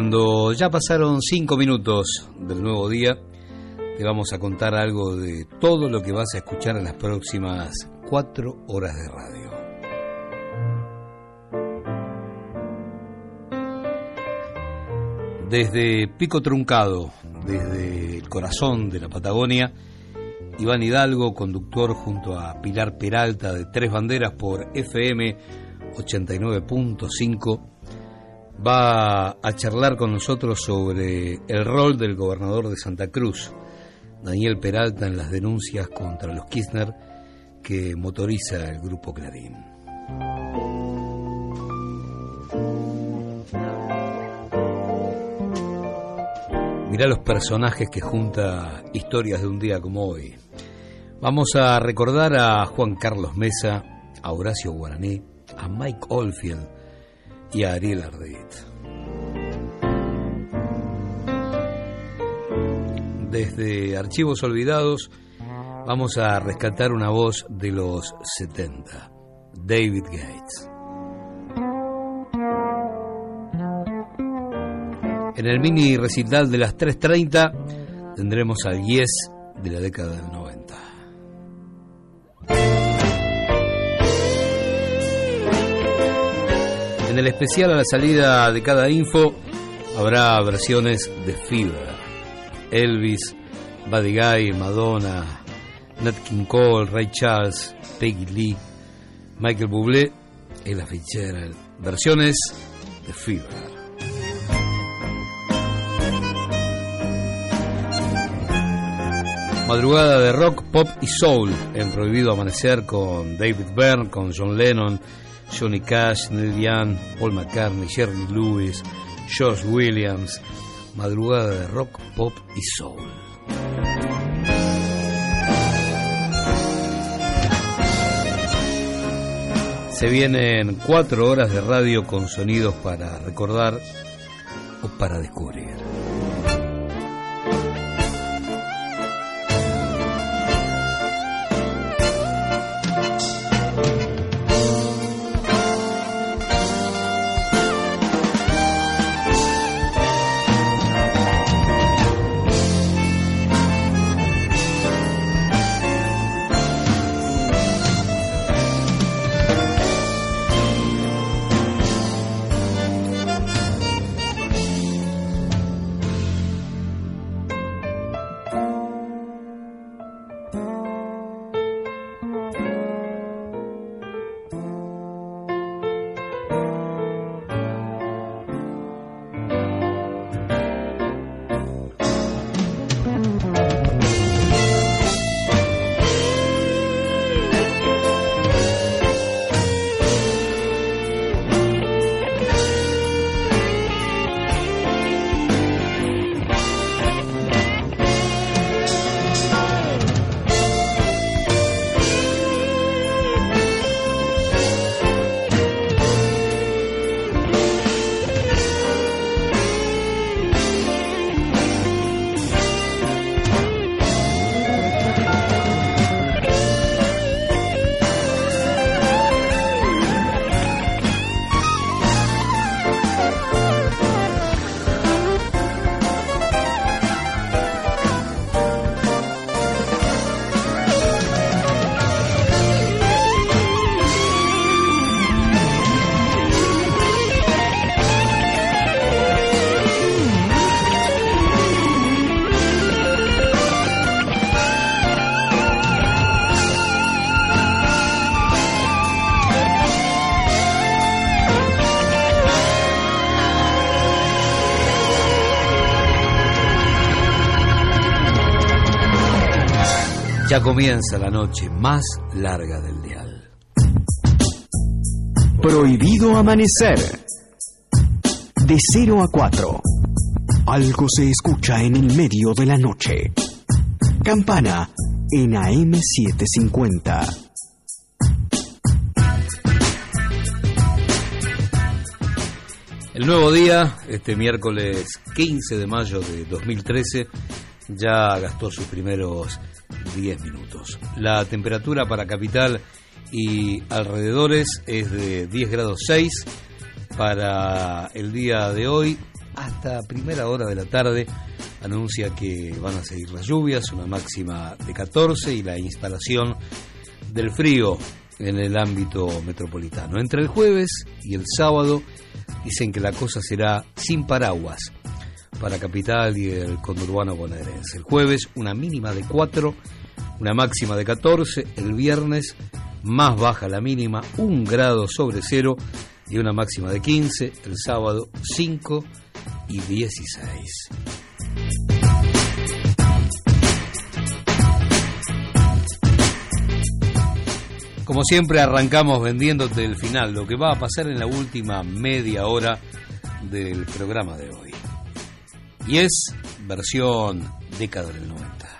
Cuando ya pasaron cinco minutos del nuevo día, te vamos a contar algo de todo lo que vas a escuchar en las próximas cuatro horas de radio. Desde Pico Truncado, desde el corazón de la Patagonia, Iván Hidalgo, conductor junto a Pilar Peralta de Tres Banderas por FM 89.5, va a charlar con nosotros sobre el rol del gobernador de Santa Cruz, Daniel Peralta, en las denuncias contra los Kirchner que motoriza el grupo Clarín. Mirá los personajes que junta historias de un día como hoy. Vamos a recordar a Juan Carlos Mesa, a Horacio Guaraní, a Mike Oldfield y a Ariel Ardit. Desde Archivos Olvidados vamos a rescatar una voz de los 70, David Gates. En el mini recital de las 3.30 tendremos al Yes de la década del 90. En el especial a la salida de cada info habrá versiones de Fever, Elvis, Buddy Guy, Madonna, Nat King Cole, Ray Charles, Peggy Lee, Michael Bublé, Ella Fitzgerald. Versiones de Fever. Madrugada de rock, pop y soul en Prohibido Amanecer con David Byrne, con John Lennon, Johnny Cash, Neil Young, Paul McCartney, Jerry Lewis, George Williams. Madrugada de rock, pop y soul. Se vienen cuatro horas de radio con sonidos para recordar o para descubrir. Ya comienza la noche más larga del dial. Prohibido amanecer. De 0 a 4. Algo se escucha en el medio de la noche. Campana en AM750. El nuevo día, este miércoles 15 de mayo de 2013, ya gastó sus primeros 10 minutos. La temperatura para capital y alrededores es de 10 grados 6 para el día de hoy. hasta primera hora de la tarde anuncia que van a seguir las lluvias, una máxima de 14 y la instalación del frío en el ámbito metropolitano. Entre el jueves y el sábado dicen que la cosa será sin paraguas para Capital y el conurbano bonaerense. El jueves una mínima de 4, una máxima de 14, el viernes más baja la mínima, un grado sobre cero y una máxima de 15, el sábado 5 y 16. Como siempre arrancamos vendiéndote el final, lo que va a pasar en la última media hora del programa de hoy. Y es versión década del 90.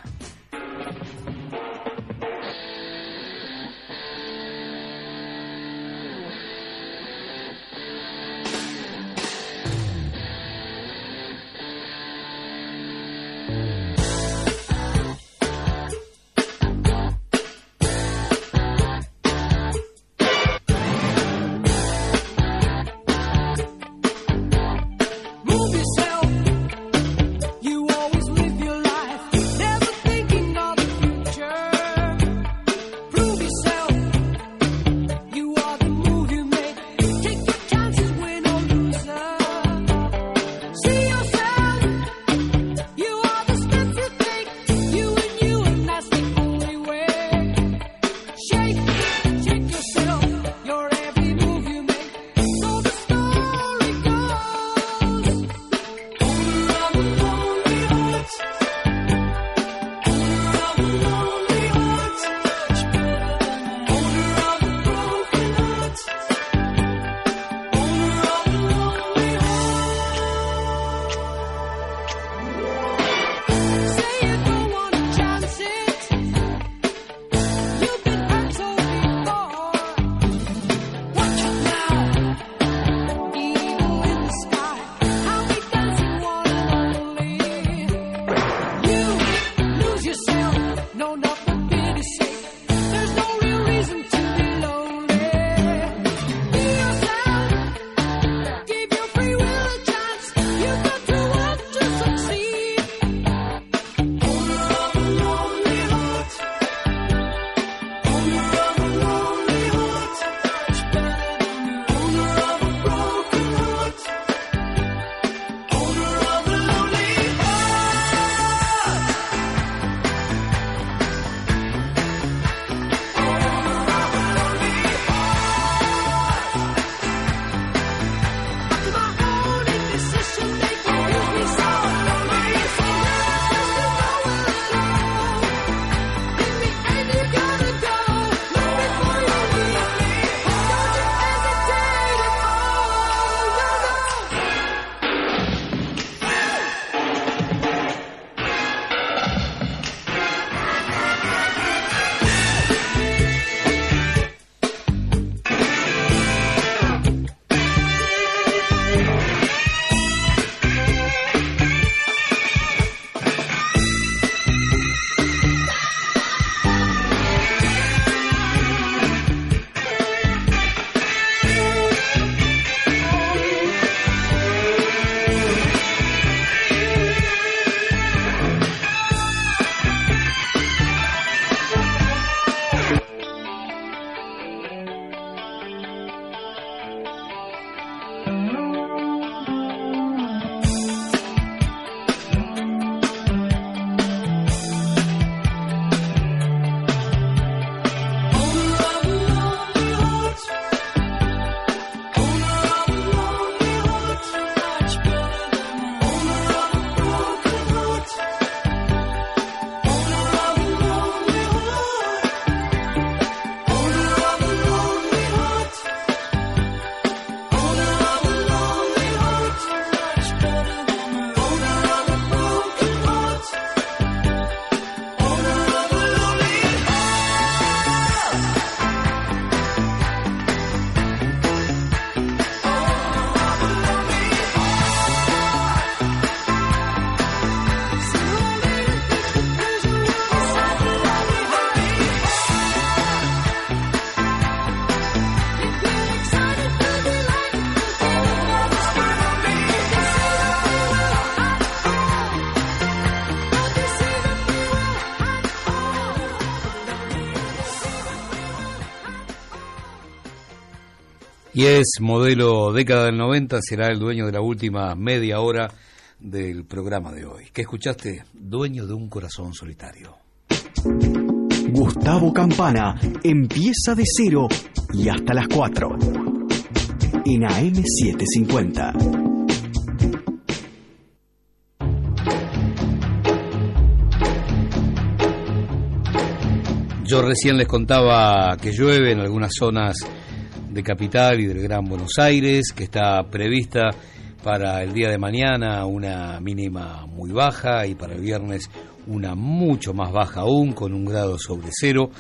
Y es modelo década del 90, será el dueño de la última media hora del programa de hoy. ¿Qué escuchaste? Dueño de un corazón solitario. Gustavo Campana empieza de cero y hasta las 4 en AM750. Yo recién les contaba que llueve en algunas zonas de Capital y del Gran Buenos Aires, que está prevista para el día de mañana una mínima muy baja y para el viernes una mucho más baja aún, con un grado sobre cero.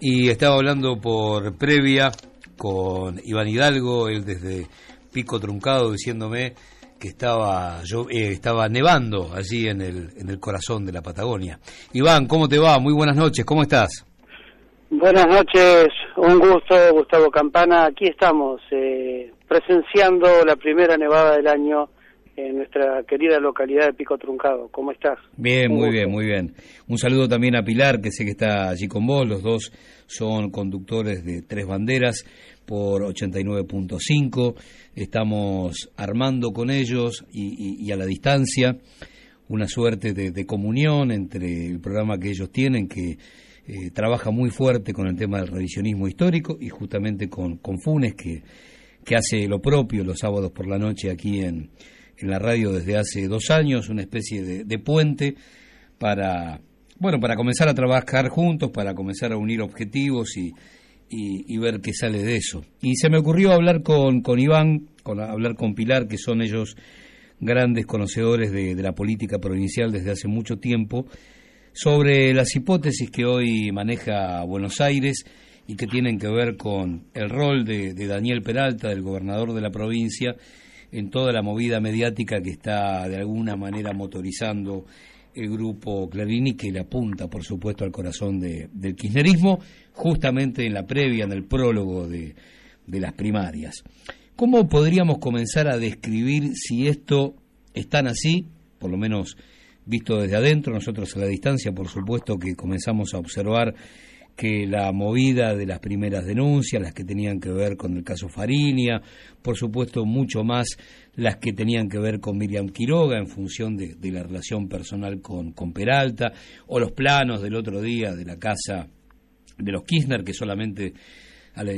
Y estaba hablando por previa con Iván Hidalgo, él desde Pico Truncado, diciéndome que estaba, yo, eh, estaba nevando allí en el, en el corazón de la Patagonia. Iván, ¿cómo te va? Muy buenas noches, ¿cómo estás? Buenas noches, un gusto, Gustavo Campana. Aquí estamos eh, presenciando la primera nevada del año en nuestra querida localidad de Pico Truncado. ¿Cómo estás? Bien, muy bien, muy bien. Un saludo también a Pilar, que sé que está allí con vos. Los dos son conductores de Tres Banderas por 89.5. Estamos armando con ellos y, a la distancia una suerte de comunión entre el programa que ellos tienen, que eh, trabaja muy fuerte con el tema del revisionismo histórico y justamente con, con Funes, que, que hace lo propio los sábados por la noche aquí en, en la radio desde hace dos años, una especie de, puente para, bueno, para comenzar a trabajar juntos, para comenzar a unir objetivos y, y, ver qué sale de eso. Y se me ocurrió hablar con, con Iván, con, hablar con Pilar, que son ellos grandes conocedores de, de la política provincial desde hace mucho tiempo, sobre las hipótesis que hoy maneja Buenos Aires y que tienen que ver con el rol de, Daniel Peralta, del gobernador de la provincia, en toda la movida mediática que está de alguna manera motorizando el grupo Clarini, que le apunta, por supuesto, al corazón del kirchnerismo, justamente en la previa, en el prólogo de, de las primarias. ¿Cómo podríamos comenzar a describir si esto es tan así, por lo menos visto desde adentro, nosotros a la distancia, por supuesto que comenzamos a observar que la movida de las primeras denuncias, las que tenían que ver con el caso Farinia, por supuesto mucho más las que tenían que ver con Miriam Quiroga en función de, la relación personal con, con Peralta, o los planos del otro día de la casa de los Kirchner, que solamente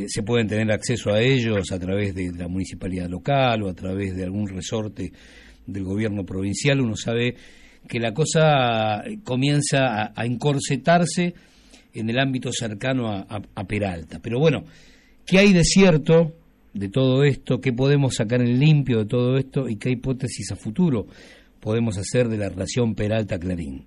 se pueden tener acceso a ellos a través de la municipalidad local o a través de algún resorte del gobierno provincial, uno sabe que la cosa comienza a, encorsetarse en el ámbito cercano a, Peralta. Pero bueno, ¿qué hay de cierto de todo esto? ¿Qué podemos sacar en limpio de todo esto? ¿Y qué hipótesis a futuro podemos hacer de la relación Peralta-Clarín?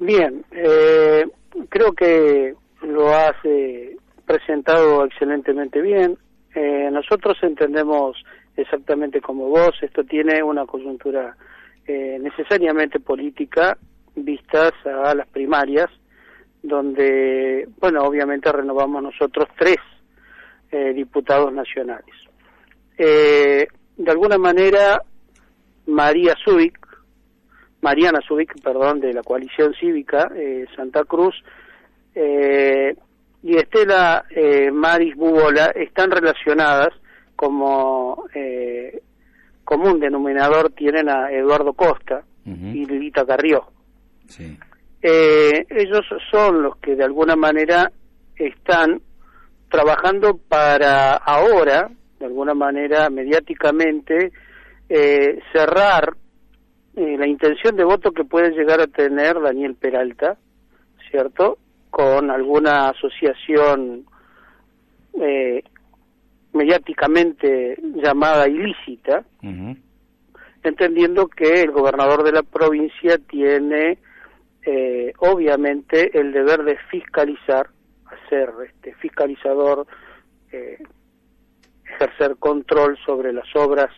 Bien, eh, creo que lo has eh, presentado excelentemente bien. Eh, nosotros entendemos exactamente como vos, esto tiene una coyuntura eh, necesariamente política vistas a las primarias, donde, bueno, obviamente renovamos nosotros tres eh, diputados nacionales. Eh, de alguna manera, María Zubik, Mariana Zubik, perdón, de la coalición cívica Santa Cruz, y Estela Maris Bubola están relacionadas como común denominador tienen a Eduardo Costa y Lilita Carrió. Eh, ellos son los que de alguna manera están trabajando para ahora, de alguna manera mediáticamente, eh, cerrar eh, la intención de voto que puede llegar a tener Daniel Peralta, ¿cierto? Con alguna asociación eh, mediáticamente llamada ilícita, entendiendo que el gobernador de la provincia tiene eh, obviamente el deber de fiscalizar, hacer este fiscalizador, eh, ejercer control sobre las obras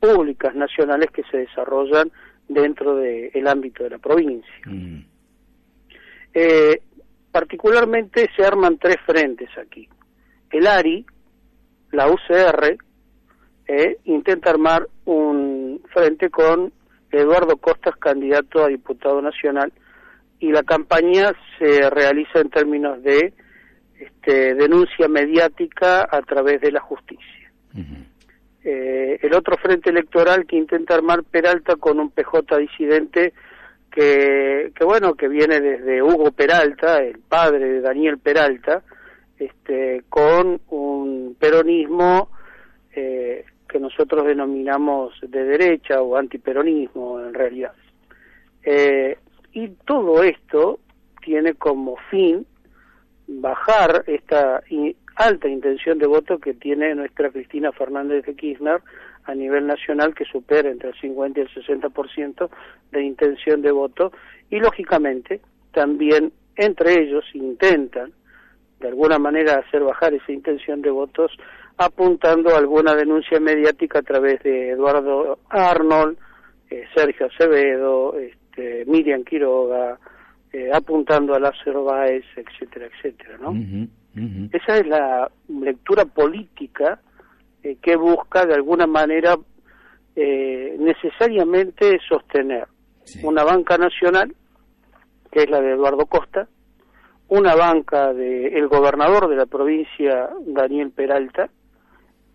públicas nacionales que se desarrollan dentro del ámbito de la provincia. Eh, particularmente se arman tres frentes aquí. El ARI, la UCR eh, intenta armar un frente con Eduardo Costas, candidato a diputado nacional, y la campaña se realiza en términos de este, denuncia mediática a través de la justicia. Eh, el otro frente electoral que intenta armar Peralta con un PJ disidente que, que bueno, que viene desde Hugo Peralta, el padre de Daniel Peralta, este, con un peronismo eh, que nosotros denominamos de derecha o antiperonismo en realidad. Eh, y todo esto tiene como fin bajar esta alta intención de voto que tiene nuestra Cristina Fernández de Kirchner a nivel nacional que supera entre el 50 y el 60% de intención de voto y lógicamente también entre ellos intentan de alguna manera hacer bajar esa intención de votos apuntando a alguna denuncia mediática a través de Eduardo Arnold, eh, Sergio Acevedo, este, Miriam Quiroga, eh, apuntando a Lázaro Cerváez, etcétera, etcétera, ¿no? Esa es la lectura política eh, que busca de alguna manera eh, necesariamente sostener una banca nacional, que es la de Eduardo Costa, una banca del gobernador de la provincia, Daniel Peralta,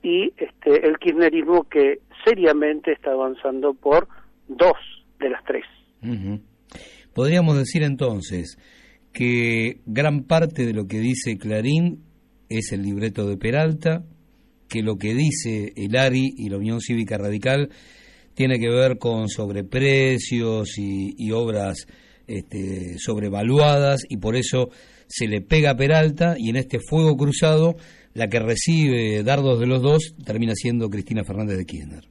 y este, el kirchnerismo que seriamente está avanzando por dos de las tres. Podríamos decir entonces que gran parte de lo que dice Clarín es el libreto de Peralta, que lo que dice el ARI y la Unión Cívica Radical tiene que ver con sobreprecios y, obras este, sobrevaluadas y por eso se le pega a Peralta y en este fuego cruzado la que recibe dardos de los dos termina siendo Cristina Fernández de Kirchner.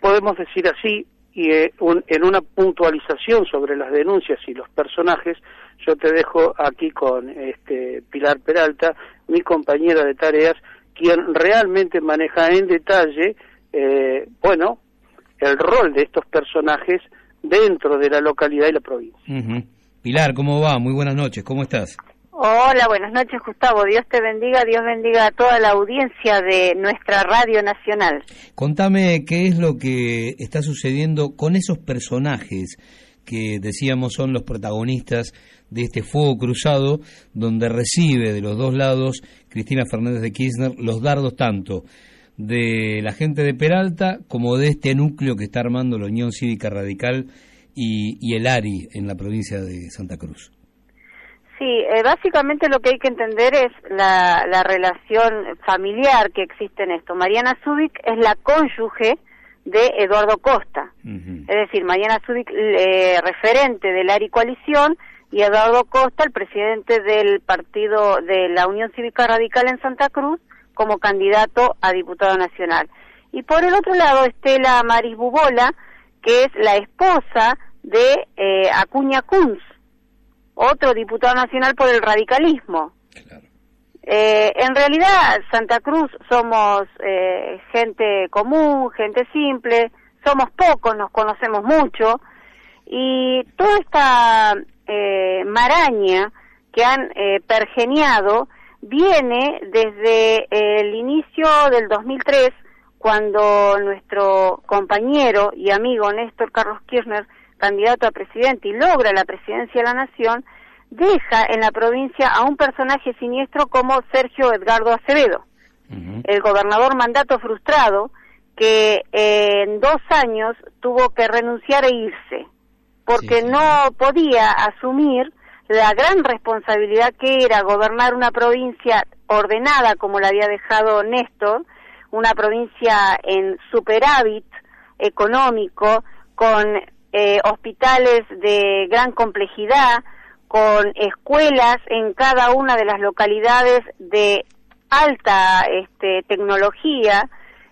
Podemos decir así, y eh, en una puntualización sobre las denuncias y los personajes, yo te dejo aquí con este Pilar Peralta, mi compañera de tareas, quien realmente maneja en detalle, eh, bueno, el rol de estos personajes dentro de la localidad y la provincia. Pilar, ¿cómo va? Muy buenas noches, ¿cómo estás? Hola, buenas noches Gustavo, Dios te bendiga, Dios bendiga a toda la audiencia de nuestra radio nacional. Contame qué es lo que está sucediendo con esos personajes que decíamos son los protagonistas de este fuego cruzado, donde recibe de los dos lados Cristina Fernández de Kirchner los dardos tanto de la gente de Peralta como de este núcleo que está armando la Unión Cívica Radical y, y el ARI en la provincia de Santa Cruz. Sí, eh, básicamente lo que hay que entender es la, relación familiar que existe en esto. Mariana Zubik es la cónyuge de Eduardo Costa. Es decir, Mariana Zubik, eh, referente del ARI Coalición, y Eduardo Costa, el presidente del partido de la Unión Cívica Radical en Santa Cruz, como candidato a diputado nacional. Y por el otro lado, Estela Maris Bubola, que es la esposa de eh, Acuña Kunz, otro diputado nacional por el radicalismo. Eh, en realidad, Santa Cruz somos eh, gente común, gente simple, somos pocos, nos conocemos mucho, y toda esta eh, maraña que han pergeniado viene desde el inicio del 2003, cuando nuestro compañero y amigo Néstor Carlos Kirchner candidato a presidente y logra la presidencia de la nación, deja en la provincia a un personaje siniestro como Sergio Edgardo Acevedo, el gobernador mandato frustrado que en dos años tuvo que renunciar e irse, porque no podía asumir la gran responsabilidad que era gobernar una provincia ordenada como la había dejado Néstor, una provincia en superávit económico, con eh, hospitales de gran complejidad, con escuelas en cada una de las localidades de alta este, tecnología,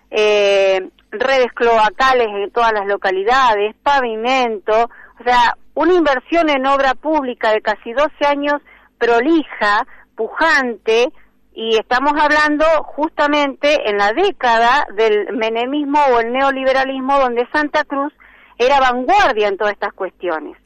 eh, redes cloacales en todas las localidades, pavimento, o sea, una inversión en obra pública de casi 12 años prolija, pujante, y estamos hablando justamente en la década del menemismo o el neoliberalismo donde Santa Cruz era vanguardia en todas estas cuestiones.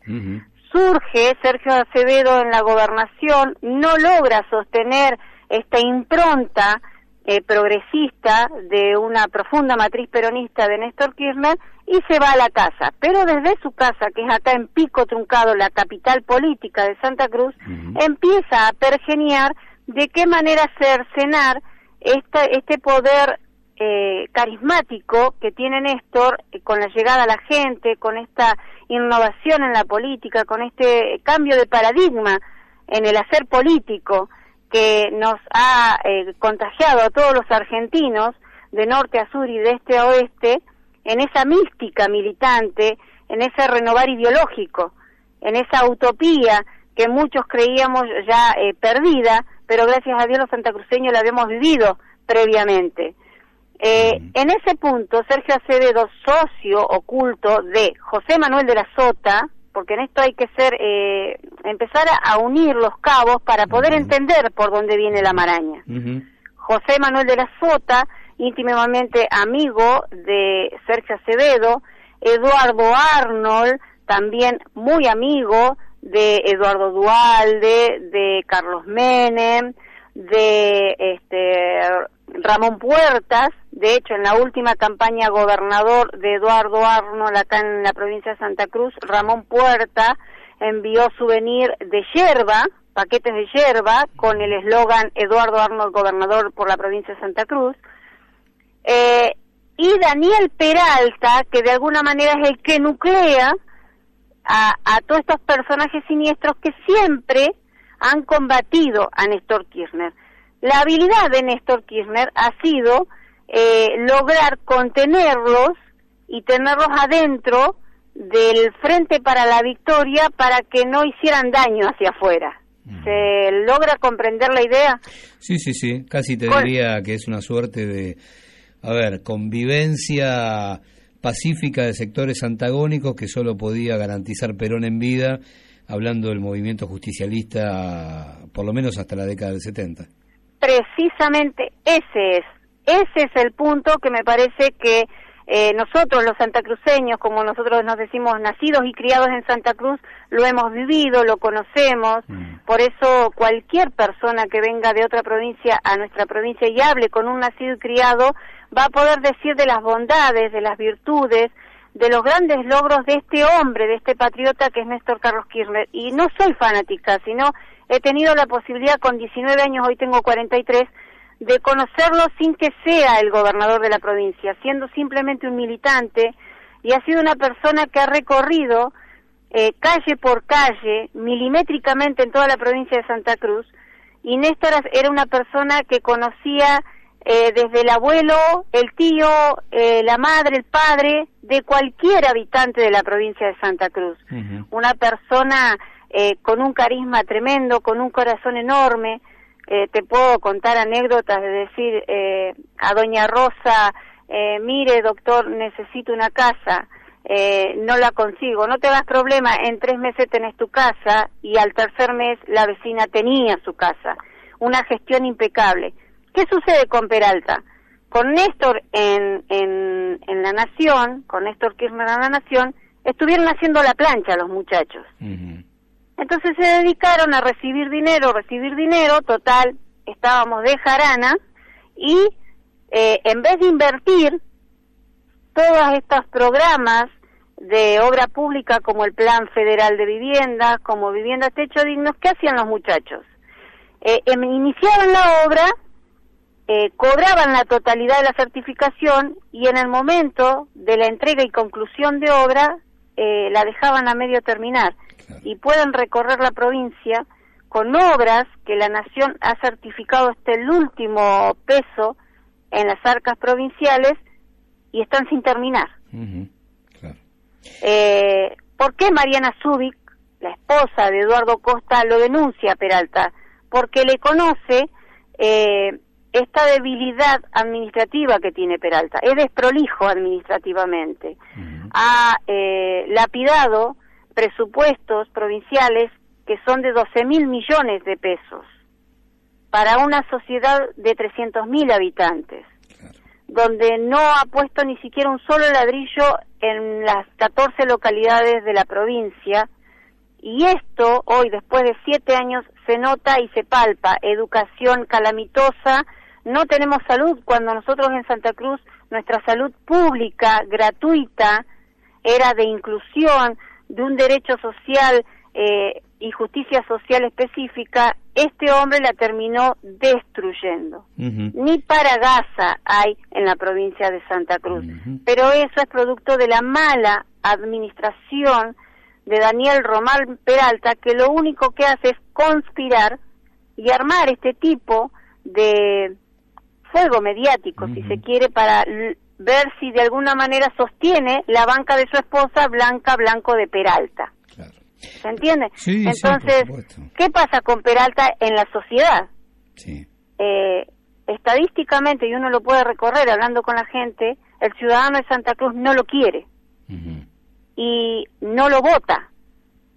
Surge Sergio Acevedo en la gobernación, no logra sostener esta impronta eh, progresista de una profunda matriz peronista de Néstor Kirchner y se va a la casa. Pero desde su casa, que es acá en Pico Truncado, la capital política de Santa Cruz, empieza a pergeniar de qué manera cercenar esta, este poder eh, carismático que tiene Néstor eh, con la llegada a la gente, con esta innovación en la política, con este cambio de paradigma en el hacer político que nos ha eh, contagiado a todos los argentinos de norte a sur y de este a oeste en esa mística militante, en ese renovar ideológico, en esa utopía que muchos creíamos ya eh, perdida, pero gracias a Dios los santacruceños la habíamos vivido previamente. Eh, en ese punto, Sergio Acevedo, socio oculto de José Manuel de la Sota, porque en esto hay que ser, eh, empezar a, unir los cabos para poder entender por dónde viene la maraña. José Manuel de la Sota, íntimamente amigo de Sergio Acevedo, Eduardo Arnold, también muy amigo de Eduardo Dualde, de Carlos Menem, de este Ramón Puertas, de hecho en la última campaña gobernador de Eduardo Arnold acá en la provincia de Santa Cruz, Ramón Puerta envió souvenir de yerba, paquetes de yerba, con el eslogan Eduardo Arnold gobernador por la provincia de Santa Cruz. Eh, y Daniel Peralta, que de alguna manera es el que nuclea a, a todos estos personajes siniestros que siempre han combatido a Néstor Kirchner. La habilidad de Néstor Kirchner ha sido eh, lograr contenerlos y tenerlos adentro del Frente para la Victoria para que no hicieran daño hacia afuera. ¿Se logra comprender la idea? Sí, sí, sí. Casi te diría que es una suerte de, a ver, convivencia pacífica de sectores antagónicos que solo podía garantizar Perón en vida, hablando del movimiento justicialista por lo menos hasta la década del 70. Precisamente ese es, ese es el punto que me parece que eh, nosotros los santacruceños, como nosotros nos decimos nacidos y criados en Santa Cruz, lo hemos vivido, lo conocemos, mm. por eso cualquier persona que venga de otra provincia a nuestra provincia y hable con un nacido y criado, va a poder decir de las bondades, de las virtudes, de los grandes logros de este hombre, de este patriota que es Néstor Carlos Kirchner. Y no soy fanática, sino he tenido la posibilidad con 19 años, hoy tengo 43, de conocerlo sin que sea el gobernador de la provincia, siendo simplemente un militante y ha sido una persona que ha recorrido eh, calle por calle, milimétricamente en toda la provincia de Santa Cruz, y Néstor era una persona que conocía eh, desde el abuelo, el tío, eh, la madre, el padre, de cualquier habitante de la provincia de Santa Cruz. Una persona eh, con un carisma tremendo, con un corazón enorme. te puedo contar anécdotas de decir a doña Rosa, mire doctor, necesito una casa. no la consigo, no te das problema, en tres meses tenés tu casa y al tercer mes la vecina tenía su casa. Una gestión impecable ¿Qué sucede con Peralta? Con Néstor en, en, La Nación, con Néstor Kirchner en La Nación, estuvieron haciendo la plancha los muchachos. Entonces se dedicaron a recibir dinero, recibir dinero, total, estábamos de jarana, y eh, en vez de invertir todos estos programas de obra pública como el Plan Federal de Vivienda, como Vivienda Techo Dignos, ¿qué hacían los muchachos? Eh, em, iniciaban la obra eh, cobraban la totalidad de la certificación y en el momento de la entrega y conclusión de obra eh, la dejaban a medio terminar y pueden recorrer la provincia con obras que la nación ha certificado hasta el último peso en las arcas provinciales y están sin terminar. eh, ¿Por qué Mariana Zubik, la esposa de Eduardo Costa, lo denuncia a Peralta? Porque le conoce eh, esta debilidad administrativa que tiene Peralta. Es desprolijo administrativamente. Ha eh, lapidado presupuestos provinciales que son de 12 mil millones de pesos para una sociedad de 300 mil habitantes, donde no ha puesto ni siquiera un solo ladrillo en las 14 localidades de la provincia. Y esto, hoy, después de siete años, se nota y se palpa. Educación calamitosa, no tenemos salud cuando nosotros en Santa Cruz nuestra salud pública, gratuita, era de inclusión, de un derecho social eh, y justicia social específica, este hombre la terminó destruyendo. Ni para Gaza hay en la provincia de Santa Cruz, pero eso es producto de la mala administración de Daniel Román Peralta, que lo único que hace es conspirar y armar este tipo de fuego mediático, si se quiere, para ver si de alguna manera sostiene la banca de su esposa Blanca Blanco de Peralta. ¿Se entiende? Entonces, ¿qué pasa con Peralta en la sociedad? Eh, estadísticamente, y uno lo puede recorrer hablando con la gente, el ciudadano de Santa Cruz no lo quiere y no lo vota.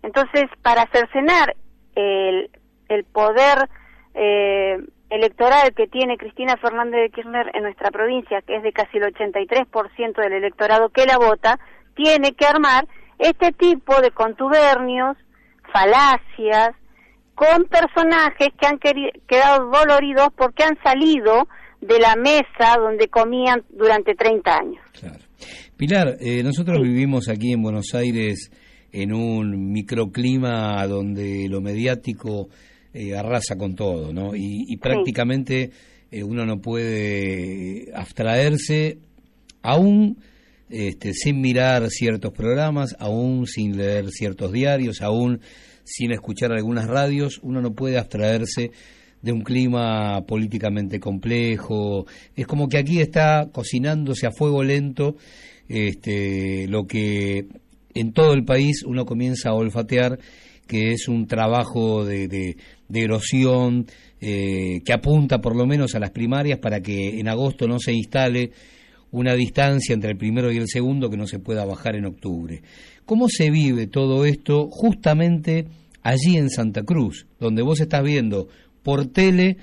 Entonces, para cercenar el, el poder eh, electoral que tiene Cristina Fernández de Kirchner en nuestra provincia, que es de casi el 83% del electorado que la vota, tiene que armar este tipo de contubernios, falacias, con personajes que han quedado doloridos porque han salido de la mesa donde comían durante 30 años. Pilar, eh, nosotros vivimos aquí en Buenos Aires en un microclima donde lo mediático eh, arrasa con todo, ¿no? Y, prácticamente eh, uno no puede abstraerse, aún este, sin mirar ciertos programas, aún sin leer ciertos diarios, aún sin escuchar algunas radios, uno no puede abstraerse de un clima políticamente complejo. Es como que aquí está cocinándose a fuego lento este, lo que en todo el país uno comienza a olfatear que es un trabajo de, erosión eh, que apunta por lo menos a las primarias para que en agosto no se instale una distancia entre el primero y el segundo que no se pueda bajar en octubre. ¿Cómo se vive todo esto justamente allí en Santa Cruz, donde vos estás viendo por tele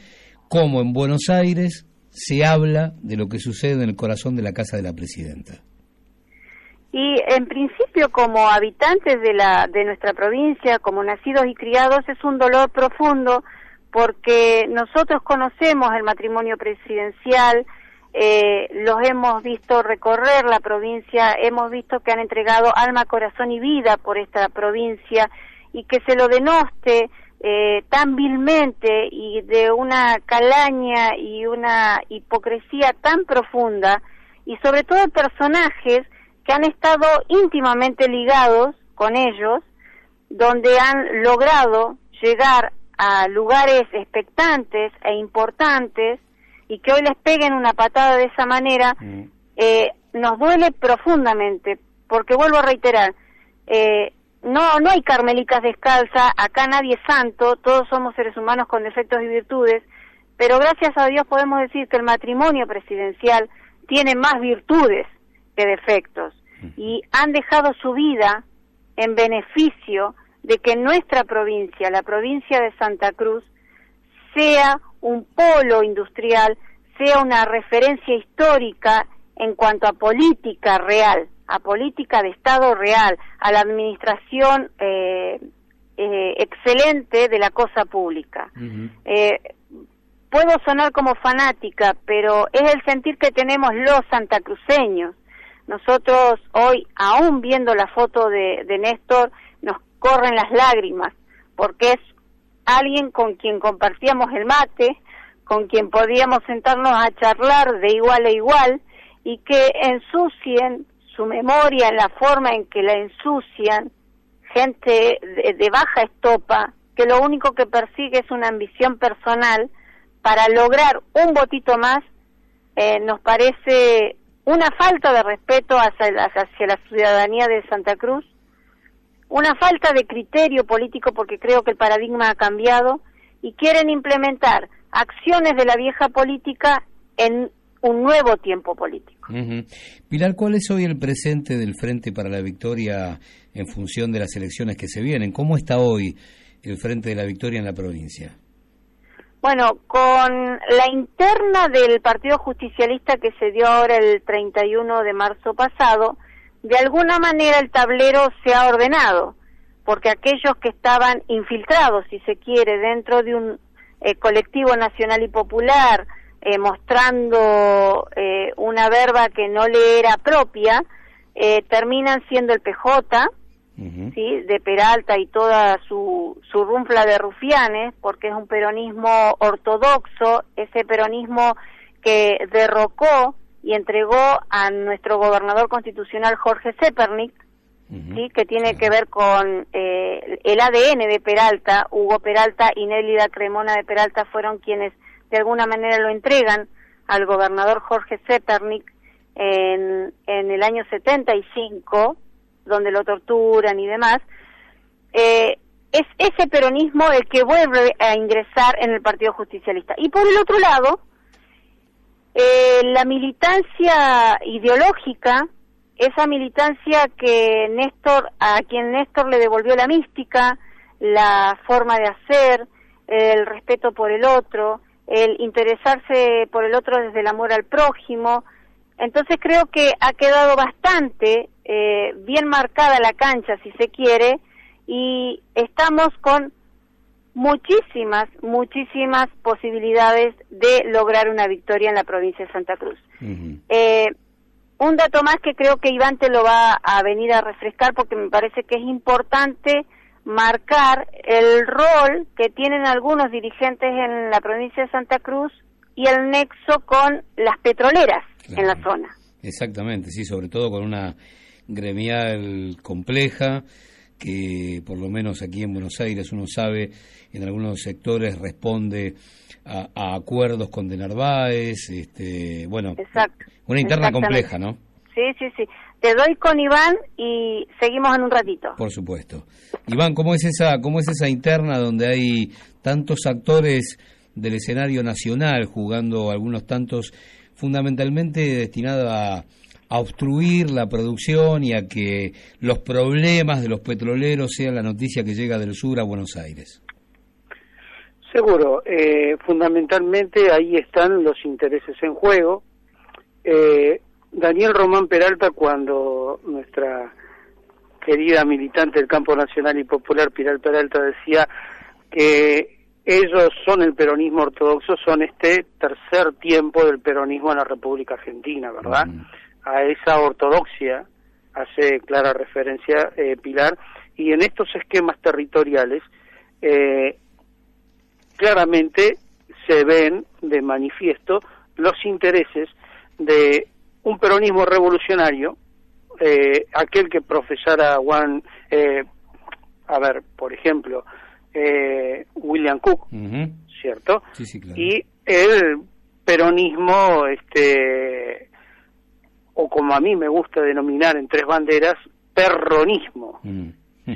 cómo en Buenos Aires se habla de lo que sucede en el corazón de la casa de la presidenta? Y en principio, como habitantes de, la, de nuestra provincia, como nacidos y criados, es un dolor profundo porque nosotros conocemos el matrimonio presidencial, eh, los hemos visto recorrer la provincia, hemos visto que han entregado alma, corazón y vida por esta provincia y que se lo denoste eh, tan vilmente y de una calaña y una hipocresía tan profunda y sobre todo personajes que han estado íntimamente ligados con ellos, donde han logrado llegar a lugares expectantes e importantes y que hoy les peguen una patada de esa manera, mm. eh, nos duele profundamente, porque vuelvo a reiterar, eh, no, no hay carmelitas descalza, acá nadie es santo, todos somos seres humanos con defectos y virtudes, pero gracias a Dios podemos decir que el matrimonio presidencial tiene más virtudes que defectos y han dejado su vida en beneficio de que nuestra provincia, la provincia de Santa Cruz, sea un polo industrial, sea una referencia histórica en cuanto a política real, a política de Estado real, a la administración eh, eh, excelente de la cosa pública. Eh, puedo sonar como fanática, pero es el sentir que tenemos los santacruceños, nosotros hoy, aún viendo la foto de, de Néstor, nos corren las lágrimas, porque es alguien con quien compartíamos el mate, con quien podíamos sentarnos a charlar de igual a igual y que ensucien su memoria en la forma en que la ensucian gente de, baja estopa que lo único que persigue es una ambición personal. Para lograr un votito más eh, nos parece una falta de respeto hacia, hacia la ciudadanía de Santa Cruz, una falta de criterio político porque creo que el paradigma ha cambiado y quieren implementar acciones de la vieja política en un nuevo tiempo político. Pilar, ¿cuál es hoy el presente del Frente para la Victoria en función de las elecciones que se vienen? ¿Cómo está hoy el Frente de la Victoria en la provincia? Bueno, con la interna del Partido Justicialista que se dio ahora el 31 de marzo pasado, de alguna manera el tablero se ha ordenado, porque aquellos que estaban infiltrados, si se quiere, dentro de un eh, colectivo nacional y popular, eh, mostrando eh, una verba que no le era propia, terminan siendo el PJ, ¿sí? de Peralta y toda su, su runfla de rufianes, porque es un peronismo ortodoxo, ese peronismo que derrocó y entregó a nuestro gobernador constitucional Jorge Zepernik, ¿sí? que tiene que ver con eh, el ADN de Peralta, Hugo Peralta y Nélida Cremona de Peralta fueron quienes de alguna manera lo entregan al gobernador Jorge Zepernik en, en el año 75, donde lo torturan y demás, eh, es ese peronismo el que vuelve a ingresar en el Partido Justicialista. Y por el otro lado, eh, la militancia ideológica, esa militancia que Néstor, a quien Néstor le devolvió la mística, la forma de hacer, el respeto por el otro, el interesarse por el otro desde el amor al prójimo. Entonces creo que ha quedado bastante eh, bien marcada la cancha, si se quiere, y estamos con muchísimas, muchísimas posibilidades de lograr una victoria en la provincia de Santa Cruz. eh, un dato más que creo que Iván te lo va a venir a refrescar porque me parece que es importante marcar el rol que tienen algunos dirigentes en la provincia de Santa Cruz y el nexo con las petroleras en la zona. Exactamente, sí, sobre todo con una gremial compleja que por lo menos aquí en Buenos Aires uno sabe en algunos sectores responde a, acuerdos con De Narváez, este, bueno, una interna compleja, ¿no? Sí, sí, sí. Te doy con Iván y seguimos en un ratito. Por supuesto. Iván, ¿cómo es esa, cómo es esa interna donde hay tantos actores del escenario nacional jugando algunos tantos fundamentalmente destinados a a obstruir la producción y a que los problemas de los petroleros sean la noticia que llega del sur a Buenos Aires. Seguro, eh, fundamentalmente ahí están los intereses en juego. Eh, Daniel Román Peralta, cuando nuestra querida militante del campo nacional y popular, Piral Peralta, decía que ellos son el peronismo ortodoxo, son este tercer tiempo del peronismo en la República Argentina, ¿verdad? A esa ortodoxia hace clara referencia eh, Pilar, y en estos esquemas territoriales eh, claramente se ven de manifiesto los intereses de un peronismo revolucionario, eh, aquel que profesara Juan, a ver, por ejemplo, William Cook, ¿cierto? Y el peronismo este o como a mí me gusta denominar en tres banderas, perronismo, mm.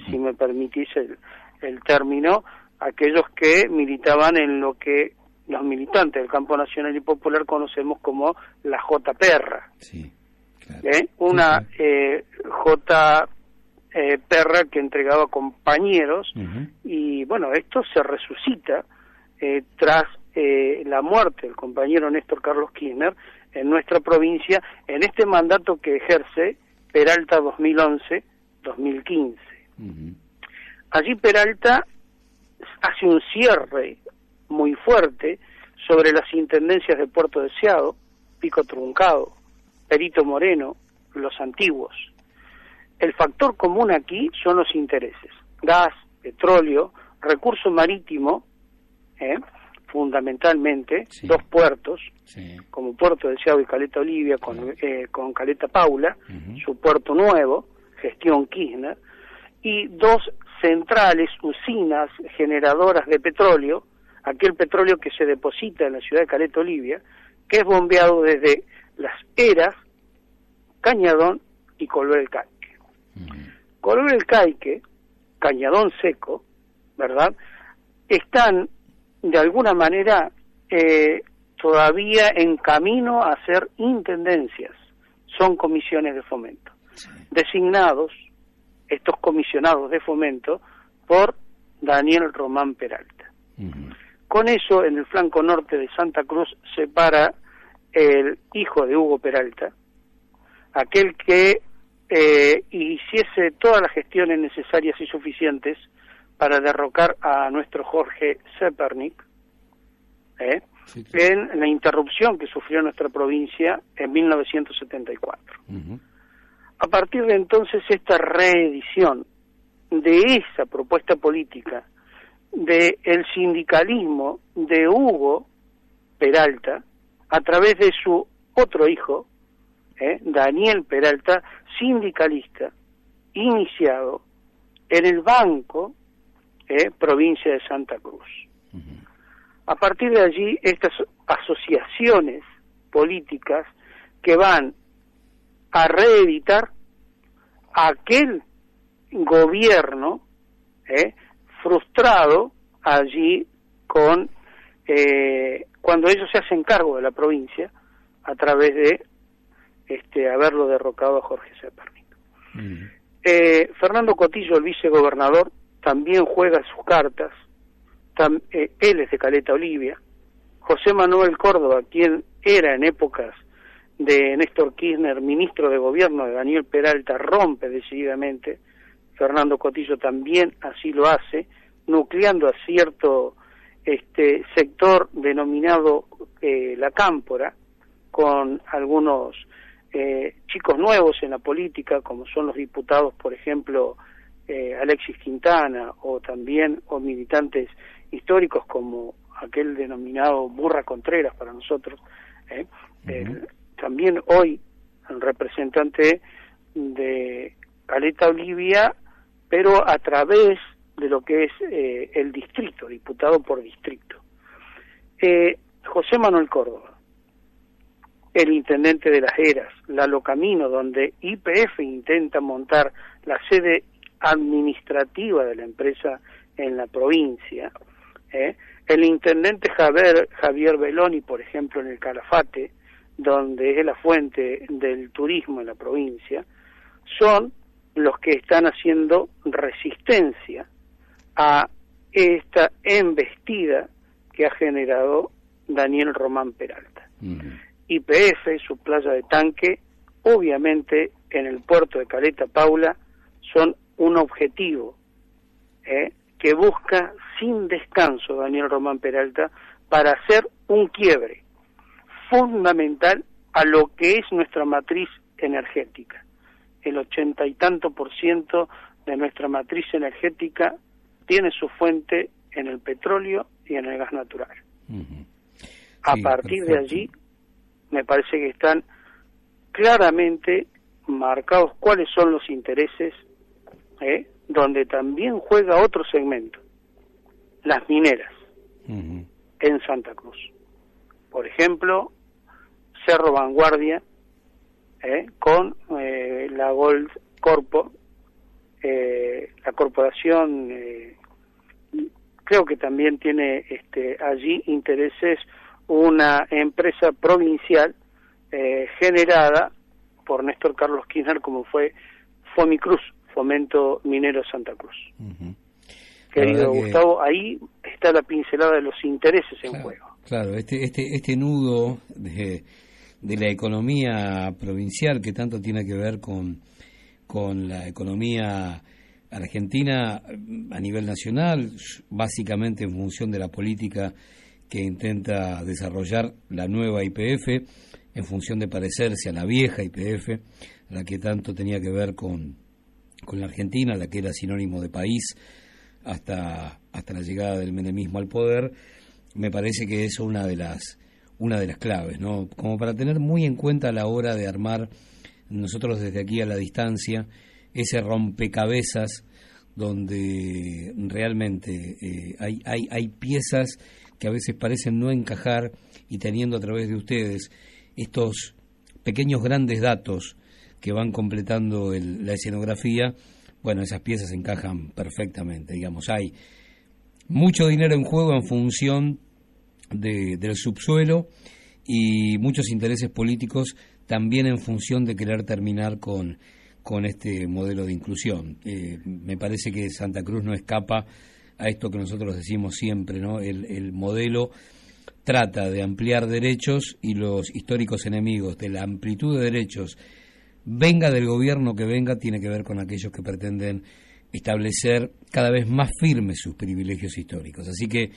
si me permitís el, el término, aquellos que militaban en lo que los militantes del campo nacional y popular conocemos como la J perra. ¿Eh? Una eh, J eh, perra que entregaba compañeros y bueno, esto se resucita tras la muerte del compañero Néstor Carlos Kirchner en nuestra provincia en este mandato que ejerce Peralta 2011-2015. Allí Peralta hace un cierre muy fuerte sobre las intendencias de Puerto Deseado, Pico Truncado, Perito Moreno, los antiguos. El factor común aquí son los intereses, gas, petróleo, recurso marítimo, ¿eh? Fundamentalmente dos puertos, como Puerto de Ciao y Caleta Olivia, con, eh, con Caleta Paula, su puerto nuevo, gestión Kirchner, y dos centrales, usinas generadoras de petróleo, aquel petróleo que se deposita en la ciudad de Caleta Olivia, que es bombeado desde las Eras, Cañadón y Color el Caique. Color el Caique, Cañadón Seco, ¿verdad? Están de alguna manera eh, todavía en camino a ser intendencias, son comisiones de fomento, designados estos comisionados de fomento por Daniel Román Peralta. Con eso, en el flanco norte de Santa Cruz se para el hijo de Hugo Peralta, aquel que eh, hiciese todas las gestiones necesarias y suficientes para derrocar a nuestro Jorge Zepernik ¿eh? en la interrupción que sufrió nuestra provincia en 1974. A partir de entonces esta reedición de esa propuesta política del el sindicalismo de Hugo Peralta a través de su otro hijo, ¿eh? Daniel Peralta, sindicalista, iniciado en el Banco, ¿eh? provincia de Santa Cruz. A partir de allí, estas asociaciones políticas que van a reeditar aquel gobierno ¿eh? frustrado allí con eh, cuando ellos se hacen cargo de la provincia a través de este haberlo derrocado a Jorge Zepernik. Mm. Eh, Fernando Cotillo, el vicegobernador, también juega sus cartas. Eh, él es de Caleta Olivia. José Manuel Córdoba, quien era en épocas de Néstor Kirchner, ministro de gobierno de Daniel Peralta, rompe decididamente. Fernando Cotillo también así lo hace, nucleando a cierto este sector denominado eh, la cámpora, con algunos eh, chicos nuevos en la política, como son los diputados, por ejemplo, eh, Alexis Quintana, o también o militantes históricos como aquel denominado Burra Contreras para nosotros, ¿eh? también hoy el representante de Caleta Olivia, pero a través de lo que es el distrito, diputado por distrito. José Manuel Córdoba, el intendente de las Heras, Lalo Camino, donde IPF intenta montar la sede administrativa de la empresa en la provincia, ¿eh? el intendente Javier, Javier Beloni, por ejemplo, en el Calafate, donde es la fuente del turismo en la provincia, son los que están haciendo resistencia a esta embestida que ha generado Daniel Román Peralta. YPF, su playa de tanque, obviamente en el puerto de Caleta Paula, son un objetivo ¿eh? que busca sin descanso Daniel Román Peralta para hacer un quiebre fundamental a lo que es nuestra matriz energética. El ochenta y tanto por ciento de nuestra matriz energética tiene su fuente en el petróleo y en el gas natural. a partir de allí me parece que están claramente marcados cuáles son los intereses, ¿eh? donde también juega otro segmento, las mineras en Santa Cruz. Por ejemplo, Cerro Vanguardia ¿eh? con eh, la Gold Corpo, la corporación creo que también tiene este, allí intereses una empresa provincial eh, generada por Néstor Carlos Kirchner como fue Fomicruz, Fomento Minero Santa Cruz. Querido Gustavo, ahí está la pincelada de los intereses en juego. Claro, este, este, este nudo de, de, la economía provincial que tanto tiene que ver con, con la economía argentina a nivel nacional, básicamente en función de la política que intenta desarrollar la nueva IPF en función de parecerse a la vieja IPF, la que tanto tenía que ver con, con la Argentina, la que era sinónimo de país hasta, hasta la llegada del menemismo al poder, me parece que es una de las una de las claves, ¿no? Como para tener muy en cuenta a la hora de armar nosotros desde aquí a la distancia ese rompecabezas donde realmente eh, hay, hay, hay piezas que a veces parecen no encajar y teniendo a través de ustedes estos pequeños grandes datos que van completando la escenografía, bueno, esas piezas encajan perfectamente, digamos, hay mucho dinero en juego en función del subsuelo y muchos intereses políticos también en función de querer terminar con, con este modelo de inclusión. Eh, me parece que Santa Cruz no escapa a esto que nosotros decimos siempre, ¿no? El, modelo trata de ampliar derechos y los históricos enemigos de la amplitud de derechos, venga del gobierno que venga, tiene que ver con aquellos que pretenden establecer cada vez más firmes sus privilegios históricos. Así que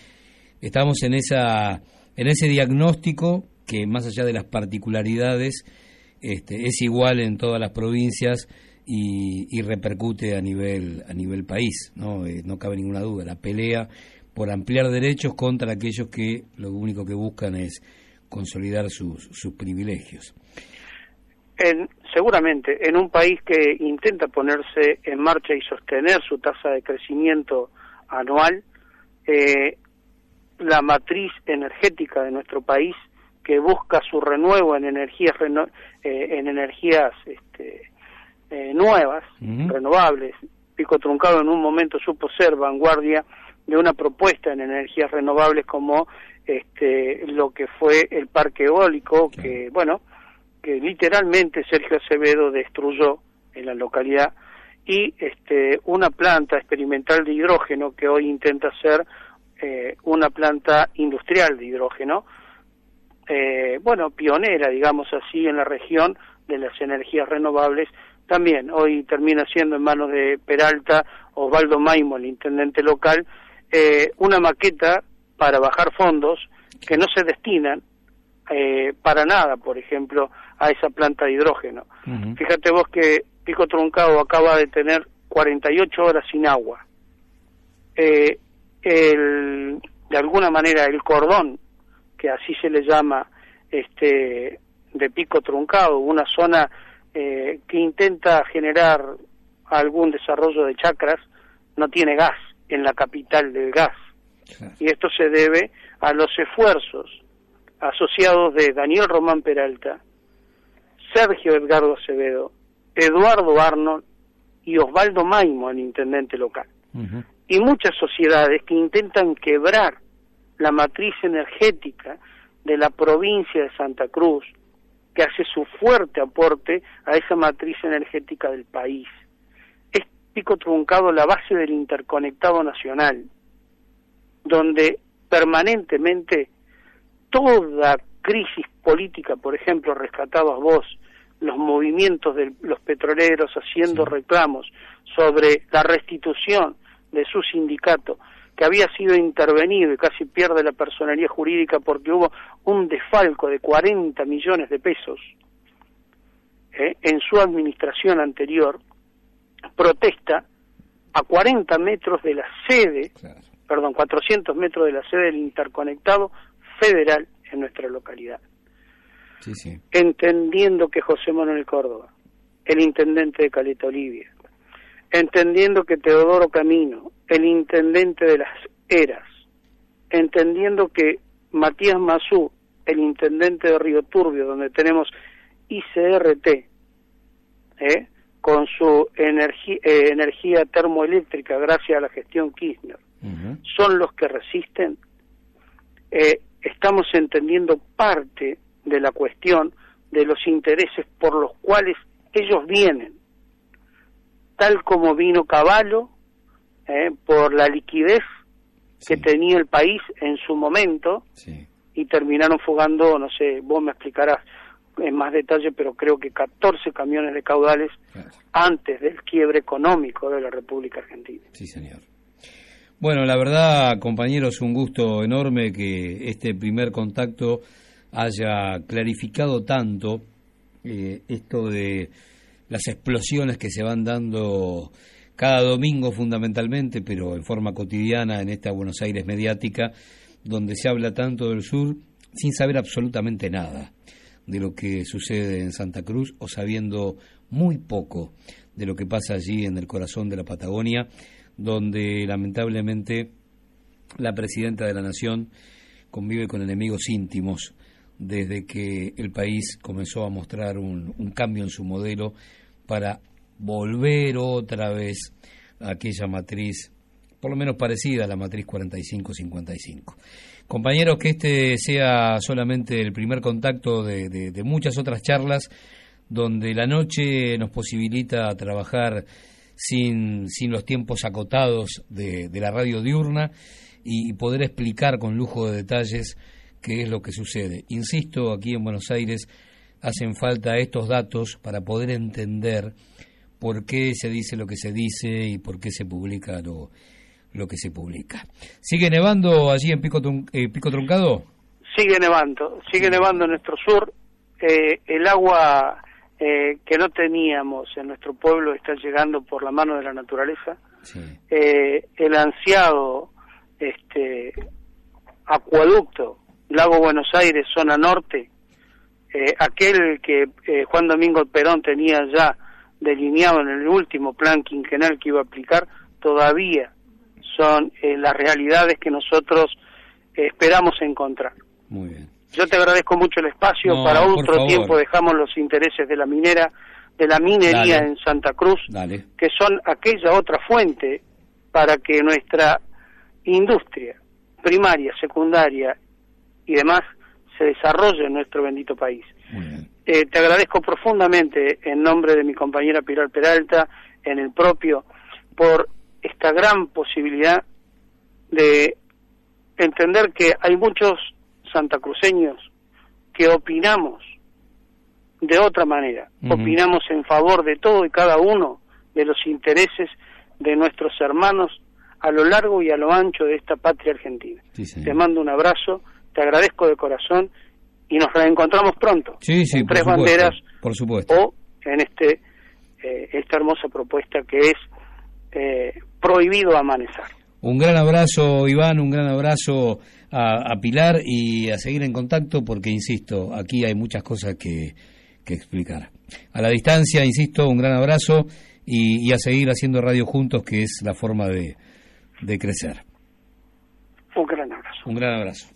estamos en esa en ese diagnóstico que más allá de las particularidades este, es igual en todas las provincias y, repercute a nivel, a nivel país, ¿no? Eh, no cabe ninguna duda, la pelea por ampliar derechos contra aquellos que lo único que buscan es consolidar sus, sus privilegios. En, seguramente, en un país que intenta ponerse en marcha y sostener su tasa de crecimiento anual, eh, la matriz energética de nuestro país que busca su renuevo en energías eh, en energías este, eh, nuevas, renovables. Pico Truncado en un momento supo ser vanguardia de una propuesta en energías renovables como este, lo que fue el parque eólico, que bueno, que literalmente Sergio Acevedo destruyó en la localidad y este, una planta experimental de hidrógeno que hoy intenta ser eh, una planta industrial de hidrógeno, eh, bueno, pionera, digamos así, en la región de las energías renovables, también hoy termina siendo en manos de Peralta, Osvaldo Maimo, el intendente local, eh, una maqueta para bajar fondos que no se destinan eh, para nada, por ejemplo, a esa planta de hidrógeno. Fíjate vos que Pico Truncado acaba de tener 48 horas sin agua. Eh, el, de alguna manera el cordón, que así se le llama, este, de Pico Truncado, una zona eh, que intenta generar algún desarrollo de chacras, no tiene gas en la capital del gas. Y esto se debe a los esfuerzos asociados de Daniel Román Peralta, Sergio Edgardo Acevedo, Eduardo Arnold y Osvaldo Maimo, el intendente local. Y muchas sociedades que intentan quebrar la matriz energética de la provincia de Santa Cruz, que hace su fuerte aporte a esa matriz energética del país. Es pico truncado la base del interconectado nacional, donde permanentemente toda crisis política, por ejemplo, rescatabas vos los movimientos de los petroleros haciendo reclamos sobre la restitución de su sindicato, que había sido intervenido y casi pierde la personalidad jurídica porque hubo un desfalco de 40 millones de pesos ¿eh? en su administración anterior, protesta a 40 metros de la sede, perdón, 400 metros de la sede del interconectado federal en nuestra localidad. Entendiendo que José Manuel Córdoba, el intendente de Caleta Olivia, entendiendo que Teodoro Camino, el intendente de las Eras, entendiendo que Matías Mazú, el intendente de Río Turbio, donde tenemos ICRT, ¿eh? con su energía, eh, energía termoeléctrica gracias a la gestión Kirchner, son los que resisten, eh, estamos entendiendo parte de la cuestión de los intereses por los cuales ellos vienen, tal como vino Caballo, eh, por la liquidez que tenía el país en su momento, y terminaron fugando, no sé, vos me explicarás en más detalle, pero creo que 14 camiones de caudales antes del quiebre económico de la República Argentina. Sí, señor. Bueno, la verdad, compañeros, un gusto enorme que este primer contacto haya clarificado tanto eh, esto de las explosiones que se van dando cada domingo fundamentalmente, pero en forma cotidiana en esta Buenos Aires mediática, donde se habla tanto del sur sin saber absolutamente nada de lo que sucede en Santa Cruz o sabiendo muy poco de lo que pasa allí en el corazón de la Patagonia donde lamentablemente la presidenta de la Nación convive con enemigos íntimos desde que el país comenzó a mostrar un, cambio en su modelo para volver otra vez a aquella matriz, por lo menos parecida a la matriz 45-55. Compañeros, que este sea solamente el primer contacto de muchas otras charlas donde la noche nos posibilita trabajar sin, sin los tiempos acotados de, la radio diurna y poder explicar con lujo de detalles qué es lo que sucede. Insisto, aquí en Buenos Aires hacen falta estos datos para poder entender por qué se dice lo que se dice y por qué se publica lo, lo que se publica. ¿Sigue nevando allí en Pico, eh, Pico Truncado? Sigue nevando, sigue nevando en nuestro sur. Eh, el agua eh, que no teníamos en nuestro pueblo está llegando por la mano de la naturaleza. Eh, el ansiado este, acueducto Lago Buenos Aires, zona norte, eh, aquel que Juan Domingo Perón tenía ya delineado en el último plan quinquenal que iba a aplicar, todavía son las realidades que nosotros esperamos encontrar. Muy bien. Yo te agradezco mucho el espacio. Para otro tiempo dejamos los intereses de la minera, de la minería en Santa Cruz, que son aquella otra fuente para que nuestra industria primaria, secundaria y demás se desarrolle en nuestro bendito país. Eh, te agradezco profundamente en nombre de mi compañera Pilar Peralta, en el propio, por esta gran posibilidad de entender que hay muchos santacruceños que opinamos de otra manera, opinamos en favor de todo y cada uno de los intereses de nuestros hermanos a lo largo y a lo ancho de esta patria argentina. te mando un abrazo, te agradezco de corazón y nos reencontramos pronto en Tres Banderas por supuesto. o en este eh, esta hermosa propuesta que es eh, prohibido amanecer. Un gran abrazo, Iván, un gran abrazo a, Pilar y a seguir en contacto porque, insisto, aquí hay muchas cosas que, explicar. A la distancia, insisto, un gran abrazo y, a seguir haciendo radio juntos, que es la forma de, de crecer. Un gran abrazo. Un gran abrazo.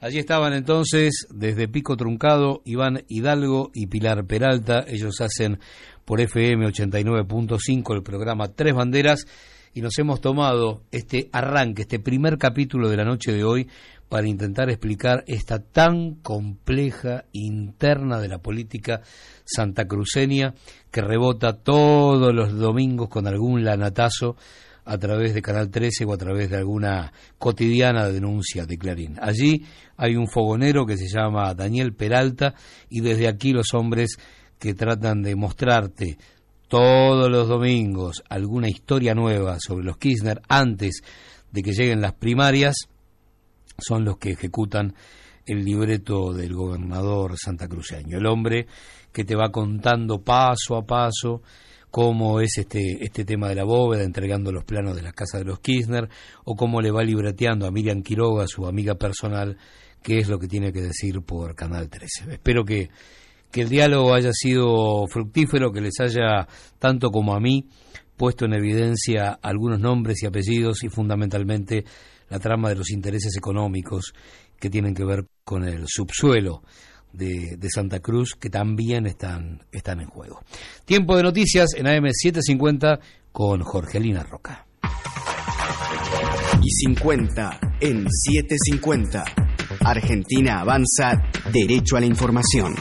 Allí estaban entonces, desde Pico Truncado, Iván Hidalgo y Pilar Peralta. Ellos hacen por FM 89.5 el programa Tres Banderas y nos hemos tomado este arranque, este primer capítulo de la noche de hoy para intentar explicar esta tan compleja interna de la política santacruceña que rebota todos los domingos con algún lanatazo a través de Canal 13 o a través de alguna cotidiana denuncia de Clarín. Allí hay un fogonero que se llama Daniel Peralta y desde aquí los hombres que tratan de mostrarte todos los domingos alguna historia nueva sobre los Kirchner antes de que lleguen las primarias, son los que ejecutan el libreto del gobernador santacruceño, el hombre que te va contando paso a paso cómo es este, este tema de la bóveda, entregando los planos de la casa de los Kirchner, o cómo le va libreteando a Miriam Quiroga, su amiga personal, qué es lo que tiene que decir por Canal 13. Espero que que el diálogo haya sido fructífero, que les haya, tanto como a mí, puesto en evidencia algunos nombres y apellidos y fundamentalmente la trama de los intereses económicos que tienen que ver con el subsuelo de, Santa Cruz, que también están, están en juego. Tiempo de noticias en AM750 con Jorgelina Roca. Y 50 en 750. Argentina avanza derecho a la información.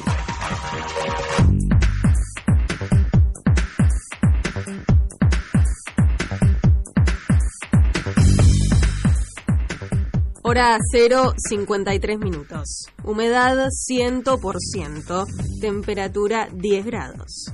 Hora 0, 53 minutos. Humedad 100%. Temperatura 10 grados.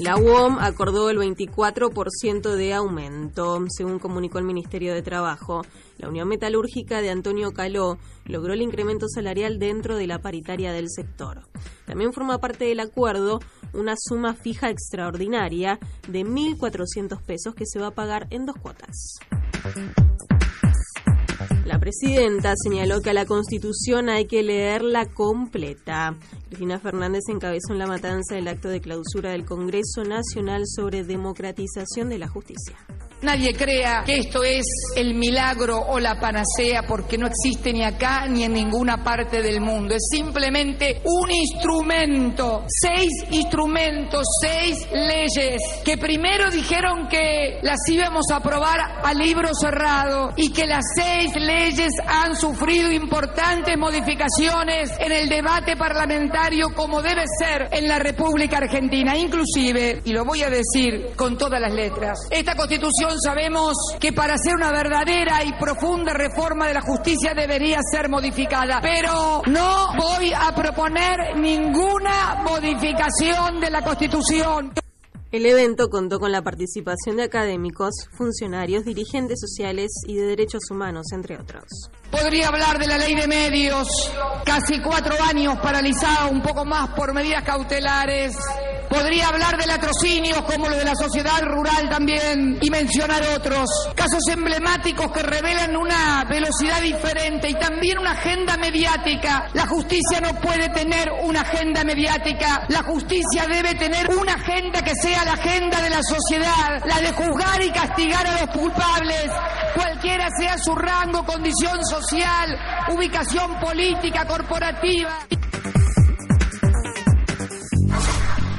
La UOM acordó el 24% de aumento, según comunicó el Ministerio de Trabajo. La Unión Metalúrgica de Antonio Caló logró el incremento salarial dentro de la paritaria del sector. También forma parte del acuerdo una suma fija extraordinaria de 1.400 pesos que se va a pagar en dos cuotas. La presidenta señaló que a la Constitución hay que leerla completa. Cristina Fernández encabezó en la matanza el acto de clausura del Congreso Nacional sobre Democratización de la Justicia. Nadie crea que esto es el milagro o la panacea porque no existe ni acá ni en ninguna parte del mundo. Es simplemente un instrumento, seis instrumentos, seis leyes que primero dijeron que las íbamos a aprobar a libro cerrado y que las seis leyes han sufrido importantes modificaciones en el debate parlamentario como debe ser en la República Argentina. Inclusive, y lo voy a decir con todas las letras, esta constitución sabemos que para hacer una verdadera y profunda reforma de la justicia debería ser modificada, pero no voy a proponer ninguna modificación de la Constitución. El evento contó con la participación de académicos, funcionarios, dirigentes sociales y de derechos humanos, entre otros. Podría hablar de la ley de medios, casi cuatro años paralizada, un poco más por medidas cautelares. Podría hablar de latrocinios como lo de la sociedad rural también y mencionar otros. Casos emblemáticos que revelan una velocidad diferente y también una agenda mediática. La justicia no puede tener una agenda mediática. La justicia debe tener una agenda que sea la agenda de la sociedad, la de juzgar y castigar a los culpables, cualquiera sea su rango, condición social, ubicación política, corporativa.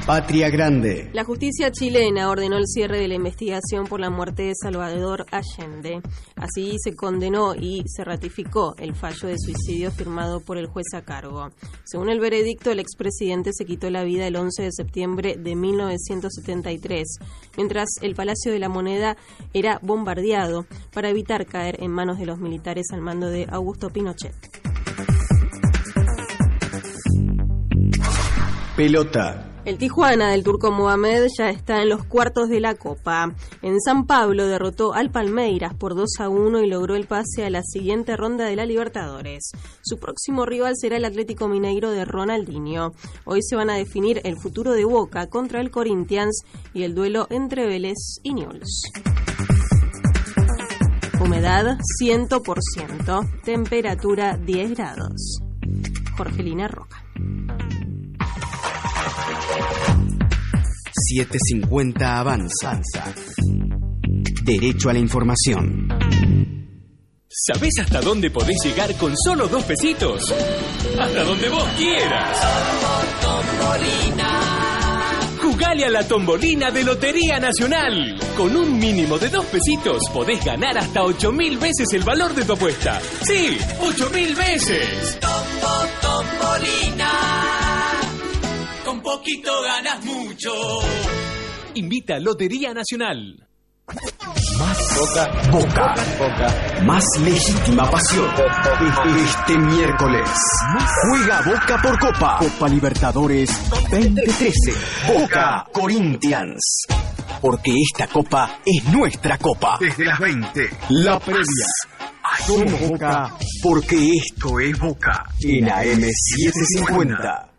Patria Grande. La justicia chilena ordenó el cierre de la investigación por la muerte de Salvador Allende. Así se condenó y se ratificó el fallo de suicidio firmado por el juez a cargo. Según el veredicto, el expresidente se quitó la vida el 11 de septiembre de 1973, mientras el Palacio de la Moneda era bombardeado para evitar caer en manos de los militares al mando de Augusto Pinochet. Pelota. El Tijuana del turco Mohamed ya está en los cuartos de la Copa. En San Pablo derrotó al Palmeiras por 2 a 1 y logró el pase a la siguiente ronda de la Libertadores. Su próximo rival será el Atlético Mineiro de Ronaldinho. Hoy se van a definir el futuro de Boca contra el Corinthians y el duelo entre Vélez y Newell's. Humedad 100%, temperatura 10 grados. Jorgelina Roca. 750 Avanza. Derecho a la información. ¿Sabés hasta dónde podés llegar con solo dos pesitos? Hasta donde vos quieras. Jugale a la tombolina de Lotería Nacional. Con un mínimo de dos pesitos podés ganar hasta ocho mil veces el valor de tu apuesta. Sí, ocho mil veces. Tombo, tombolina. Poquito ganas mucho. Invita a Lotería Nacional. Más Boca. Boca. Más legítima pasión. Este miércoles. Juega Boca por Copa. Copa Libertadores 2013. Boca Corinthians. Porque esta copa es nuestra copa. Desde las 20. La previa. Somos Boca porque esto es Boca. En AM750.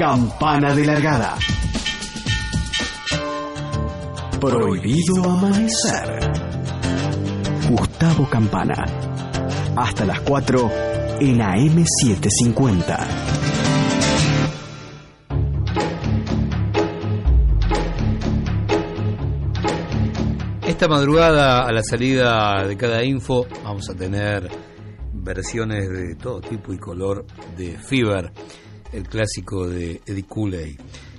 Campana de largada. Prohibido amanecer. Gustavo Campana. Hasta las 4 en AM750. Esta madrugada, a la salida de cada info, vamos a tener versiones de todo tipo y color de Fever, el clásico de Eddie Cooley.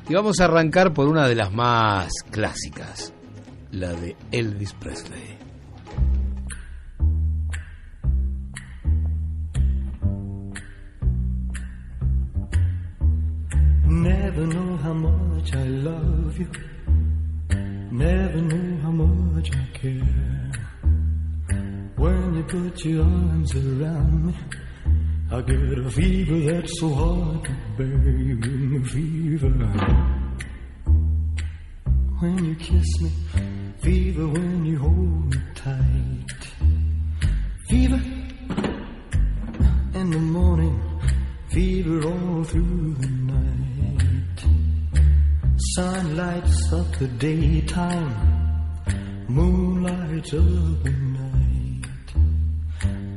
Y vamos a arrancar por una de las más clásicas, la de Elvis Presley. Never know how much I love you. Never know how much I care. When you put your arms around me, I get a fever that's so hard to bear. Fever. When you kiss me, fever when you hold me tight. Fever in the morning, fever all through the night. Sun lights up the daytime, moon lights up the night.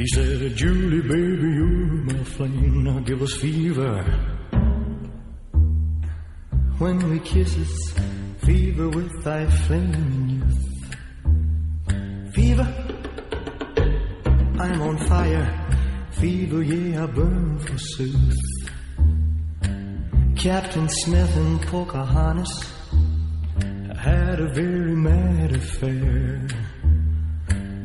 he said, Julie, baby, you're my flame. Now give us fever. When we kisses, fever with thy flaming youth. Fever, I'm on fire. Fever, yeah, I burn forsooth. Captain Smith and Pocahontas had a very mad affair.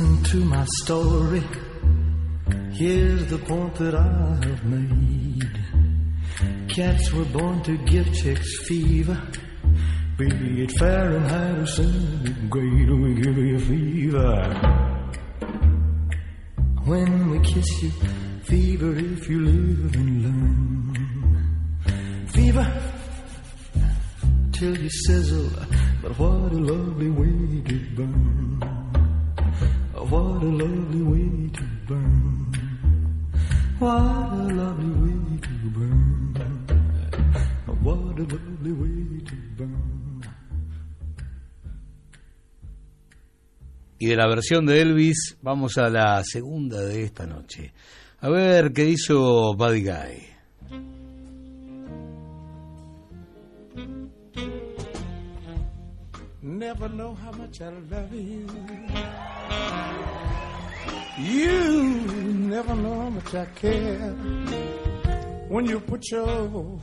Listen to my story. Here's the point that I have made. Cats were born to give chicks fever. Be it Fahrenheit or centigrade, we give you fever. When we kiss you, fever if you live and learn. Fever till you sizzle, but what a lovely way to burn. Y de la versión de Elvis vamos a la segunda de esta noche. A ver qué hizo Buddy Guy. Never know how much I love you. You never know how much I care. When you put your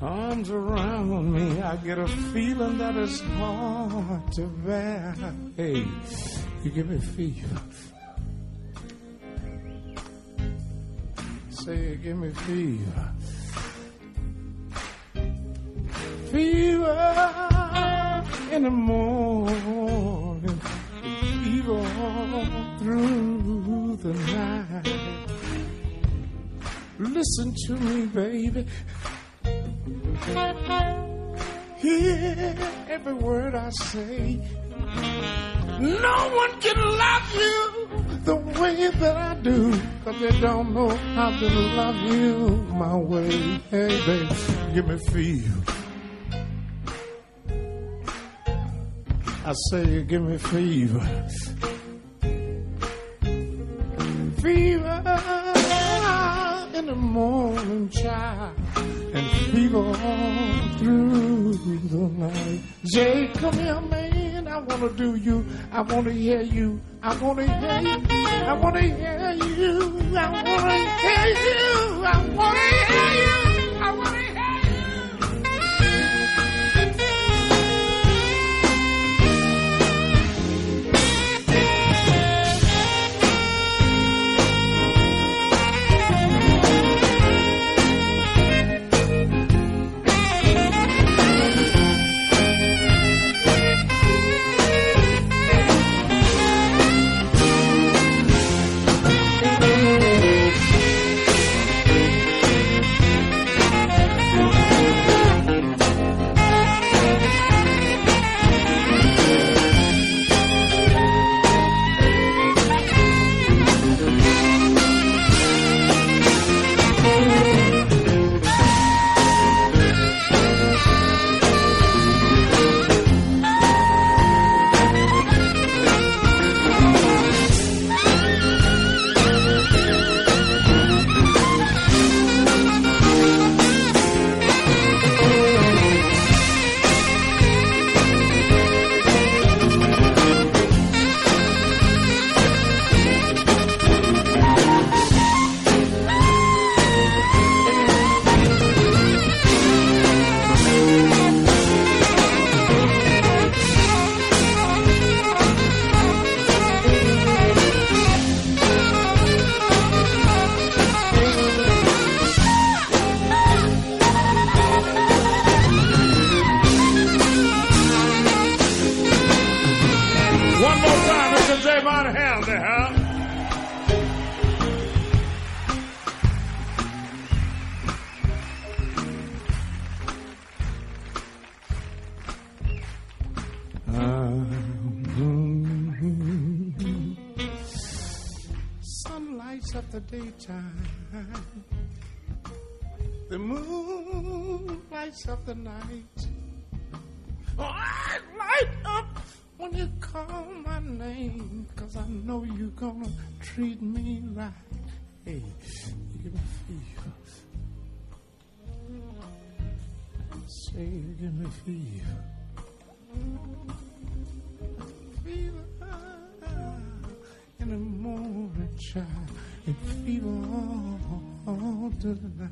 arms around me, I get a feeling that is hard to bear. Hey, you give me fever. Say, give me fever. Fever in the morning, fever through the night. Listen to me, baby. Hear every word I say. No one can love you the way that I do. Cause they don't know how to love you my way. Hey, baby, give me feel. I say, you give me fever. Fever in the morning, child, and fever all through the night. Jay, come here, man. I wanna do you. I wanna hear you. I wanna hear you. I wanna hear you. I wanna hear you. I wanna hear you. I wanna hear you. The daytime. The moon lights up the night. Oh, I light up when you call my name, cause I know you're gonna treat me right. Hey, give me fever. Say give me fever. Fever in the morning, child, and fever all, all through the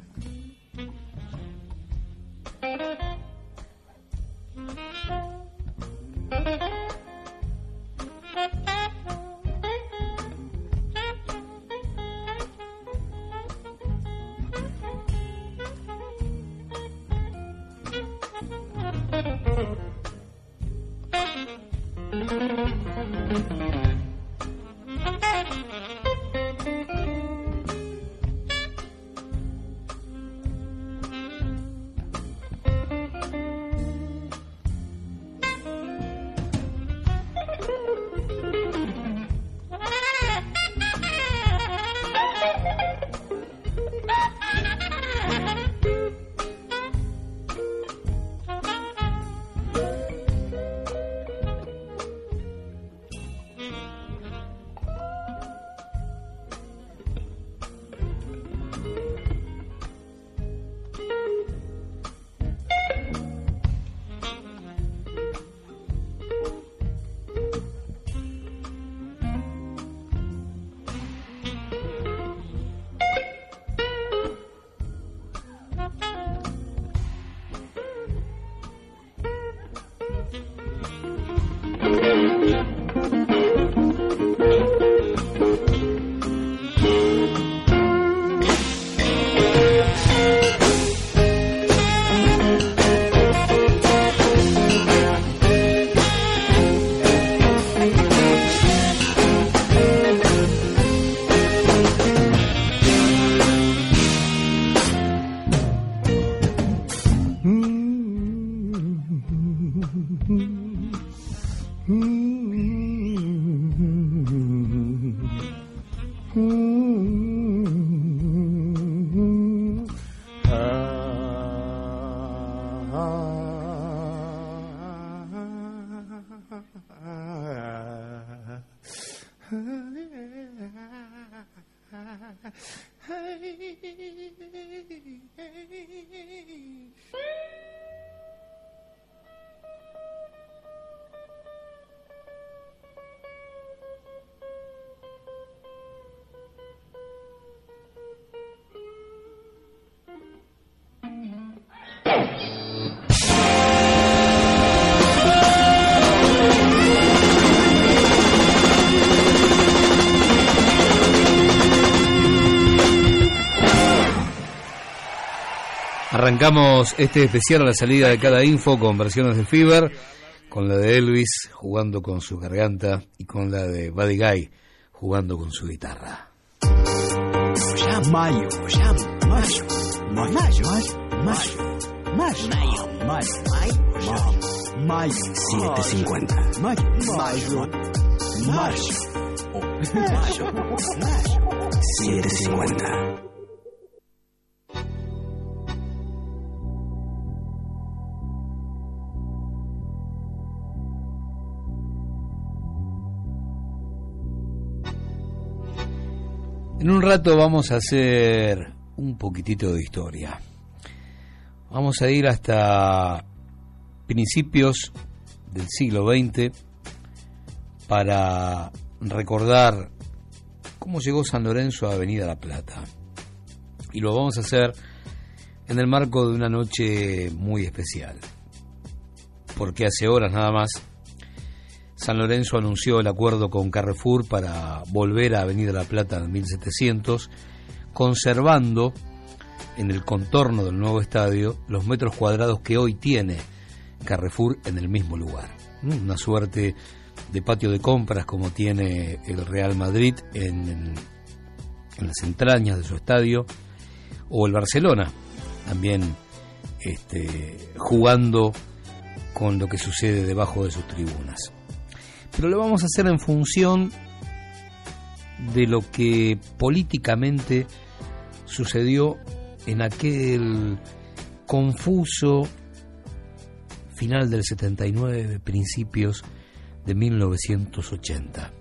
Hmm. Arrancamos este especial a la salida de cada info con versiones de Fever, con la de Elvis jugando con su garganta y con la de Buddy Guy jugando con su guitarra. Ya mayo, ya mayo, mayo, mayo, mayo, mayo, mayo, mayo, 750. Mayo, mayo, mayo, mayo, mayo, 750. En un rato vamos a hacer un poquitito de historia. Vamos a ir hasta principios del siglo XX para recordar cómo llegó San Lorenzo a Avenida La Plata. Y lo vamos a hacer en el marco de una noche muy especial. Porque hace horas nada más San Lorenzo anunció el acuerdo con Carrefour para volver a Avenida La Plata en 1700, conservando en el contorno del nuevo estadio los metros cuadrados que hoy tiene Carrefour en el mismo lugar. Una suerte de patio de compras como tiene el Real Madrid en, en las entrañas de su estadio, o el Barcelona, también este, jugando con lo que sucede debajo de sus tribunas pero lo vamos a hacer en función de lo que políticamente sucedió en aquel confuso final del 79, principios de 1980.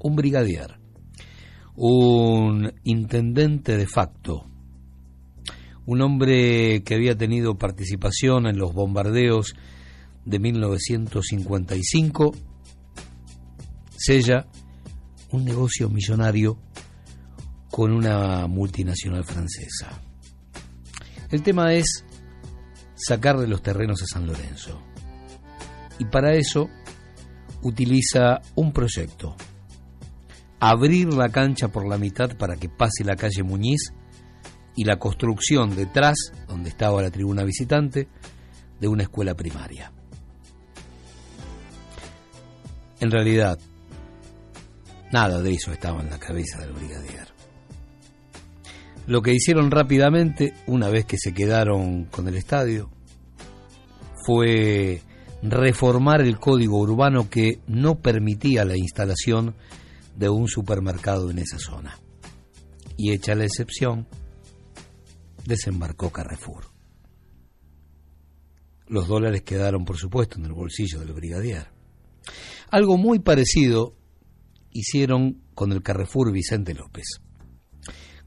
Un brigadier, un intendente de facto, un hombre que había tenido participación en los bombardeos de 1955, sella un negocio millonario con una multinacional francesa. El tema es sacar de los terrenos a San Lorenzo. Y para eso utiliza un proyecto. Abrir la cancha por la mitad para que pase la calle Muñiz y la construcción detrás, donde estaba la tribuna visitante, de una escuela primaria. En realidad, nada de eso estaba en la cabeza del brigadier. Lo que hicieron rápidamente, una vez que se quedaron con el estadio, fue reformar el código urbano que no permitía la instalación de un supermercado en esa zona. Y hecha la excepción, desembarcó Carrefour. Los dólares quedaron, por supuesto, en el bolsillo del brigadier. Algo muy parecido hicieron con el Carrefour Vicente López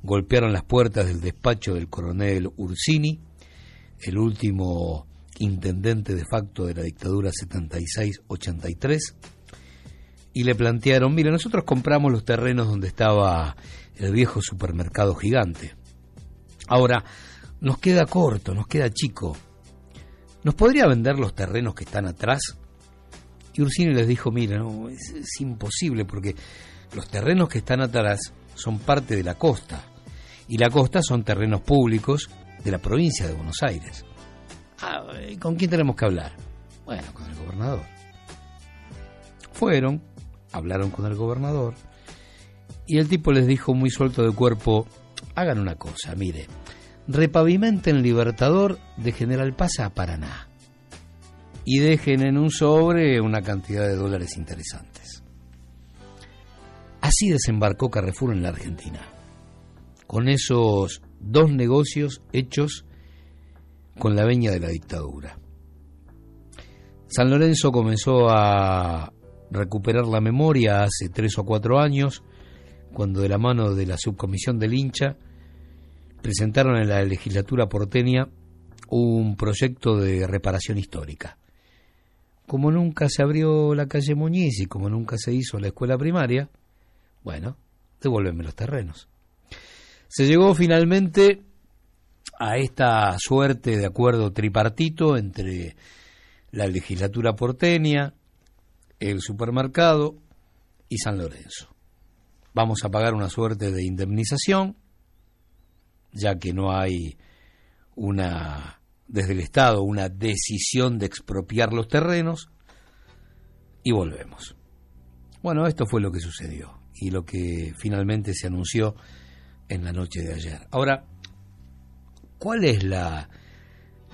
golpearon las puertas del despacho del coronel Ursini, el último intendente de facto de la dictadura 76-83, y le plantearon, mire, nosotros compramos los terrenos donde estaba el viejo supermercado gigante. Ahora, nos queda corto, nos queda chico. ¿Nos podría vender los terrenos que están atrás? Y Ursini les dijo, mira, no, es, imposible porque los terrenos que están atrás son parte de la costa y la costa son terrenos públicos de la provincia de Buenos Aires. Ah, ¿Con quién tenemos que hablar? Bueno, con el gobernador. Fueron, hablaron con el gobernador y el tipo les dijo muy suelto de cuerpo, hagan una cosa, mire, repavimenten Libertador de General Paz a Paraná y dejen en un sobre una cantidad de dólares interesantes. Así desembarcó Carrefour en la Argentina con esos dos negocios hechos con la veña de la dictadura. San Lorenzo comenzó a recuperar la memoria hace tres o cuatro años, cuando de la mano de la subcomisión del hincha presentaron en la legislatura porteña un proyecto de reparación histórica. Como nunca se abrió la calle Muñiz y como nunca se hizo la escuela primaria, bueno, devuélveme los terrenos. Se llegó finalmente a esta suerte de acuerdo tripartito entre la legislatura porteña, el supermercado y San Lorenzo. Vamos a pagar una suerte de indemnización, ya que no hay una desde el Estado una decisión de expropiar los terrenos y volvemos. Bueno, esto fue lo que sucedió y lo que finalmente se anunció en la noche de ayer. Ahora, ¿cuál es la,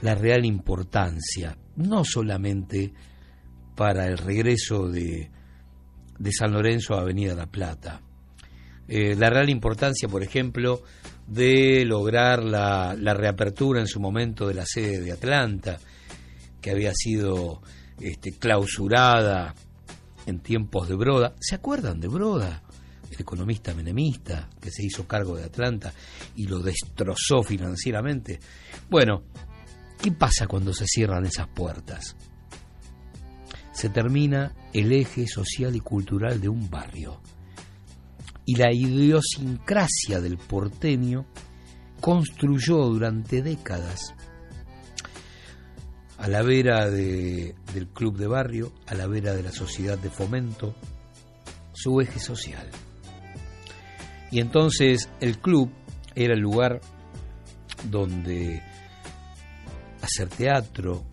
la real importancia? No solamente para el regreso de, de San Lorenzo a Avenida La Plata. Eh, la real importancia, por ejemplo, de lograr la, la, reapertura en su momento de la sede de Atlanta, que había sido este, clausurada en tiempos de Broda. ¿Se acuerdan de Broda? el economista menemista que se hizo cargo de Atlanta y lo destrozó financieramente. Bueno, ¿qué pasa cuando se cierran esas puertas? Se termina el eje social y cultural de un barrio. Y la idiosincrasia del porteño construyó durante décadas a la vera de, del club de barrio, a la vera de la sociedad de fomento, su eje social. Y entonces el club era el lugar donde hacer teatro,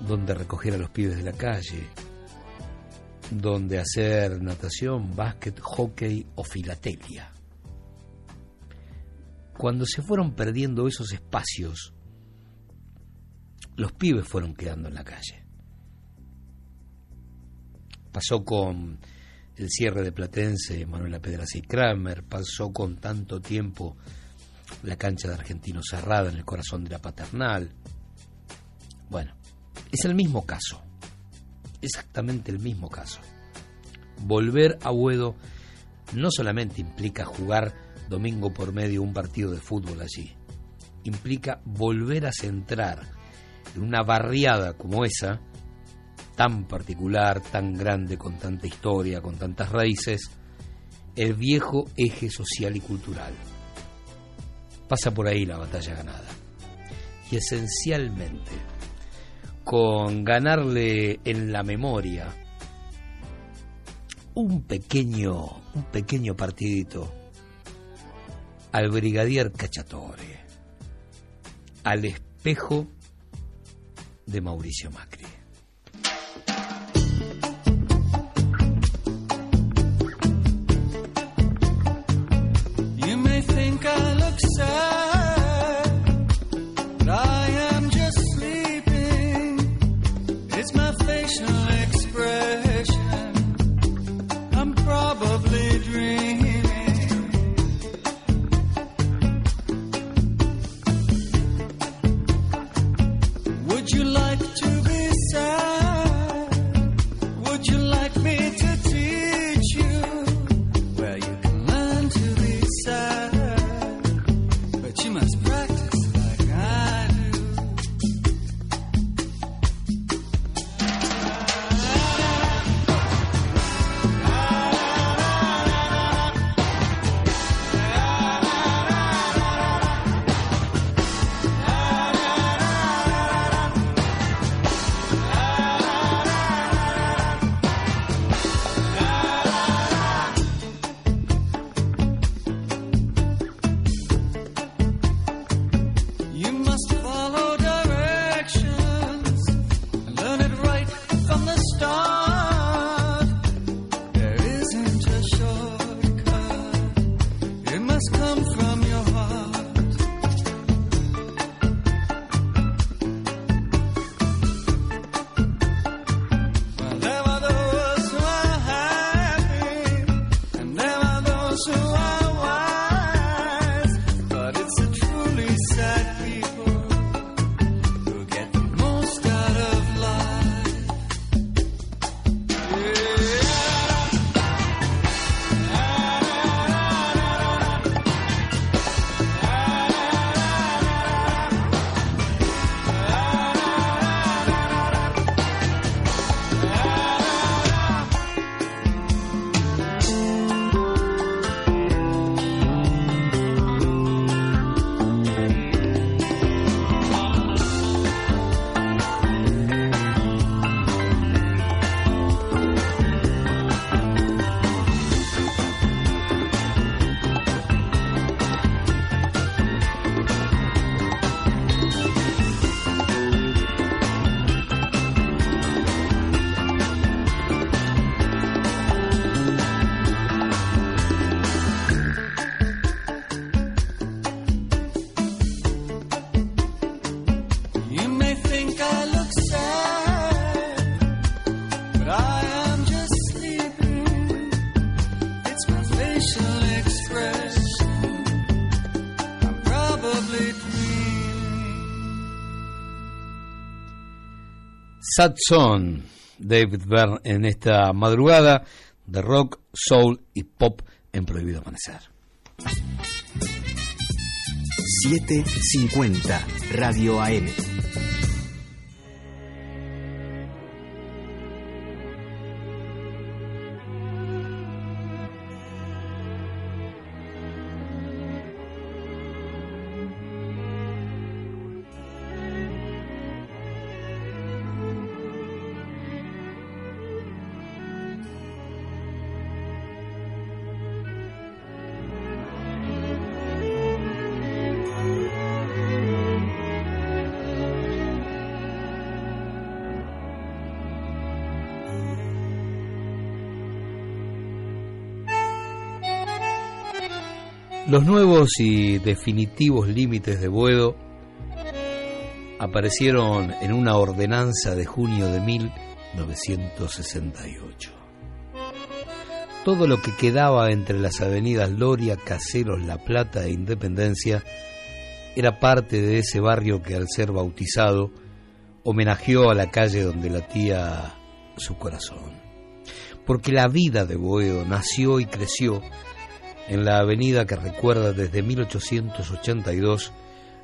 donde recoger a los pibes de la calle, donde hacer natación, básquet, hockey o filatelia. Cuando se fueron perdiendo esos espacios, los pibes fueron quedando en la calle. Pasó con el cierre de Platense, Manuela Pedraza y Kramer, pasó con tanto tiempo la cancha de Argentino cerrada en el corazón de la paternal. Bueno, es el mismo caso, exactamente el mismo caso. Volver a Buedo no solamente implica jugar domingo por medio un partido de fútbol allí, implica volver a centrar en una barriada como esa, tan particular, tan grande, con tanta historia, con tantas raíces, el viejo eje social y cultural. Pasa por ahí la batalla ganada. Y esencialmente, con ganarle en la memoria un pequeño, un pequeño partidito al brigadier Cacciatore, al espejo de Mauricio Macri. Sad David Byrne en esta madrugada de rock, soul y pop en Prohibido Amanecer. 750 Radio AM. Los nuevos y definitivos límites de Buedo aparecieron en una ordenanza de junio de 1968. todo lo que quedaba entre las avenidas Loria, Caseros, La Plata e Independencia era parte de ese barrio que al ser bautizado homenajeó a la calle donde latía su corazón. Porque la vida de Boedo nació y creció en la avenida que recuerda desde 1882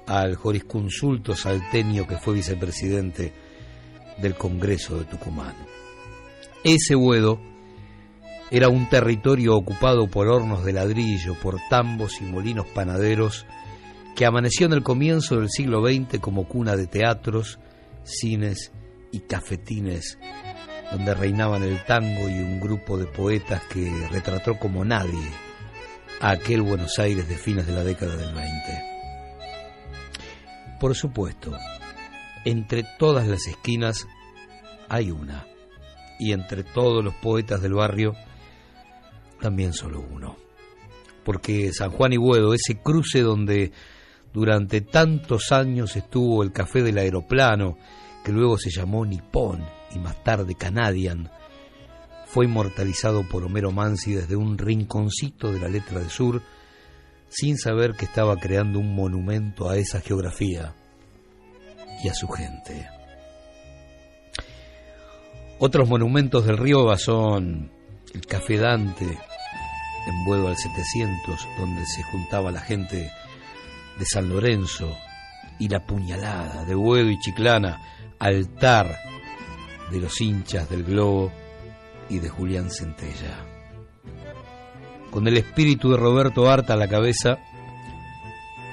al jurisconsulto salteño que fue vicepresidente del Congreso de Tucumán. Ese Boedo era un territorio ocupado por hornos de ladrillo, por tambos y molinos panaderos, que amaneció en el comienzo del siglo XX como cuna de teatros, cines y cafetines, donde reinaban el tango y un grupo de poetas que retrató como nadie aquel Buenos Aires de fines de la década del 20. Por supuesto, entre todas las esquinas hay una, y entre todos los poetas del barrio también solo uno. Porque San Juan y Buedo, ese cruce donde durante tantos años estuvo el café del aeroplano, que luego se llamó Nippon y más tarde Canadian, fue inmortalizado por Homero Mansi desde un rinconcito de la letra de sur, sin saber que estaba creando un monumento a esa geografía y a su gente. Otros monumentos del Río son el Café Dante, en Buedo al 700, donde se juntaba la gente de San Lorenzo, y la puñalada de Buedo y Chiclana, altar de los hinchas del globo y de Julián Centella. Con el espíritu de Roberto Arta a la cabeza,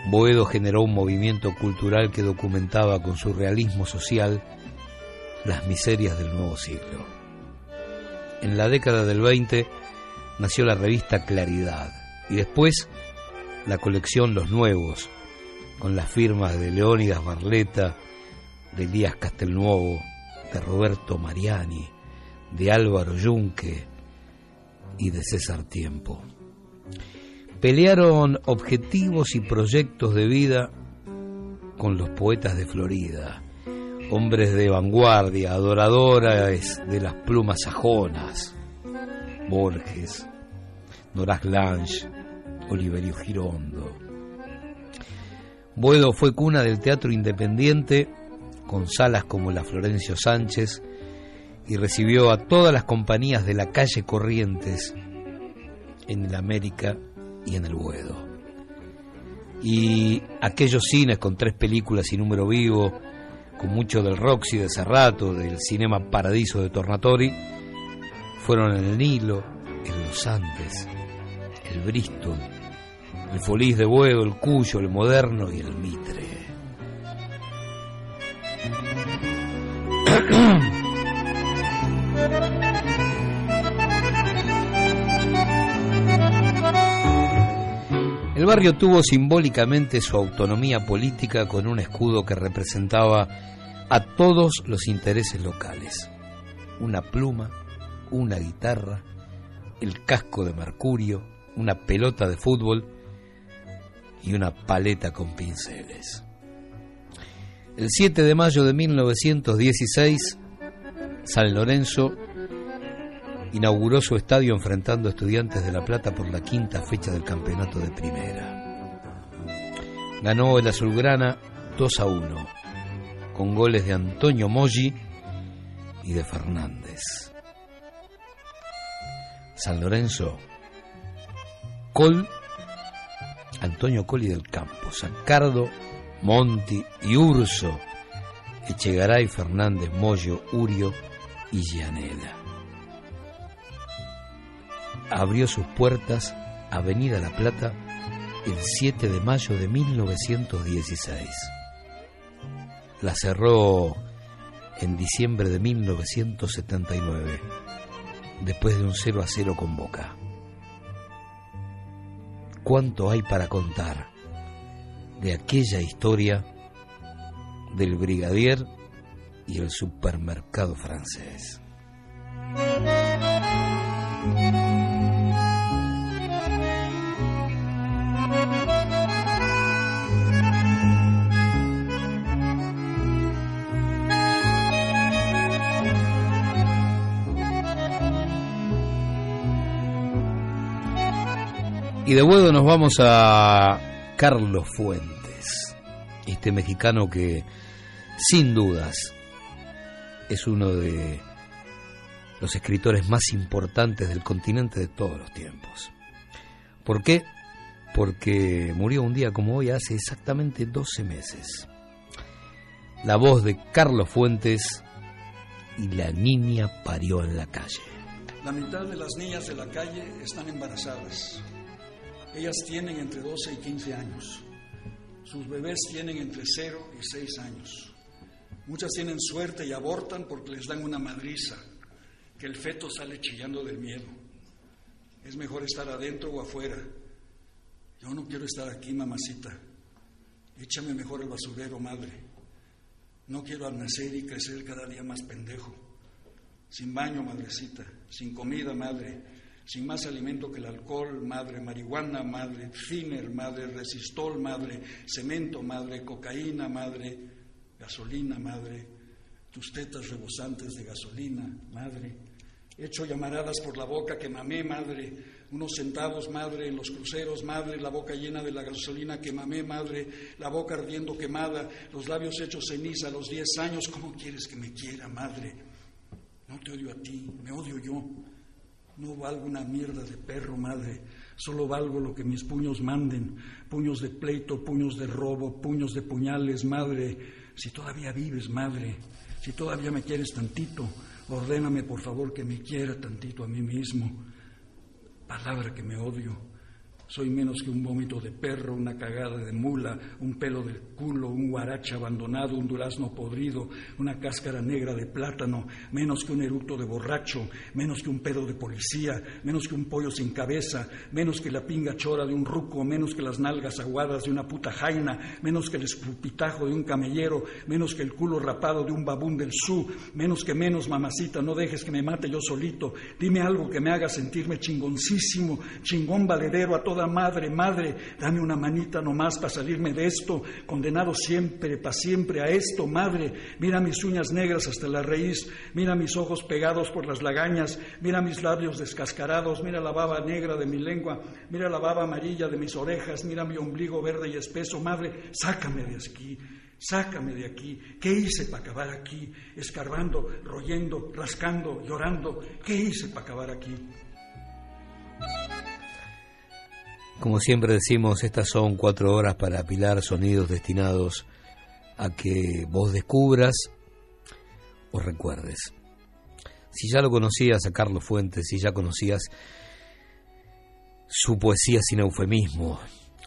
Boedo generó un movimiento cultural que documentaba con su realismo social las miserias del nuevo siglo. En la década del 20 nació la revista Claridad y después la colección Los Nuevos, con las firmas de Leónidas Barleta, de Elías Castelnuovo, de Roberto Mariani, de Álvaro Yunque y de César Tiempo. Pelearon objetivos y proyectos de vida con los poetas de Florida, hombres de vanguardia, adoradores de las plumas sajonas, Borges, Noras Lange, Oliverio Girondo. Boedo fue cuna del teatro independiente con salas como la Florencio Sánchez y recibió a todas las compañías de la calle Corrientes en el América y en el Buedo. Y aquellos cines con tres películas y número vivo, con mucho del Roxy de Cerrato, del Cinema Paradiso de Tornatori, fueron en el Nilo, en los Andes, el Bristol, el Folies de Buedo, el Cuyo, el Moderno y el Mitre. Barrio tuvo simbólicamente su autonomía política con un escudo que representaba a todos los intereses locales. Una pluma, una guitarra, el casco de mercurio, una pelota de fútbol y una paleta con pinceles. El 7 de mayo de 1916, San Lorenzo inauguró su estadio enfrentando a Estudiantes de La Plata por la quinta fecha del campeonato de primera. Ganó el Azulgrana 2 a 1, con goles de Antonio Moggi y de Fernández. San Lorenzo, Col, Antonio Coli del Campo, Sancardo, Monti y Urso, Echegaray, Fernández, Moyo, Urio y Gianella. Abrió sus puertas Avenida La Plata el 7 de mayo de 1916. La cerró en diciembre de 1979, después de un 0 a 0 con Boca. ¿Cuánto hay para contar de aquella historia del brigadier y el supermercado francés? Y de vuelo nos vamos a Carlos Fuentes, este mexicano que sin dudas es uno de los escritores más importantes del continente de todos los tiempos. ¿Por qué? Porque murió un día como hoy hace exactamente 12 meses. La voz de Carlos Fuentes y la niña parió en la calle. La mitad de las niñas de la calle están embarazadas. Ellas tienen entre 12 y 15 años. Sus bebés tienen entre 0 y 6 años. Muchas tienen suerte y abortan porque les dan una madriza, que el feto sale chillando del miedo. Es mejor estar adentro o afuera. Yo no quiero estar aquí, mamacita. Échame mejor el basurero, madre. No quiero nacer y crecer cada día más pendejo. Sin baño, madrecita. Sin comida, madre sin más alimento que el alcohol, madre, marihuana, madre, thinner, madre, resistol, madre, cemento, madre, cocaína, madre, gasolina, madre, tus tetas rebosantes de gasolina, madre, hecho llamaradas por la boca que mamé, madre, unos centavos, madre, en los cruceros, madre, la boca llena de la gasolina que mamé, madre, la boca ardiendo quemada, los labios hechos ceniza a los diez años, ¿cómo quieres que me quiera, madre? No te odio a ti, me odio yo. No valgo una mierda de perro, madre. Solo valgo lo que mis puños manden. Puños de pleito, puños de robo, puños de puñales, madre. Si todavía vives, madre. Si todavía me quieres tantito, ordéname por favor que me quiera tantito a mí mismo. Palabra que me odio. Soy menos que un vómito de perro, una cagada de mula, un pelo del culo, un guarache abandonado, un durazno podrido, una cáscara negra de plátano, menos que un eructo de borracho, menos que un pedo de policía, menos que un pollo sin cabeza, menos que la pinga chora de un ruco, menos que las nalgas aguadas de una puta jaina, menos que el escupitajo de un camellero, menos que el culo rapado de un babún del su, menos que menos, mamacita, no dejes que me mate yo solito. Dime algo que me haga sentirme chingoncísimo, chingón valedero a madre, madre, dame una manita nomás para salirme de esto, condenado siempre, para siempre a esto, madre, mira mis uñas negras hasta la raíz, mira mis ojos pegados por las lagañas, mira mis labios descascarados, mira la baba negra de mi lengua, mira la baba amarilla de mis orejas, mira mi ombligo verde y espeso, madre, sácame de aquí. Sácame de aquí. ¿Qué hice para acabar aquí? Escarbando, royendo, rascando, llorando. ¿Qué hice para acabar aquí? Como siempre decimos, estas son cuatro horas para apilar sonidos destinados a que vos descubras o recuerdes. Si ya lo conocías a Carlos Fuentes, si ya conocías su poesía sin eufemismo,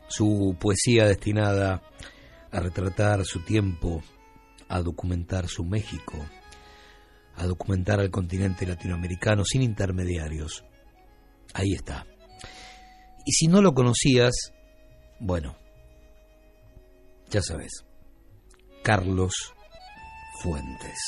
su poesía destinada a retratar su tiempo, a documentar su México, a documentar al continente latinoamericano sin intermediarios. Ahí está. Y si no lo conocías, bueno, ya sabes, Carlos Fuentes.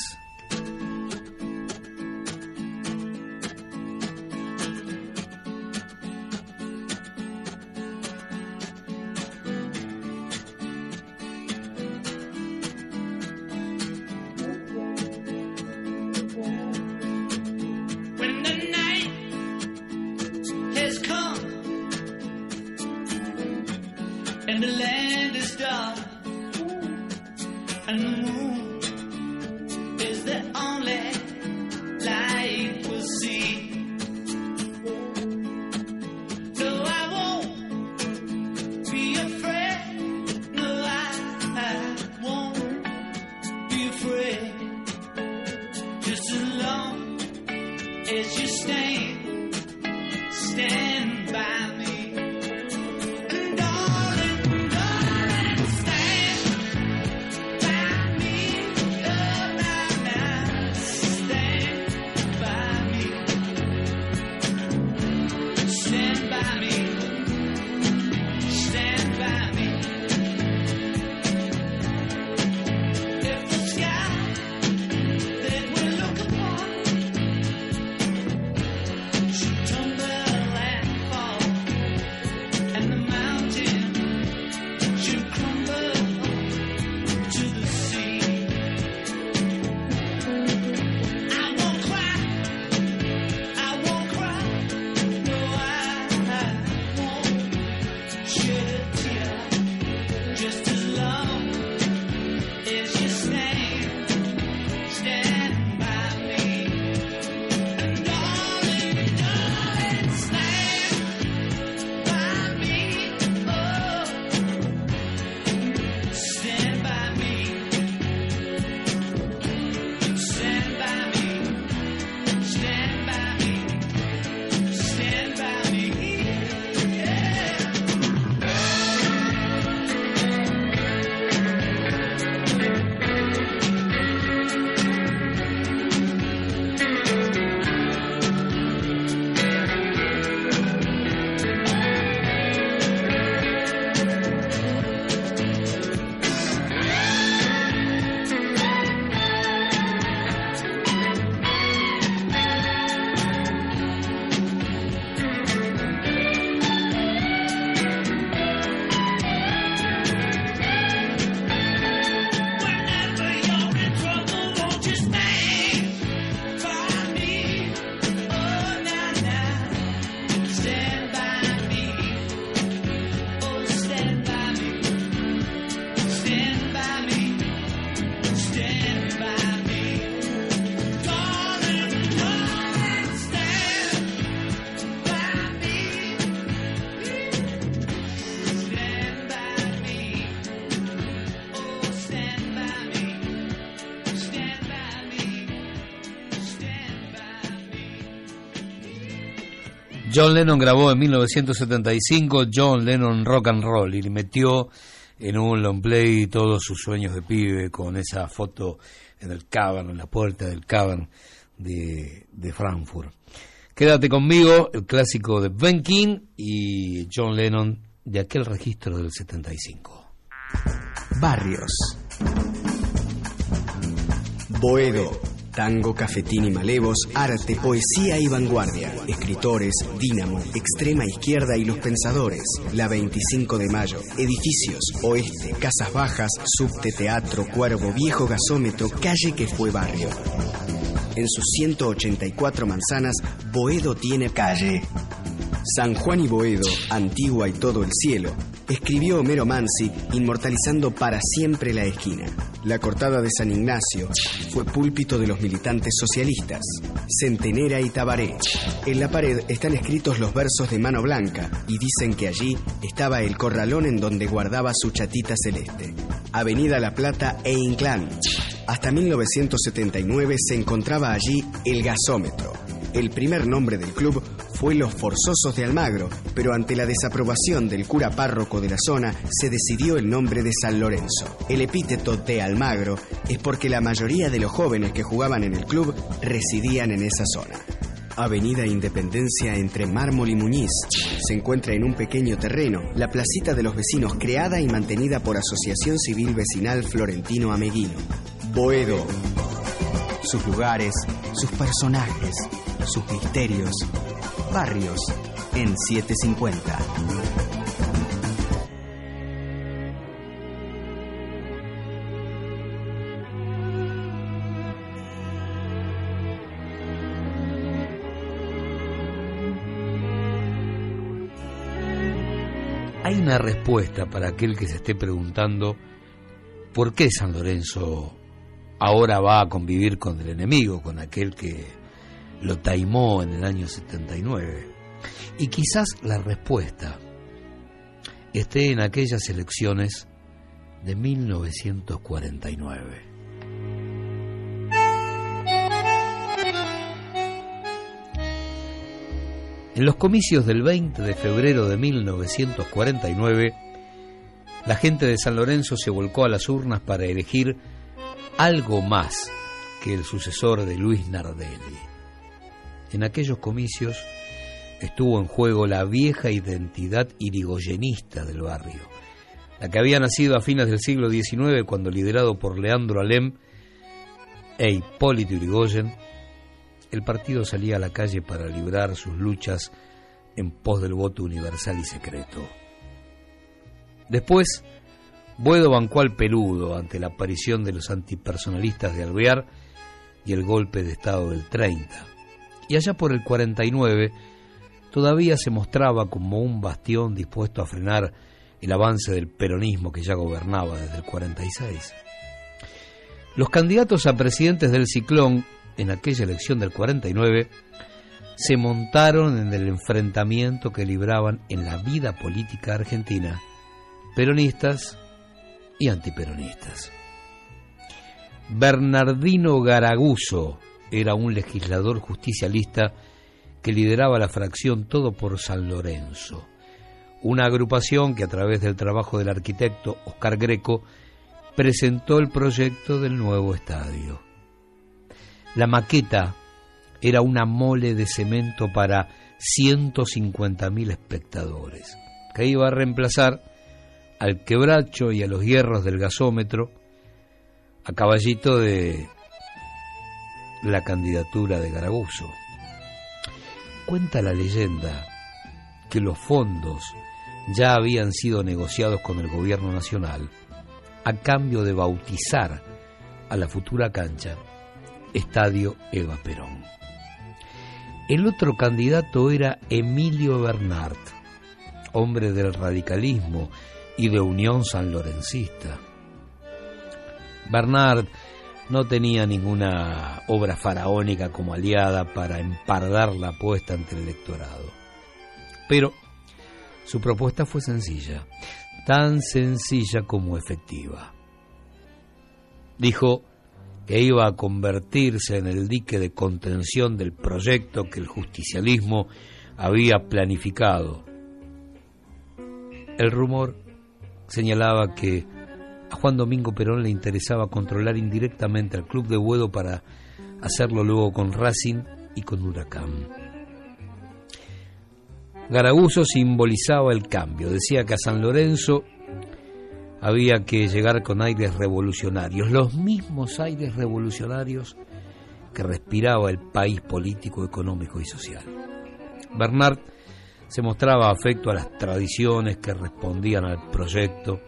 John Lennon grabó en 1975 John Lennon Rock and Roll y metió en un long play todos sus sueños de pibe con esa foto en el cavern, en la puerta del cavern de, de Frankfurt. Quédate conmigo, el clásico de Ben King y John Lennon de aquel registro del 75. Barrios. Boedo. Tango, cafetín y malevos, arte, poesía y vanguardia. Escritores, Dínamo, Extrema Izquierda y Los Pensadores. La 25 de Mayo. Edificios, Oeste, Casas Bajas, Subte Teatro, Cuervo, Viejo Gasómetro, Calle que fue barrio. En sus 184 manzanas, Boedo tiene calle. San Juan y Boedo, Antigua y todo el cielo, escribió Homero Mansi, inmortalizando para siempre la esquina. La cortada de San Ignacio fue púlpito de los militantes socialistas, Centenera y Tabaré. En la pared están escritos los versos de Mano Blanca y dicen que allí estaba el corralón en donde guardaba su chatita celeste. Avenida La Plata e Inclán. Hasta 1979 se encontraba allí el gasómetro. El primer nombre del club fue Los Forzosos de Almagro, pero ante la desaprobación del cura párroco de la zona se decidió el nombre de San Lorenzo. El epíteto de Almagro es porque la mayoría de los jóvenes que jugaban en el club residían en esa zona. Avenida Independencia entre Mármol y Muñiz. Se encuentra en un pequeño terreno, la placita de los vecinos creada y mantenida por Asociación Civil Vecinal Florentino Ameguino. Boedo. Sus lugares, sus personajes, sus misterios. Barrios en 750. Hay una respuesta para aquel que se esté preguntando por qué San Lorenzo ahora va a convivir con el enemigo, con aquel que lo taimó en el año 79. Y quizás la respuesta esté en aquellas elecciones de 1949. En los comicios del 20 de febrero de 1949, la gente de San Lorenzo se volcó a las urnas para elegir algo más que el sucesor de Luis Nardelli. En aquellos comicios estuvo en juego la vieja identidad irigoyenista del barrio, la que había nacido a fines del siglo XIX cuando liderado por Leandro Alem e Hipólito Irigoyen, el partido salía a la calle para librar sus luchas en pos del voto universal y secreto. Después, Buedo bancó al peludo ante la aparición de los antipersonalistas de Alvear y el golpe de Estado del 30. Y allá por el 49 todavía se mostraba como un bastión dispuesto a frenar el avance del peronismo que ya gobernaba desde el 46. Los candidatos a presidentes del ciclón en aquella elección del 49 se montaron en el enfrentamiento que libraban en la vida política argentina peronistas y antiperonistas. Bernardino Garaguso era un legislador justicialista que lideraba la fracción Todo por San Lorenzo, una agrupación que a través del trabajo del arquitecto Oscar Greco presentó el proyecto del nuevo estadio. La maqueta era una mole de cemento para 150.000 espectadores, que iba a reemplazar al quebracho y a los hierros del gasómetro a caballito de la candidatura de Garaguso. Cuenta la leyenda que los fondos ya habían sido negociados con el gobierno nacional a cambio de bautizar a la futura cancha Estadio Eva Perón. El otro candidato era Emilio Bernard, hombre del radicalismo y de Unión Sanlorencista. Bernard no tenía ninguna obra faraónica como aliada para empardar la apuesta ante el electorado. Pero su propuesta fue sencilla, tan sencilla como efectiva. Dijo que iba a convertirse en el dique de contención del proyecto que el justicialismo había planificado. El rumor señalaba que a Juan Domingo Perón le interesaba controlar indirectamente al club de Buedo para hacerlo luego con Racing y con Huracán. Garaguso simbolizaba el cambio, decía que a San Lorenzo había que llegar con aires revolucionarios, los mismos aires revolucionarios que respiraba el país político, económico y social. Bernard se mostraba afecto a las tradiciones que respondían al proyecto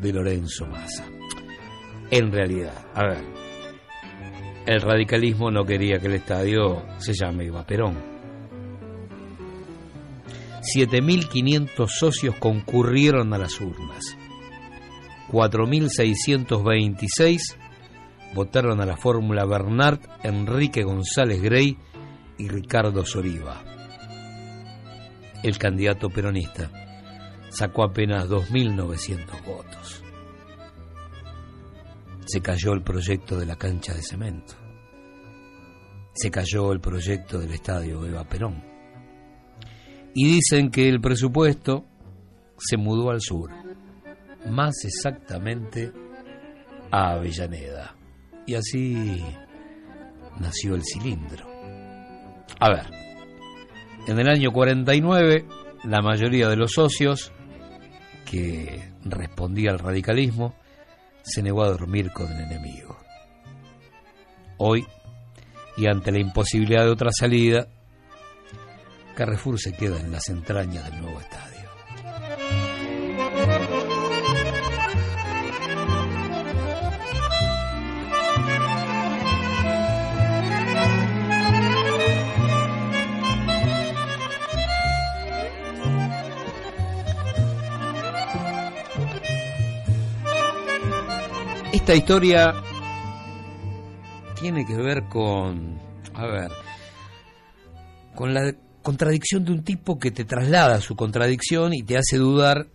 de Lorenzo Massa. En realidad, a ver, el radicalismo no quería que el estadio se llame Iba Perón. 7.500 socios concurrieron a las urnas. 4.626 votaron a la fórmula Bernard, Enrique González Grey y Ricardo Soriba. El candidato peronista sacó apenas 2.900 votos. Se cayó el proyecto de la cancha de cemento. Se cayó el proyecto del estadio Eva Perón. Y dicen que el presupuesto se mudó al sur, más exactamente a Avellaneda. Y así nació el cilindro. A ver, en el año 49 la mayoría de los socios que respondía al radicalismo se negó a dormir con el enemigo. Hoy, y ante la imposibilidad de otra salida, Carrefour se queda en las entrañas del nuevo estadio. Esta historia tiene que ver con, a ver, con la contradicción de un tipo que te traslada su contradicción y te hace dudar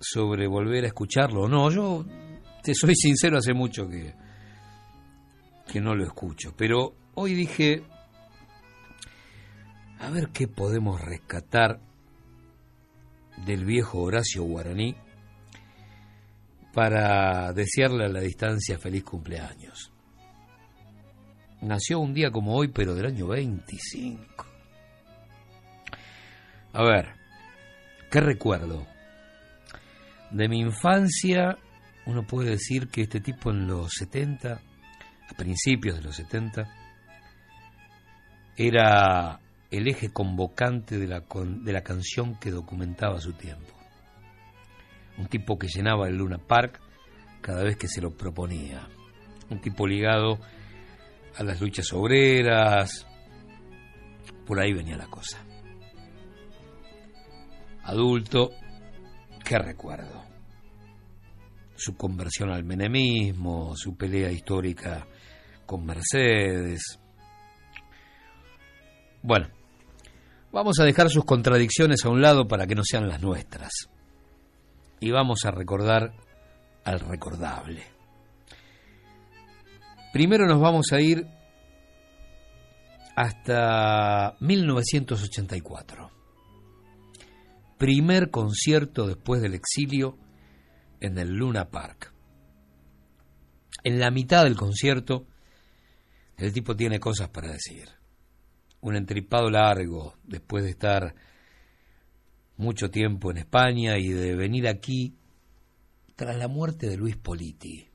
sobre volver a escucharlo o no. Yo te soy sincero, hace mucho que, que no lo escucho, pero hoy dije, a ver qué podemos rescatar del viejo Horacio Guaraní para desearle a la distancia feliz cumpleaños. Nació un día como hoy, pero del año 25. A ver, ¿qué recuerdo? De mi infancia, uno puede decir que este tipo en los 70, a principios de los 70, era el eje convocante de la, de la canción que documentaba su tiempo un tipo que llenaba el Luna Park cada vez que se lo proponía, un tipo ligado a las luchas obreras, por ahí venía la cosa. Adulto, ¿qué recuerdo? Su conversión al menemismo, su pelea histórica con Mercedes. Bueno, vamos a dejar sus contradicciones a un lado para que no sean las nuestras y vamos a recordar al recordable. Primero nos vamos a ir hasta 1984. Primer concierto después del exilio en el Luna Park. En la mitad del concierto, el tipo tiene cosas para decir. Un entripado largo después de estar mucho tiempo en España y de venir aquí tras la muerte de Luis Politi.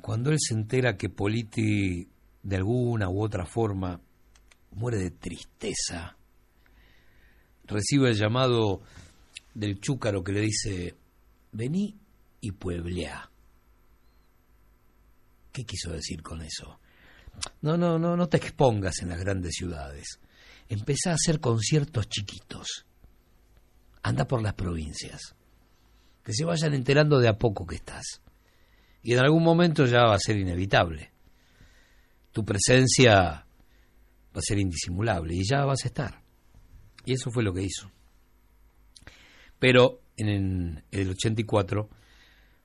Cuando él se entera que Politi de alguna u otra forma muere de tristeza, recibe el llamado del chúcaro que le dice, vení y pueblea. ¿Qué quiso decir con eso? No, no, no, no te expongas en las grandes ciudades. Empezá a hacer conciertos chiquitos anda por las provincias. Que se vayan enterando de a poco que estás. Y en algún momento ya va a ser inevitable. Tu presencia va a ser indisimulable y ya vas a estar. Y eso fue lo que hizo. Pero en el 84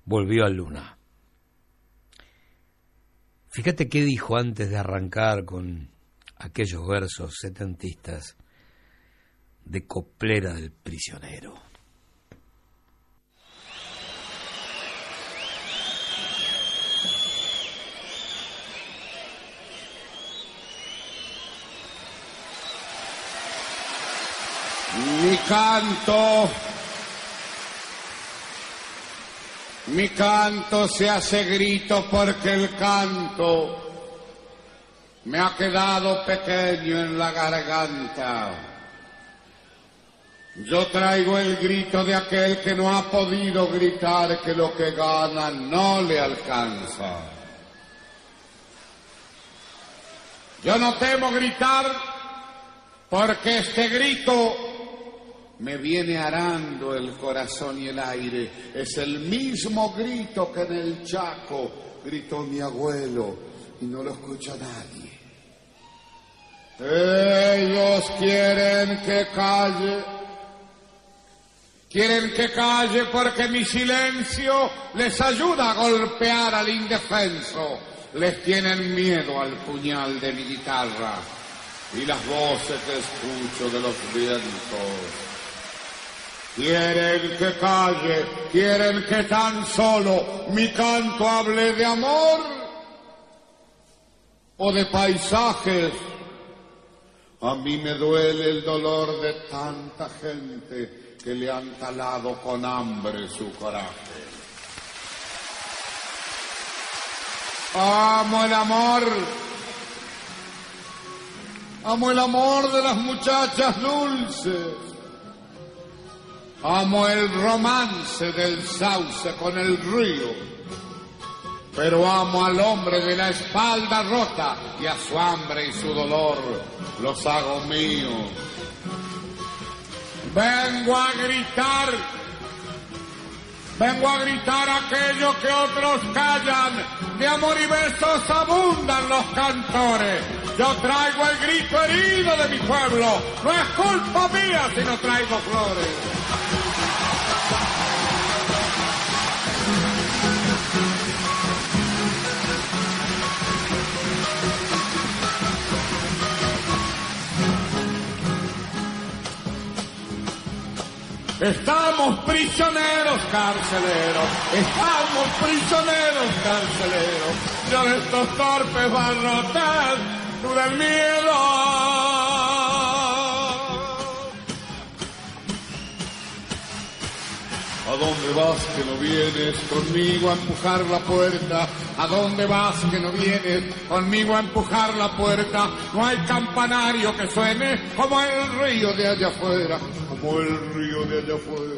volvió a Luna. Fíjate qué dijo antes de arrancar con aquellos versos setentistas de Coplera del Prisionero. Mi canto, mi canto se hace grito porque el canto me ha quedado pequeño en la garganta. Yo traigo el grito de aquel que no ha podido gritar que lo que gana no le alcanza. Yo no temo gritar porque este grito me viene arando el corazón y el aire. Es el mismo grito que en el Chaco gritó mi abuelo y no lo escucha nadie. Ellos quieren que calle, quieren que calle porque mi silencio les ayuda a golpear al indefenso. Les tienen miedo al puñal de mi guitarra y las voces que escucho de los vientos. Quieren que calle, quieren que tan solo mi canto hable de amor o de paisajes. A mí me duele el dolor de tanta gente que le han talado con hambre su coraje. Amo el amor. Amo el amor de las muchachas dulces. Amo el romance del sauce con el río. Pero amo al hombre de la espalda rota y a su hambre y su dolor los hago míos. Vengo a gritar, vengo a gritar aquello que otros callan. De amor y besos abundan los cantores. Yo traigo el grito herido de mi pueblo. No es culpa mía si no traigo flores. Estamos prisioneros carceleros, estamos prisioneros carceleros, ya de estos torpes barrotes dura el miedo. ¿A dónde vas que no vienes conmigo a empujar la puerta? ¿A dónde vas que no vienes conmigo a empujar la puerta? No hay campanario que suene como el río de allá afuera, como el río de allá afuera.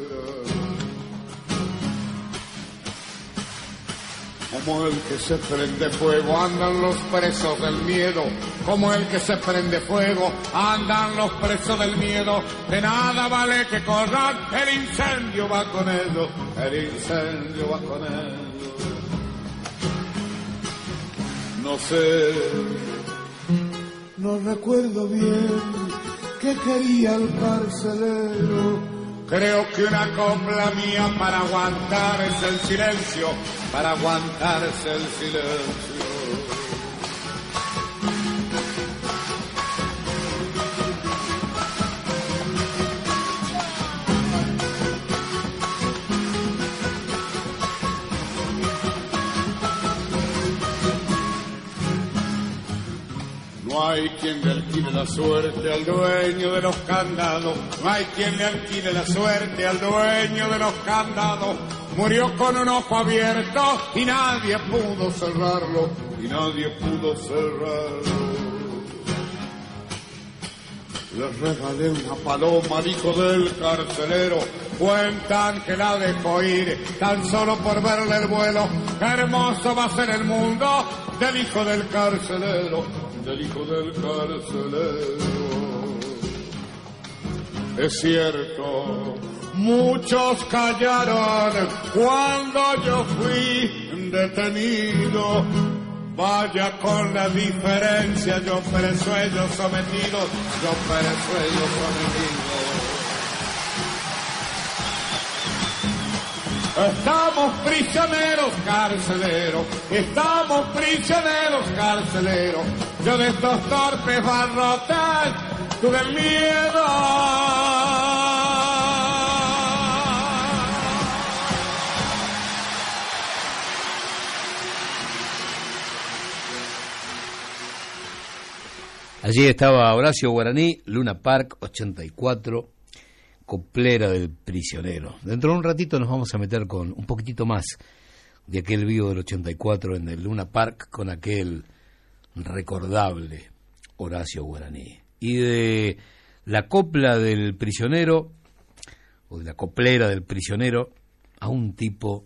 Como el que se prende fuego andan los presos del miedo. Como el que se prende fuego andan los presos del miedo. De nada vale que corran, el incendio va con ellos. El incendio va con ellos. No sé, no recuerdo bien qué quería el carcelero. Creo que una copla mía para aguantarse el silencio, para aguantarse el silencio. No hay quien le alquile la suerte al dueño de los candados. No hay quien le alquile la suerte al dueño de los candados. Murió con un ojo abierto y nadie pudo cerrarlo. Y nadie pudo cerrarlo. Le regalé una paloma, dijo del carcelero. Cuentan que la dejó ir tan solo por verle el vuelo. Qué hermoso va a ser el mundo del hijo del carcelero, del hijo del carcelero. Es cierto, muchos callaron cuando yo fui detenido. Vaya con la diferencia, yo preso ellos sometidos, yo preso ellos sometidos. Estamos prisioneros, carceleros, estamos prisioneros, carceleros. Yo de estos torpes barrotes tuve miedo. Allí estaba Horacio Guaraní, Luna Park 84, coplera del prisionero. Dentro de un ratito nos vamos a meter con un poquitito más de aquel vivo del 84 en el Luna Park con aquel recordable Horacio Guaraní. Y de la copla del prisionero, o de la coplera del prisionero, a un tipo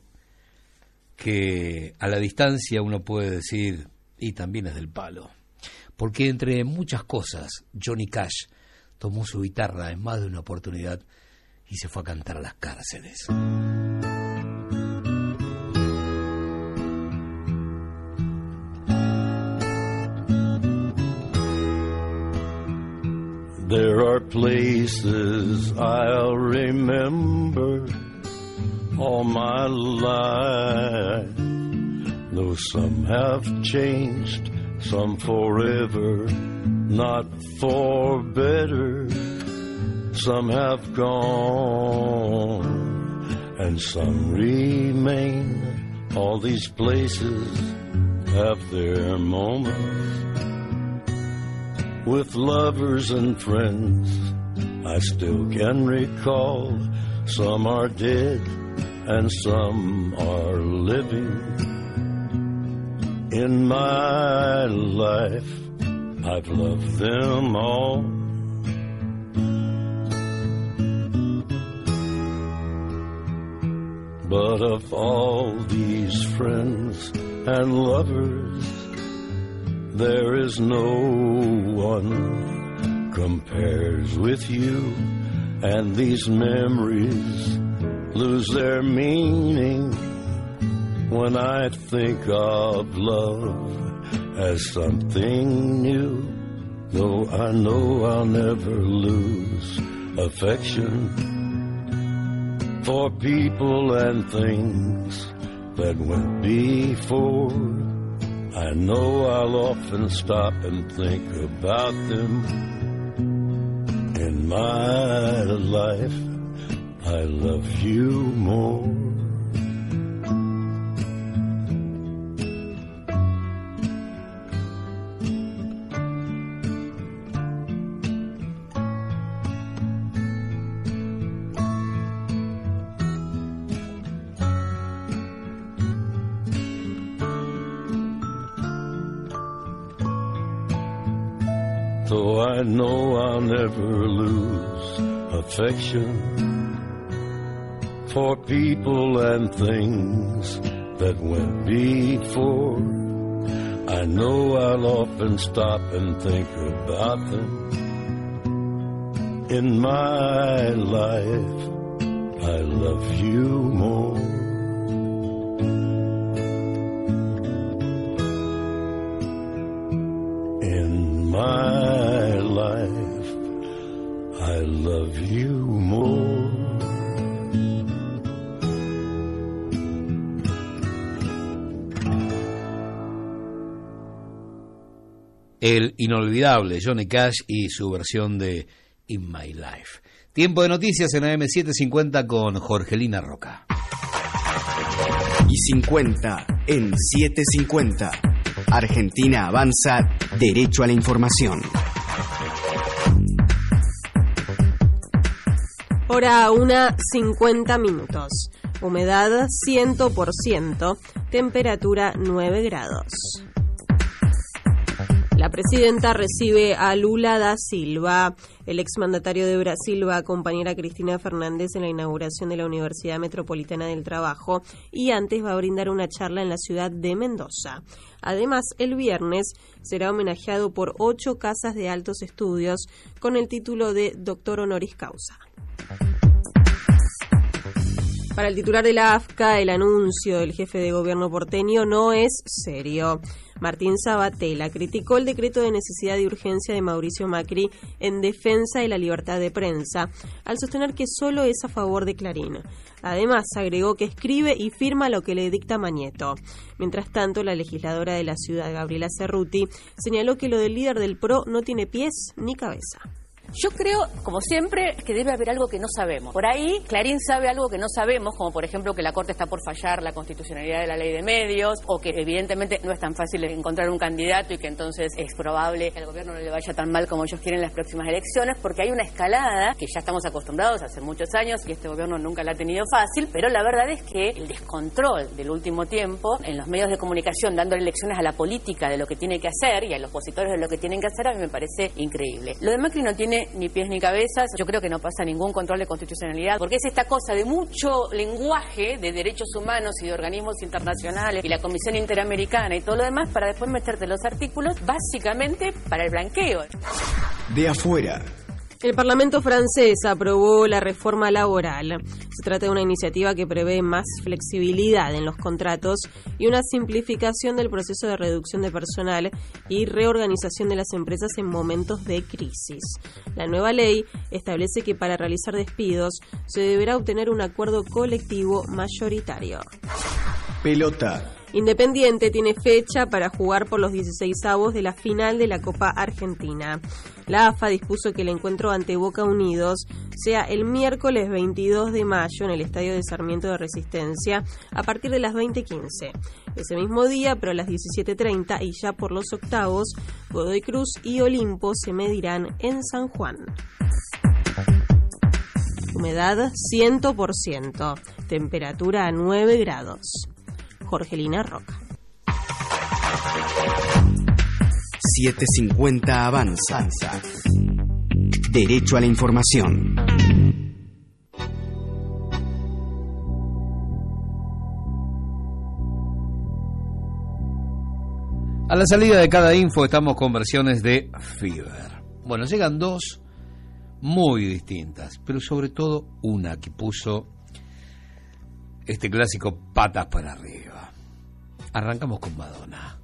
que a la distancia uno puede decir, y también es del palo porque entre muchas cosas Johnny Cash tomó su guitarra en más de una oportunidad y se fue a cantar a las cárceles. There are places I'll remember all my life, though some have changed some forever, not for better. Some have gone, and some remain. All these places have their moments with lovers and friends. I still can recall some are dead and some are living in my life. I've loved them all. But of all these friends and lovers, there is no one compares with you, and these memories lose their meaning when I think of love as something new, though I know I'll never lose affection for people and things that went before. I know I'll often stop and think about them in my life. I love you more. Though I know I'll never lose affection for people and things that went before. I know I'll often stop and think about them. In my life, I love you more. El inolvidable Johnny Cash y su versión de In My Life. Tiempo de noticias en AM750 con Jorgelina Roca. Y 50 en 750. Argentina avanza derecho a la información. Hora 1, 50 minutos. Humedad 100%. Temperatura 9 grados. La presidenta recibe a Lula da Silva. El exmandatario de Brasil va a acompañar a Cristina Fernández en la inauguración de la Universidad Metropolitana del Trabajo y antes va a brindar una charla en la ciudad de Mendoza. Además, el viernes será homenajeado por ocho casas de altos estudios con el título de Doctor Honoris Causa. Para el titular de la AFCA, el anuncio del jefe de gobierno porteño no es serio. Martín Sabatella, criticó el decreto de necesidad y urgencia de Mauricio Macri en defensa de la libertad de prensa, al sostener que solo es a favor de Clarín. Además, agregó que escribe y firma lo que le dicta Mañeto. Mientras tanto, la legisladora de la ciudad, Gabriela Cerruti, señaló que lo del líder del PRO no tiene pies ni cabeza. Yo creo, como siempre, que debe haber algo que no sabemos. Por ahí, Clarín sabe algo que no sabemos, como por ejemplo que la Corte está por fallar la constitucionalidad de la ley de medios, o que evidentemente no es tan fácil encontrar un candidato y que entonces es probable que al gobierno no le vaya tan mal como ellos quieren en las próximas elecciones, porque hay una escalada que ya estamos acostumbrados hace muchos años y este gobierno nunca la ha tenido fácil, pero la verdad es que el descontrol del último tiempo en los medios de comunicación, dándole lecciones a la política de lo que tiene que hacer y a los opositores de lo que tienen que hacer, a mí me parece increíble. Lo de Macri no tiene ni pies ni cabezas. Yo creo que no pasa ningún control de constitucionalidad, porque es esta cosa de mucho lenguaje de derechos humanos y de organismos internacionales y la Comisión Interamericana y todo lo demás para después meterte los artículos básicamente para el blanqueo. De afuera. El Parlamento francés aprobó la reforma laboral. Se trata de una iniciativa que prevé más flexibilidad en los contratos y una simplificación del proceso de reducción de personal y reorganización de las empresas en momentos de crisis. La nueva ley establece que para realizar despidos se deberá obtener un acuerdo colectivo mayoritario. Pelota. Independiente tiene fecha para jugar por los 16 avos de la final de la Copa Argentina. La AFA dispuso que el encuentro ante Boca Unidos sea el miércoles 22 de mayo en el Estadio de Sarmiento de Resistencia a partir de las 20:15. Ese mismo día, pero a las 17:30 y ya por los octavos, Godoy Cruz y Olimpo se medirán en San Juan. Humedad 100%, temperatura a 9 grados. Jorgelina Roca. 750 Avanza. Derecho a la información. A la salida de cada info estamos con versiones de Fever. Bueno, llegan dos muy distintas, pero sobre todo una que puso este clásico patas para arriba. Arrancamos con Madonna.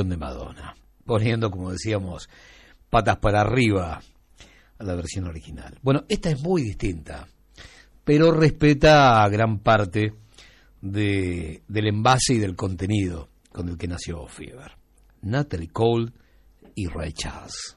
De Madonna, poniendo, como decíamos, patas para arriba a la versión original. Bueno, esta es muy distinta, pero respeta gran parte de, del envase y del contenido con el que nació Fever. Natalie Cole y Ray Charles.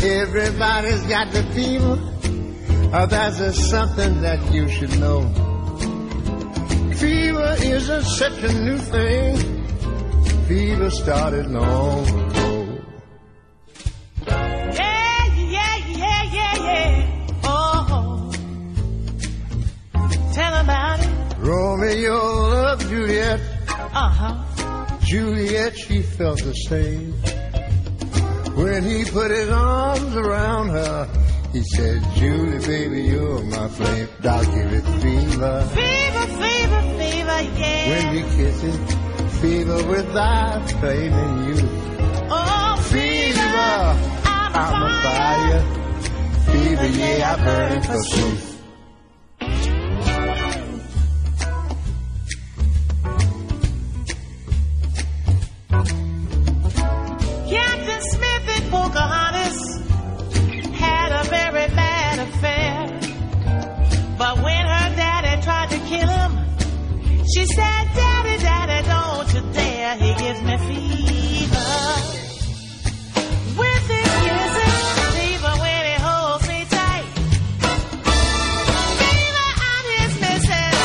Everybody's got the fever. Oh, that's just something that you should know. Fever isn't such a new thing. Fever started long ago. Yeah, yeah, yeah, yeah, yeah. Oh, tell about it. Romeo loved Juliet. Uh huh. Juliet, she felt the same. When he put his arms around her, he said, Julie, baby, you're my flame. I'll give it fever. Fever, fever, fever, yeah. When we kiss it, fever without flaming you. oh, Fever, I'm a fire. Fever, yeah, I burn for truth. She said, Daddy, Daddy, don't you dare. He gives me fever. With his kisses, fever when he holds me tight. Fever, I'm his missus.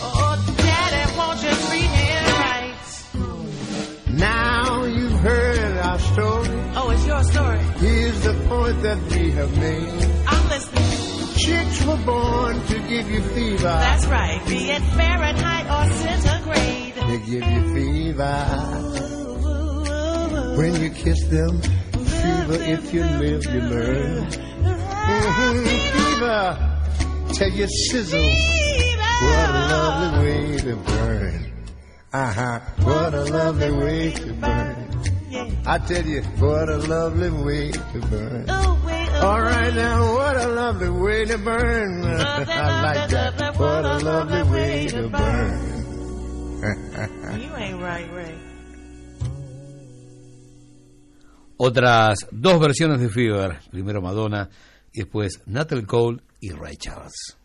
Oh, Daddy, won't you treat me right? Now you've heard our story. Oh, it's your story. Here's the point that we have made. I'm listening. Chicks were born to give you fever. That's right. Be it Fahrenheit or centigrade. They give you fever. When you kiss them, fever if you live, you learn. Fever, tell you sizzle. What a lovely way to burn. Uh-huh, what a lovely way to burn. I tell you, what a lovely way to burn. All right now, what a lovely way to burn. I like that. What a lovely way to burn. You ain't right, Ray. Otras dos versiones de Fever, primero Madonna y después Natalie Cole y Ray Charles.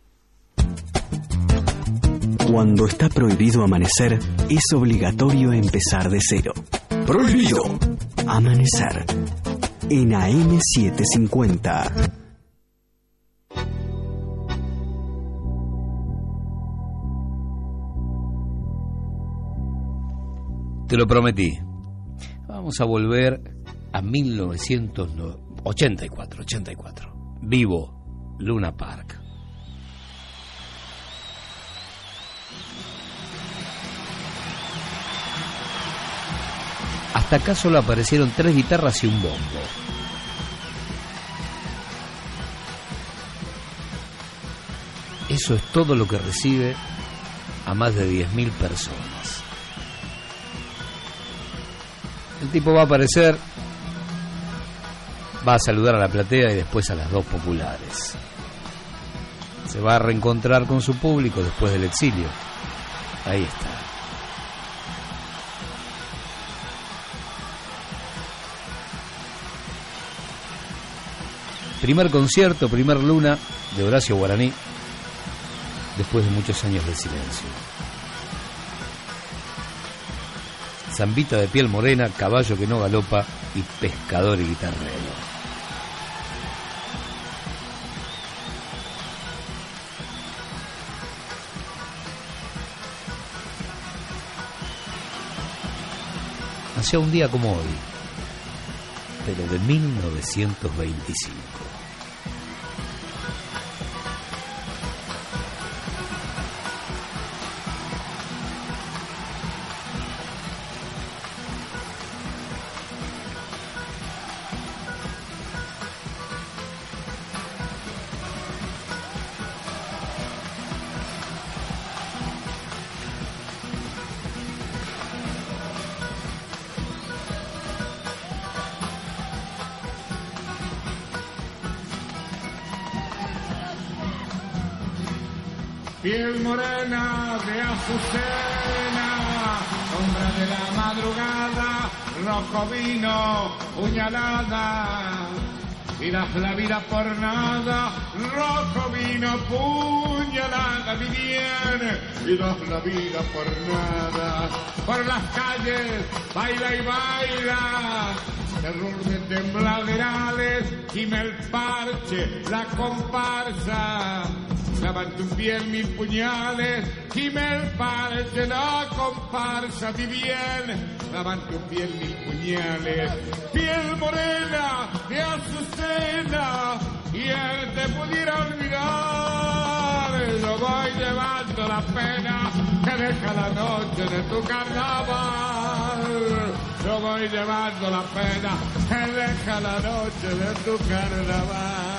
Cuando está prohibido amanecer, es obligatorio empezar de cero. Prohibido. Amanecer. En AM750. Te lo prometí. Vamos a volver a 1984, 84. Vivo, Luna Park. Hasta acá solo aparecieron tres guitarras y un bombo. Eso es todo lo que recibe a más de 10.000 personas. El tipo va a aparecer, va a saludar a la platea y después a las dos populares. Se va a reencontrar con su público después del exilio. Ahí está. Primer concierto, primer luna de Horacio Guaraní, después de muchos años de silencio. Zambita de piel morena, caballo que no galopa y pescador y guitarrero. Hacía un día como hoy, pero de 1925. Piel morena de azucena, sombra de la madrugada, rojo vino, puñalada. Y das la vida por nada, rojo vino, puñalada, mi bien. Y das la vida por nada, por las calles, baila y baila. Terror de tembladerales, gime el parche, la comparsa. Clavan tu piel mil puñales, gime el parche, la comparsa, mi bien. Clavan tu piel mil puñales, piel morena de azucena, y él te pudiera olvidar. Yo voy llevando la pena que deja la noche de tu carnaval. Yo voy llevando la pena que deja la noche de tu carnaval.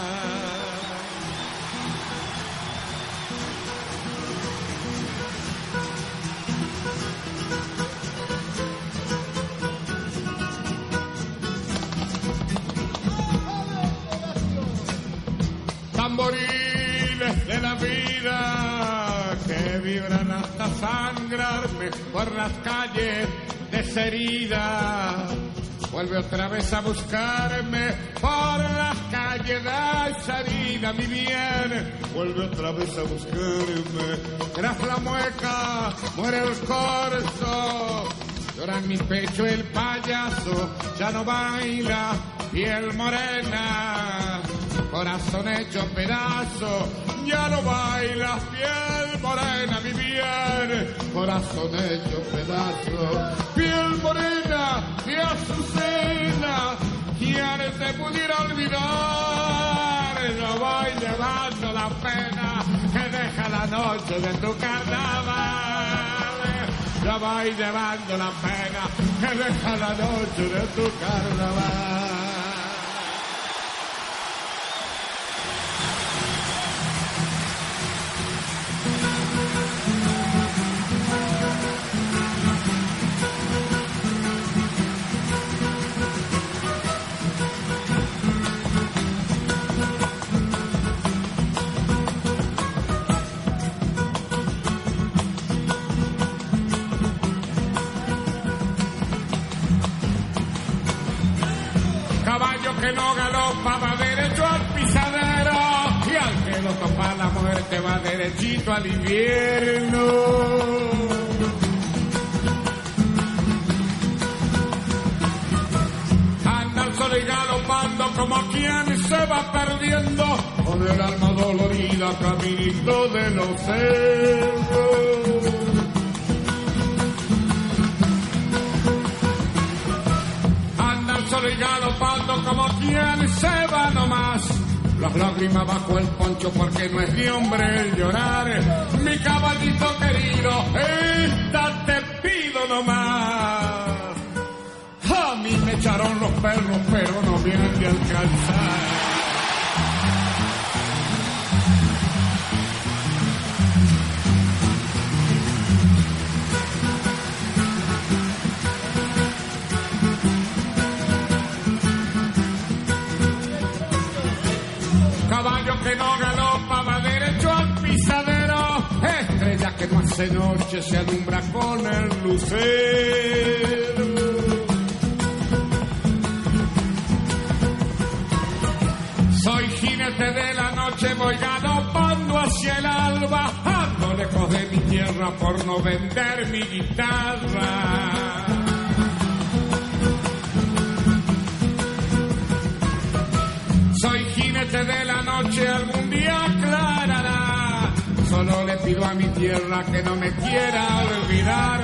Hasta sangrarme por las calles desherida. Vuelve otra vez a buscarme por las calles desherida, mi bien. Vuelve otra vez a buscarme. Tras la mueca muere el corzo. Llora en mi pecho el payaso, ya no baila, piel morena corazón hecho pedazo, ya no baila, piel morena, mi bien, corazón hecho pedazo, piel morena de azucena, quien te pudiera olvidar, no voy llevando la pena que deja la noche de tu carnaval. Ya voy llevando la pena que deja la noche de tu carnaval. Que no galopa va derecho al pisadero y al que lo topa la muerte va derechito al invierno. Anda el sol y galopando como quien se va perdiendo con el alma dolorida caminito de los cerros. Andan solo y galopando como quien se va nomás. Las lágrimas bajo el poncho porque no es de hombre llorar. Mi caballito querido, esta te pido nomás. A mí me echaron los perros, pero no han de alcanzar. Que no galopa va derecho al pisadero. Estrella que no hace noche se alumbra con el lucero. Soy jinete de la noche, voy galopando hacia el alba. Ando lejos de mi tierra por no vender mi guitarra. De la noche, algún día aclarará. Solo le pido a mi tierra que no me quiera olvidar.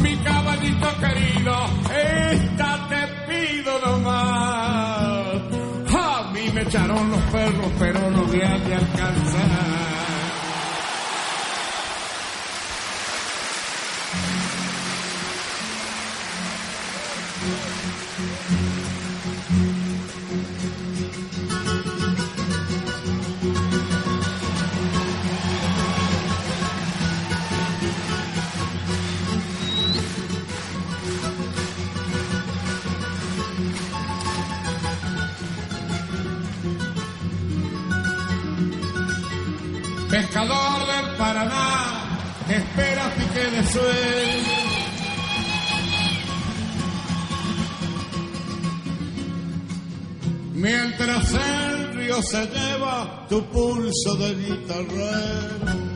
Mi caballito querido, esta te pido nomás. A mí me echaron los perros, pero no han de alcanzar. Pique de sueño. Mientras el río se lleva tu pulso de guitarrero.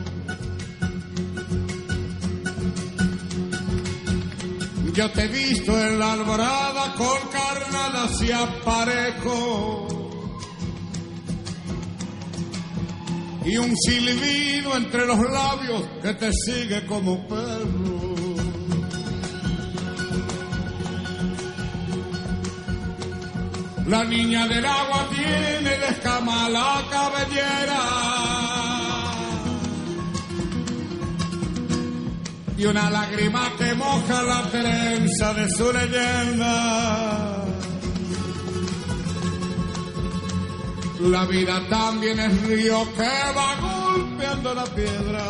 Yo te he visto en la alborada con carnadas y aparejo. Y un silbido entre los labios que te sigue como perro. La niña del agua tiene de escama cabellera y una lágrima que moja la trenza de su leyenda. La vida también es río que va golpeando la piedra.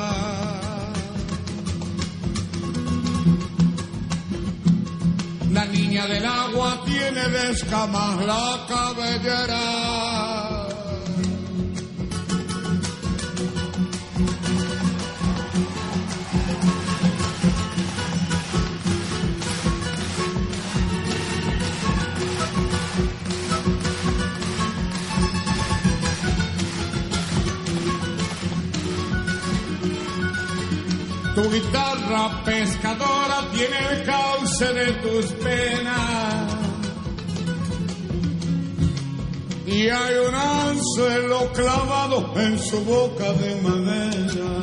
La niña del agua tiene de escamas la cabellera. Guitarra pescadora tiene el cauce de tus penas. Y hay un anzuelo clavado en su boca de madera.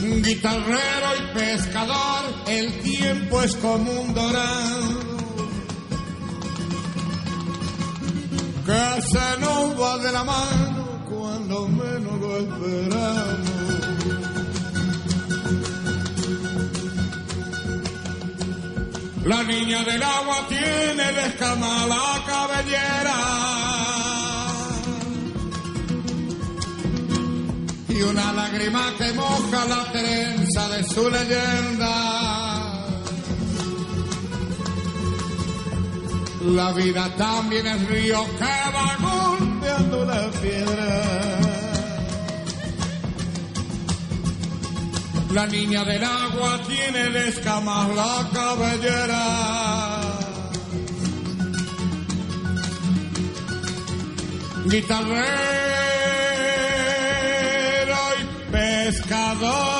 Guitarrero y pescador, el tiempo es como un dorado que de la mano menos lo. La niña del agua tiene de escama la cabellera y una lágrima que moja la trenza de su leyenda. La vida también es río que va golpeando la piedra. La niña del agua tiene de escamas la cabellera. Guitarrero y pescador.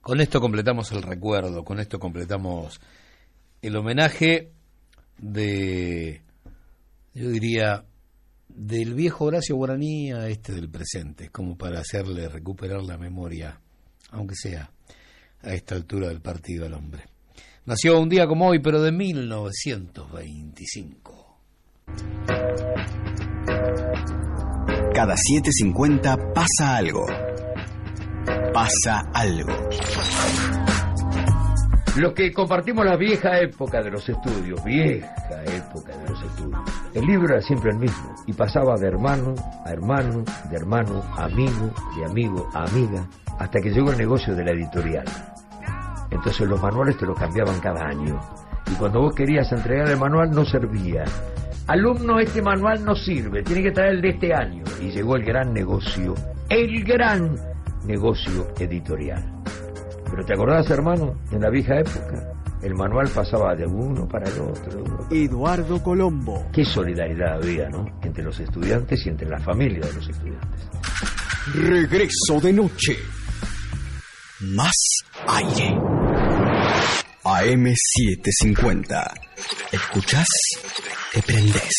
Con esto completamos el recuerdo, con esto completamos el homenaje de, yo diría, del viejo Horacio Guaraní a este del presente, como para hacerle recuperar la memoria, aunque sea a esta altura del partido al hombre. Nació un día como hoy, pero de 1925. Cada 7.50 pasa algo. Pasa algo. Los que compartimos la vieja época de los estudios, vieja época de los estudios. El libro era siempre el mismo y pasaba de hermano a hermano, de hermano a amigo, de amigo a amiga, hasta que llegó el negocio de la editorial. Entonces los manuales te los cambiaban cada año. Y cuando vos querías entregar el manual no servía. Alumno, este manual no sirve, tiene que traer el de este año. Y llegó el gran negocio, el gran negocio editorial. Pero ¿te acordás, hermano? En la vieja época, el manual pasaba de uno para el otro. para- Eduardo Colombo. Qué solidaridad había, ¿no? Entre los estudiantes y entre la familia de los estudiantes. Regreso de noche. Más aire. AM750. ¿Escuchás? Te prendés.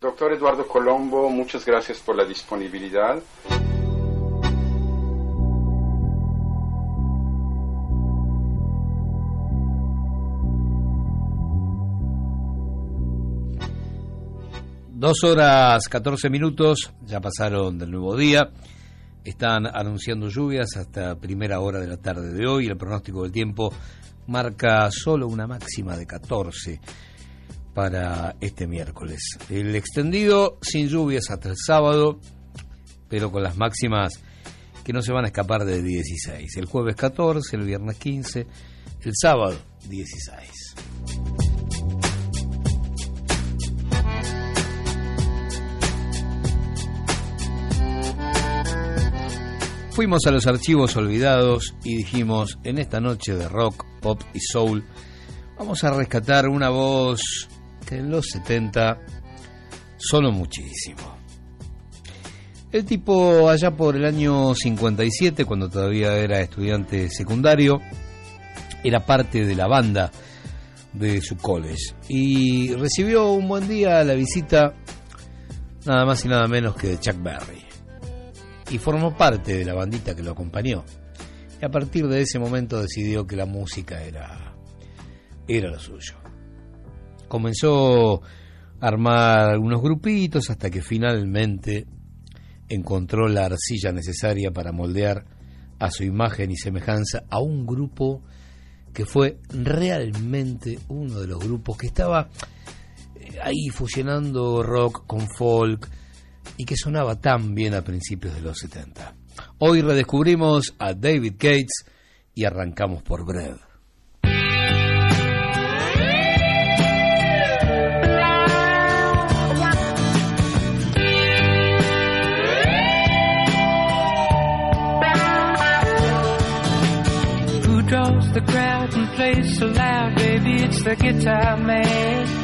Doctor Eduardo Colombo, muchas gracias por la disponibilidad. Dos horas 14 minutos, ya pasaron del nuevo día. Están anunciando lluvias hasta primera hora de la tarde de hoy. El pronóstico del tiempo marca solo una máxima de 14 para este miércoles. El extendido sin lluvias hasta el sábado, pero con las máximas que no se van a escapar de 16. El jueves 14, el viernes 15, el sábado 16. Fuimos a los archivos olvidados y dijimos, en esta noche de rock, pop y soul, vamos a rescatar una voz que en los 70 sonó muchísimo. El tipo allá por el año 57, cuando todavía era estudiante secundario, era parte de la banda de su college y recibió un buen día la visita nada más y nada menos que de Chuck Berry y formó parte de la bandita que lo acompañó. Y a partir de ese momento decidió que la música era, era lo suyo. Comenzó a armar algunos grupitos hasta que finalmente encontró la arcilla necesaria para moldear a su imagen y semejanza a un grupo que fue realmente uno de los grupos que estaba eh, ahí fusionando rock con folk, y que sonaba tan bien a principios de los 70. Hoy redescubrimos a David Gates y arrancamos por Bread. Who draws the crowd and plays so loud, baby? It's the guitar man.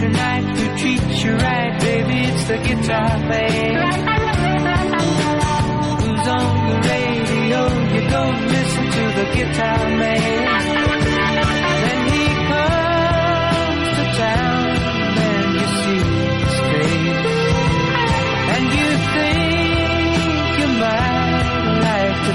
Night after night, who treats you right, baby? It's the guitar man. Who's on the radio? You don't listen to the guitar man. Then he comes to town and you see his face. And you think you might like to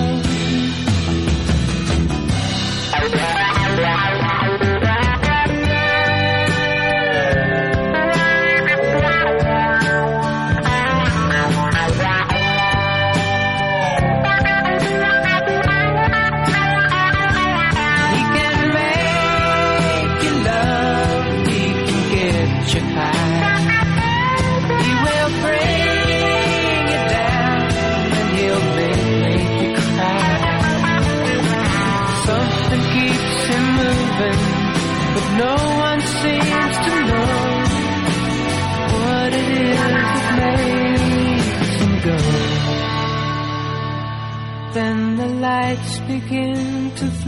Yeah.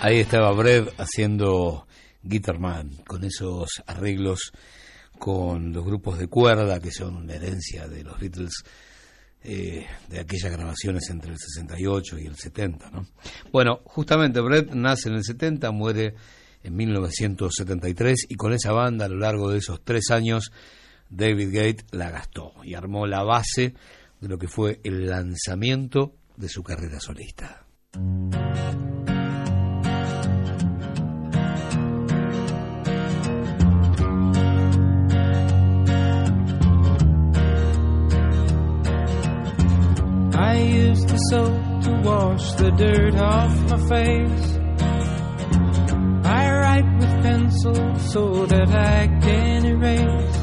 Ahí estaba Brett haciendo Guitarman, con esos arreglos con los grupos de cuerda que son una herencia de los Beatles, eh, de aquellas grabaciones entre el 68 y el 70. ¿no? Bueno, justamente Brett nace en el 70, muere en 1973 y con esa banda a lo largo de esos tres años David Gate la gastó y armó la base de lo que fue el lanzamiento de su carrera solista. I used the soap to wash the dirt off my face. I write with pencil so that I can erase.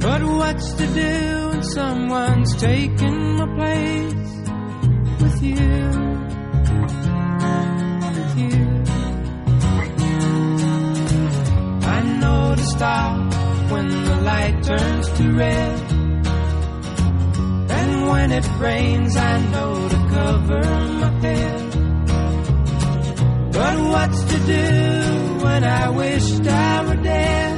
But what's to do when someone's taken my place with you? With you. I know to stop when the light turns to red. When it rains, I know to cover my head. But what's to do when I wished I were dead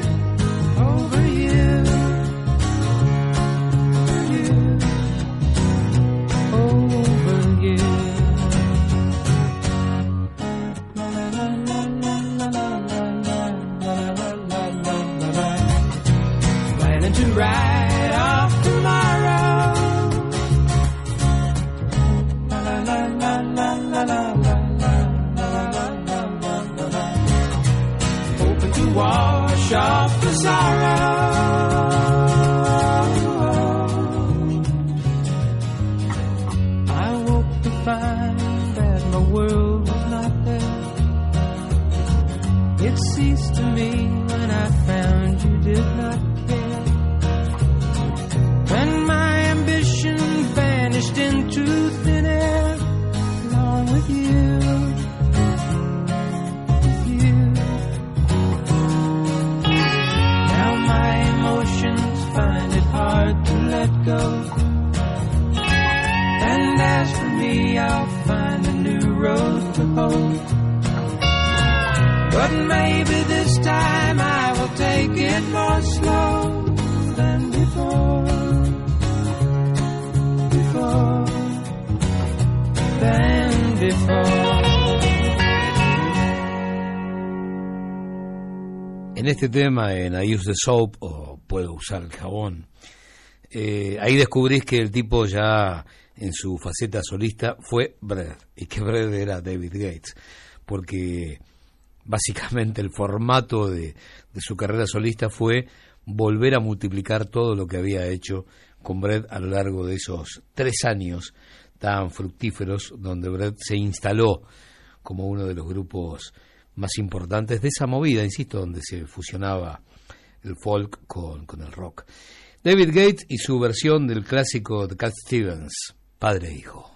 maybe this time I will take it more slow than before. Before. Before. En este tema, en I Use the Soap, o Puedo usar el jabón, eh, ahí descubrís que el tipo ya en su faceta solista fue Brett, y que Brett era David Gates, porque básicamente el formato de, de su carrera solista fue volver a multiplicar todo lo que había hecho con Brett a lo largo de esos tres años tan fructíferos donde Brett se instaló como uno de los grupos más importantes de esa movida, insisto, donde se fusionaba el folk con, con el rock. David Gates y su versión del clásico de Cat Stevens, Padre e Hijo.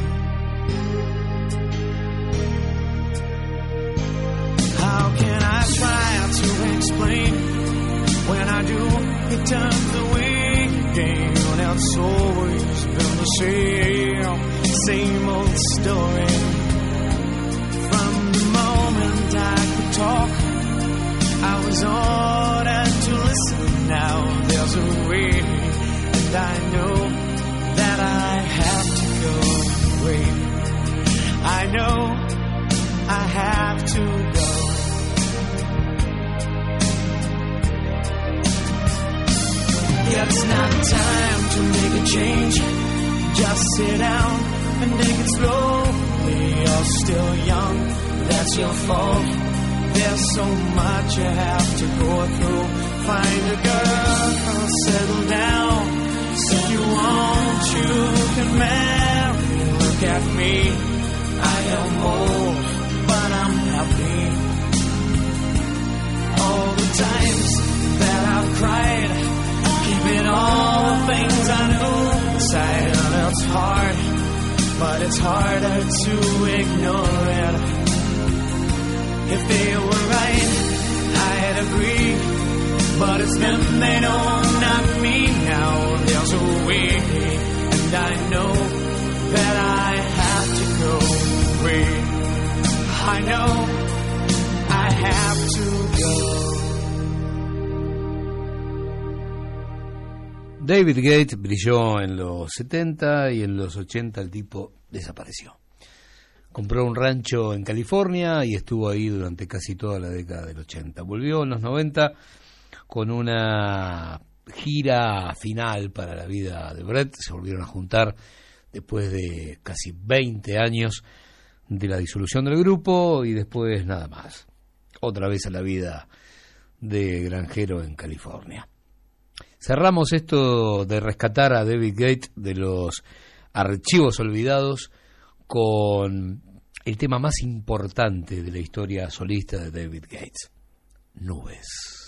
How can I try to explain when I do? It turns the week again. It's always been the same, same old story. From the moment I could talk, I was ordered to listen. Now there's a way, and I know that I have to go away. I know I have to go. It's not time to make a change. Just sit down and take it slowly. You're still young, that's your fault. There's so much you have to go through. Find a girl, settle down. If you want, you can marry. Look at me, I am old, but I'm happy. All the times that I've cried all the things I knew. And it's hard, but it's harder to ignore it. If they were right, I'd agree. But it's them they know, not me. Now there's a way, and I know that I have to go away. I know I have to go. David Gates brilló en los 70 y en los 80 el tipo desapareció. Compró un rancho en California y estuvo ahí durante casi toda la década del 80. Volvió en los 90 con una gira final para la vida de Brett. Se volvieron a juntar después de casi 20 años de la disolución del grupo y después nada más. Otra vez a la vida de granjero en California. Cerramos esto de rescatar a David Gates de los archivos olvidados con el tema más importante de la historia solista de David Gates, nubes.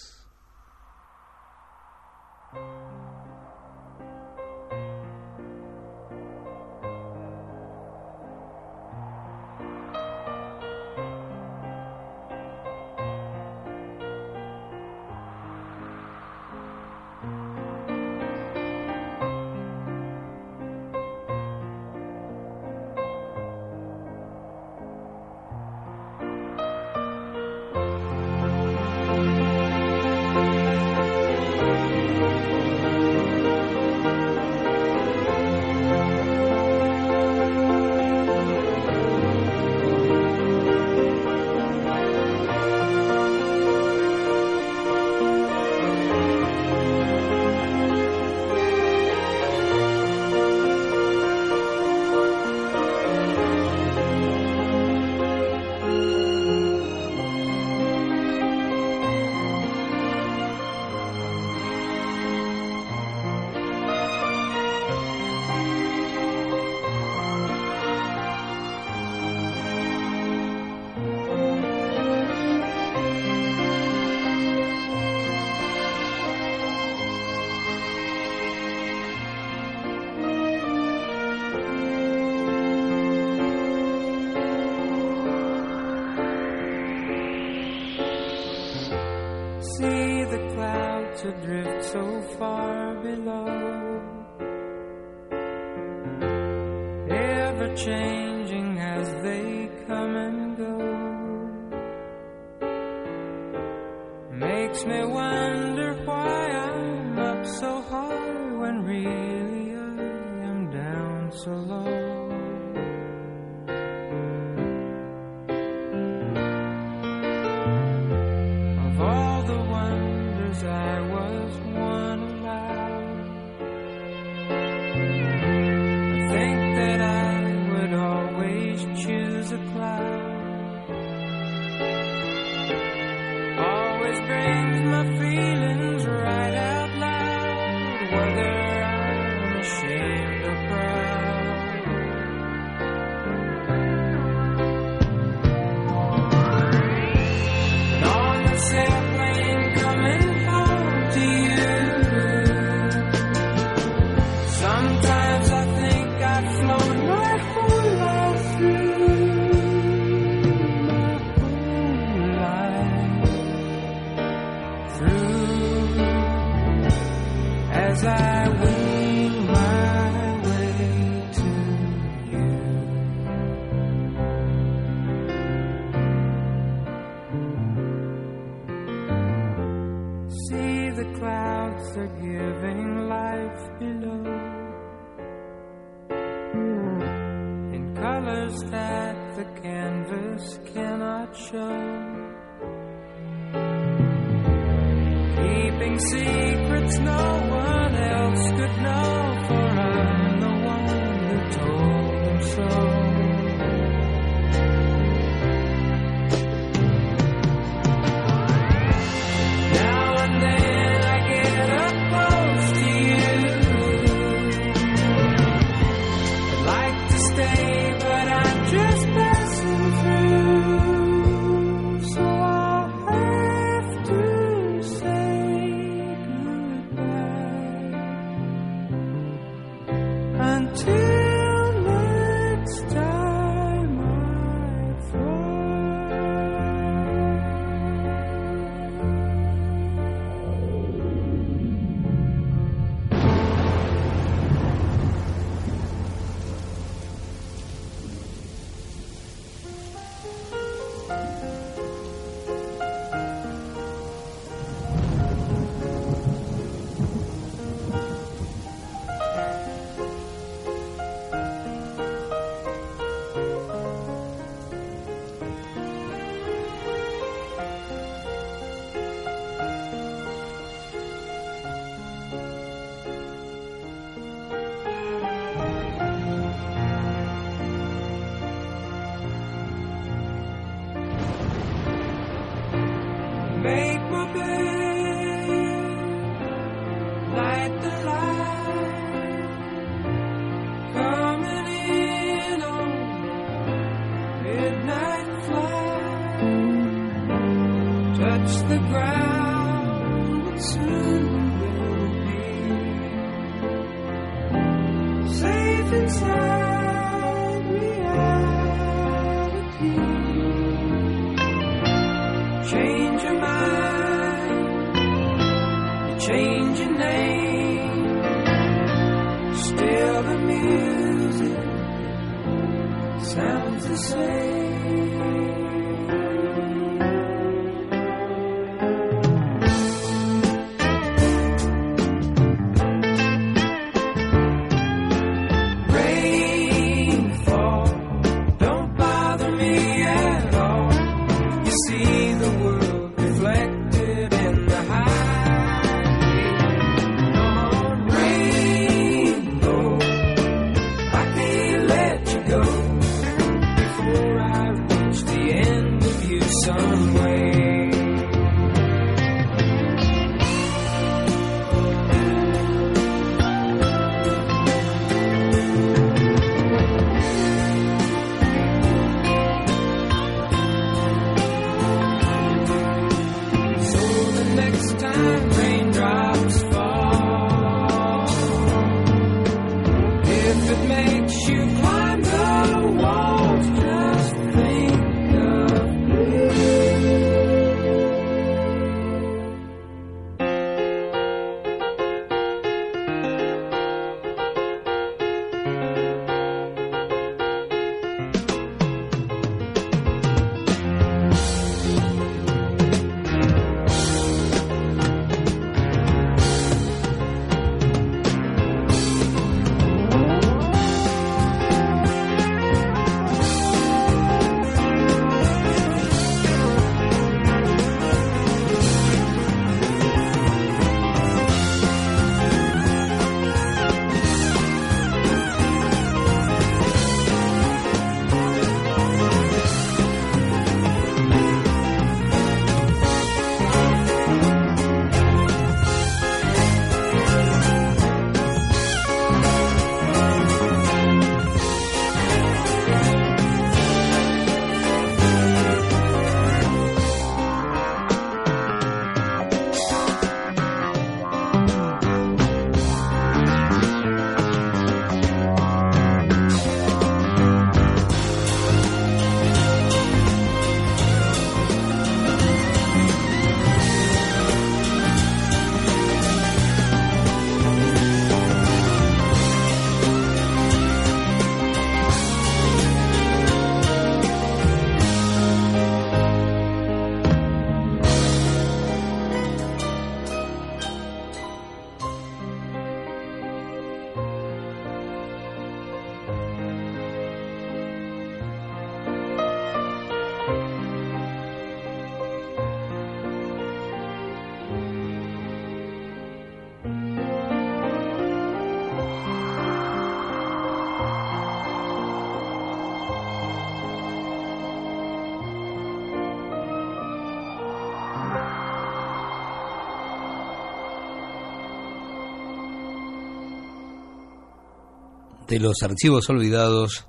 De los archivos olvidados,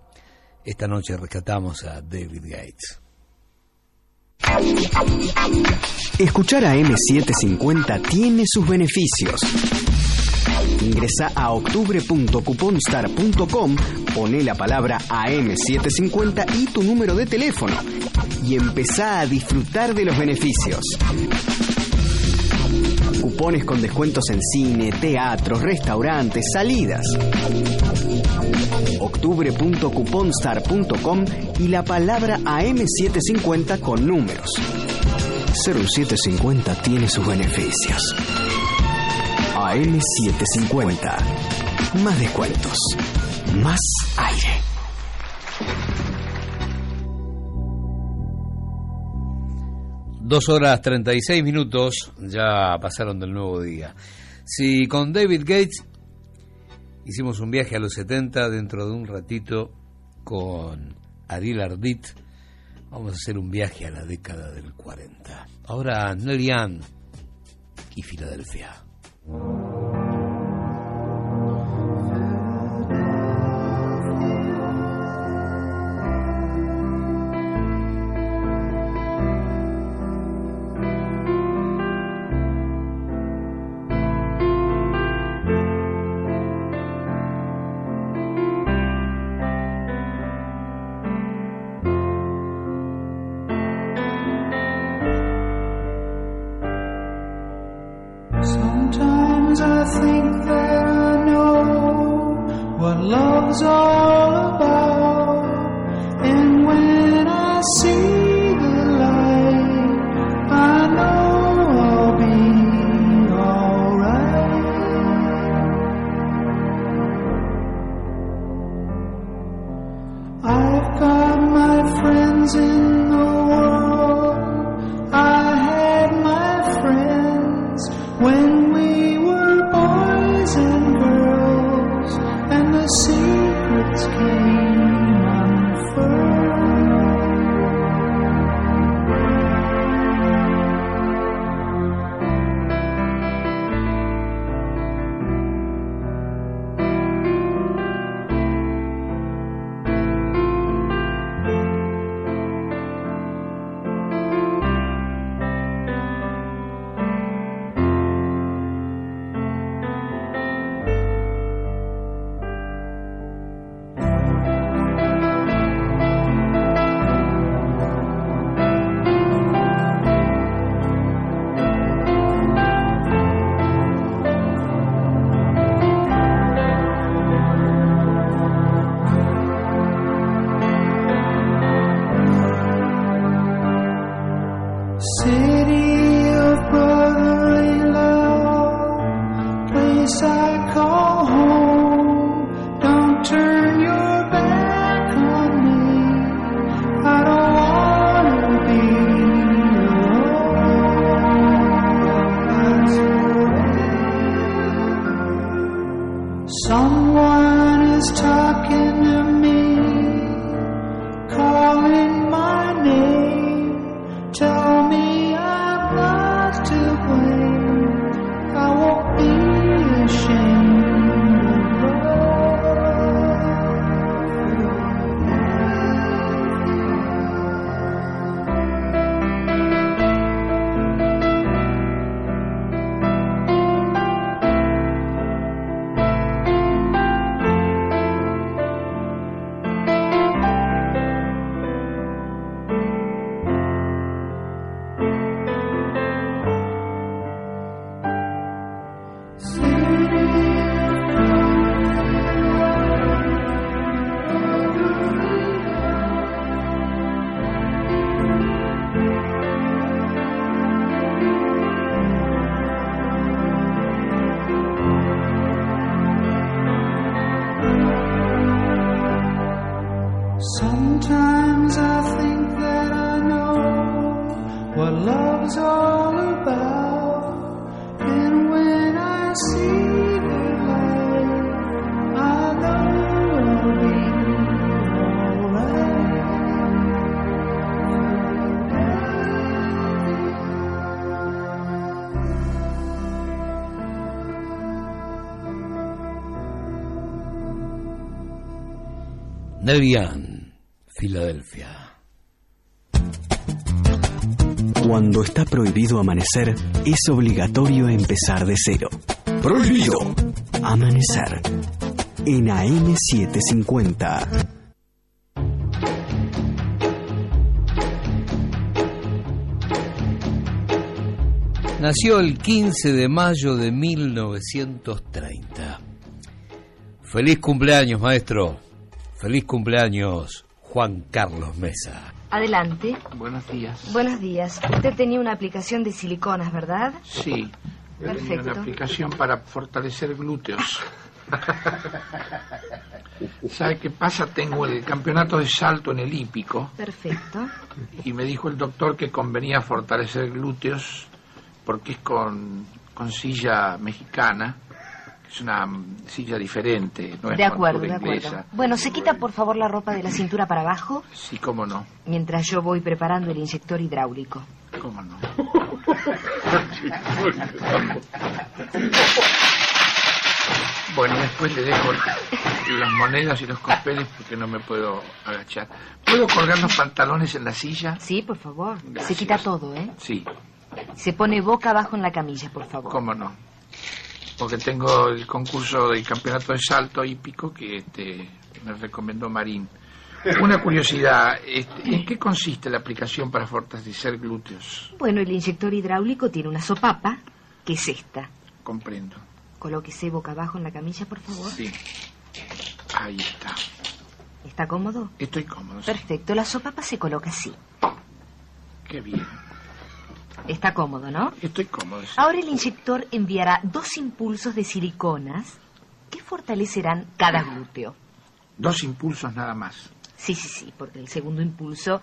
esta noche rescatamos a David Gates. Escuchar a M750 tiene sus beneficios. Ingresa a octubre.cuponstar.com, pone la palabra AM750 y tu número de teléfono y empezá a disfrutar de los beneficios. Cupones con descuentos en cine, teatros, restaurantes, salidas. octubre.cuponstar.com y la palabra AM750 con números. 0750 tiene sus beneficios. AM750. Más descuentos. Más aire. Dos horas 36 minutos ya pasaron del nuevo día. Si con David Gates hicimos un viaje a los 70, dentro de un ratito con Ariel Ardit vamos a hacer un viaje a la década del 40. Ahora Nelly Ann y Filadelfia. Nevian, Filadelfia. Cuando está prohibido amanecer, es obligatorio empezar de cero. Prohibido. Amanecer. En AM750. Nació el 15 de mayo de 1930. Feliz cumpleaños, maestro. Feliz cumpleaños, Juan Carlos Mesa. Adelante. Buenos días. Buenos días. Usted tenía una aplicación de siliconas, ¿verdad? Sí, yo tenía Perfecto. una aplicación para fortalecer glúteos. ¿Sabe qué pasa? Tengo el campeonato de salto en el hípico Perfecto. y me dijo el doctor que convenía fortalecer glúteos porque es con, con silla mexicana, es una silla diferente, no es de acuerdo, de acuerdo. Bueno, ¿se quita por favor la ropa de la cintura para abajo? Sí, cómo no, Mientras yo voy preparando el inyector hidráulico. cómo no. Bueno, después le dejo las monedas y los papeles porque no me puedo agachar. ¿Puedo colgar los pantalones en la silla? Sí, por favor. Se quita todo, ¿eh? Sí, Se pone boca abajo en la camilla, por favor. cómo no. Porque tengo el concurso del campeonato de salto hípico que este, me recomendó Marín. Una curiosidad, este, ¿en qué consiste la aplicación para fortalecer glúteos? Bueno, el inyector hidráulico tiene una sopapa, que es esta. Comprendo. Colóquese boca abajo en la camilla, por favor. Sí. Ahí está. ¿Está cómodo? Estoy cómodo. sí. Perfecto, la sopapa se coloca así. Qué bien. Está cómodo, ¿no? Estoy cómodo. sí. Ahora el inyector enviará dos impulsos de siliconas que fortalecerán cada glúteo. Dos impulsos nada más. Sí, sí, sí, porque el segundo impulso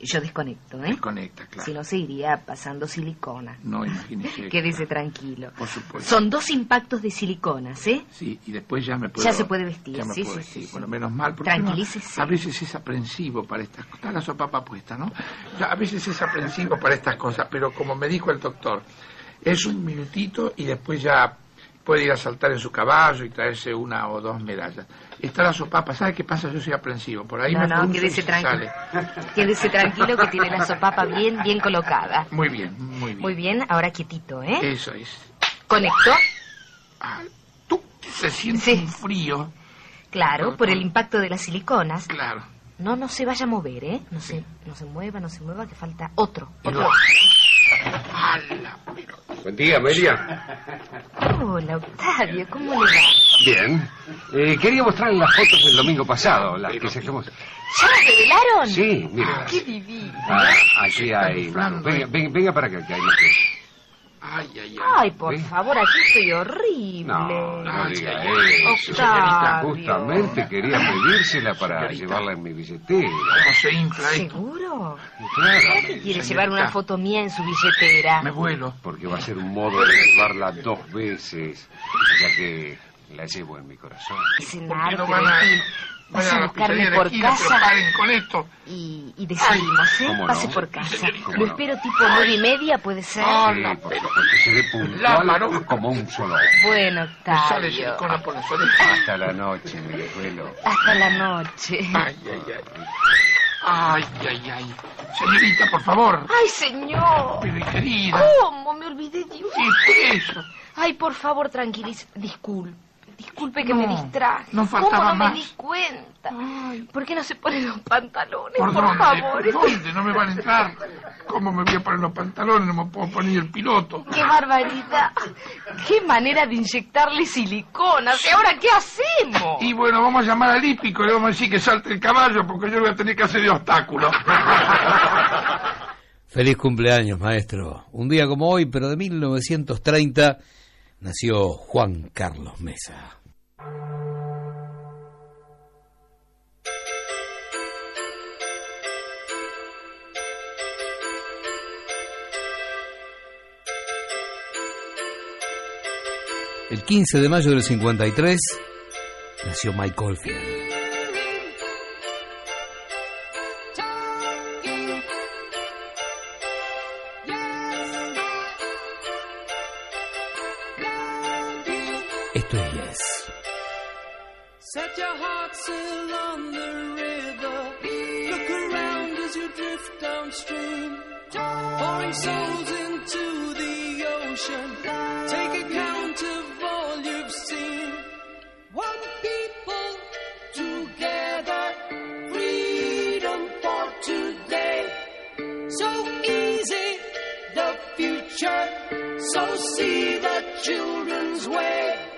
yo desconecto, ¿eh? Conecta, claro. Si no, se iría pasando silicona. No, imagínese. Quédese tranquilo. Por supuesto. Son dos impactos de siliconas, ¿eh? Sí, y después ya me puedo... Ya se puede vestir, Ya me sí, puedo sí, vestir. sí. Bueno, menos mal, porque Tranquilícese. a veces es aprensivo para estas cosas. Está la sopapa puesta, ¿no? Ya, a veces es aprensivo para estas cosas, pero como me dijo el doctor, es un minutito y después ya puede ir a saltar en su caballo y traerse una o dos medallas. Está la sopapa, ¿sabe qué pasa? Yo soy aprensivo, por ahí No, me no, quédese se tranquilo. Quédese tranquilo que tiene la sopapa bien, bien colocada. Muy bien, muy bien. Muy bien, ahora quietito, ¿eh? Eso es. ¿Conectó? Se siente un frío. Claro, por el impacto de las siliconas. Claro. No, no se vaya a mover, ¿eh? No se, no se mueva, no se mueva, que falta otro. Otro. Buen día, Amelia. Hola, Octavio, ¿cómo le va? Bien. Eh, quería mostrarle las fotos del domingo pasado, las que sacamos. ¿Ya las revelaron? Sí, mire. ¡Qué divino! Ah, aquí hay. Venga, venga, venga para acá, que hay más. Ay, ay, Ay, por favor, aquí estoy horrible. No, no diga ay. eso. Octavio. Justamente quería pedírsela para llevarla en mi billetera. ¿Cómo se infla esto? ¿Seguro? Claro. ¿Para qué quiere llevar una foto mía en su billetera? Me vuelo. Porque va a ser un modo de llevarla dos veces, ya que la llevo en mi corazón. Es en ¿Por qué arte, no van a-. Pase a a la buscarme por esquina, pero casa con esto. y, y decidimos, ¿eh? ¿Cómo no? Pase por casa. ¿Cómo Lo no? espero tipo nueve y media, ¿puede ser? Sí, por supuesto, seré puntual como un solo. Bueno, sale Octavio. las orejas. Hasta la noche, mi desvelo. Hasta la noche. Ay, ay, ay. Ay, ay, ay. Señorita, por favor. Ay, señor. Pero querida. ¿Cómo? Me olvidé de usted. Sí, por eso. Ay, por favor, tranquilice. Disculpe. Disculpe que No, me distraje. no faltaba ¿Cómo no más. me di cuenta? ¿Por qué no se ponen los pantalones? ¿Por Por, dónde? favor. ¿Por dónde? No me van a entrar. ¿Cómo me voy a poner los pantalones? No me puedo poner el piloto. ¡Qué barbaridad! ¡Qué manera de inyectarle siliconas! ¿Y ahora qué hacemos? Y bueno, vamos a llamar al hípico y le vamos a decir que salte el caballo porque yo voy a tener que hacer de obstáculo. Feliz cumpleaños, maestro. Un día como hoy, pero de 1930, nació Juan Carlos Mesa. El 15 de mayo del 53 nació Mike Oldfield. the river. Look around as you drift downstream. Pouring souls into the ocean. Take of all you've seen. One people together. Freedom for today. So easy, the future. So see the children's way.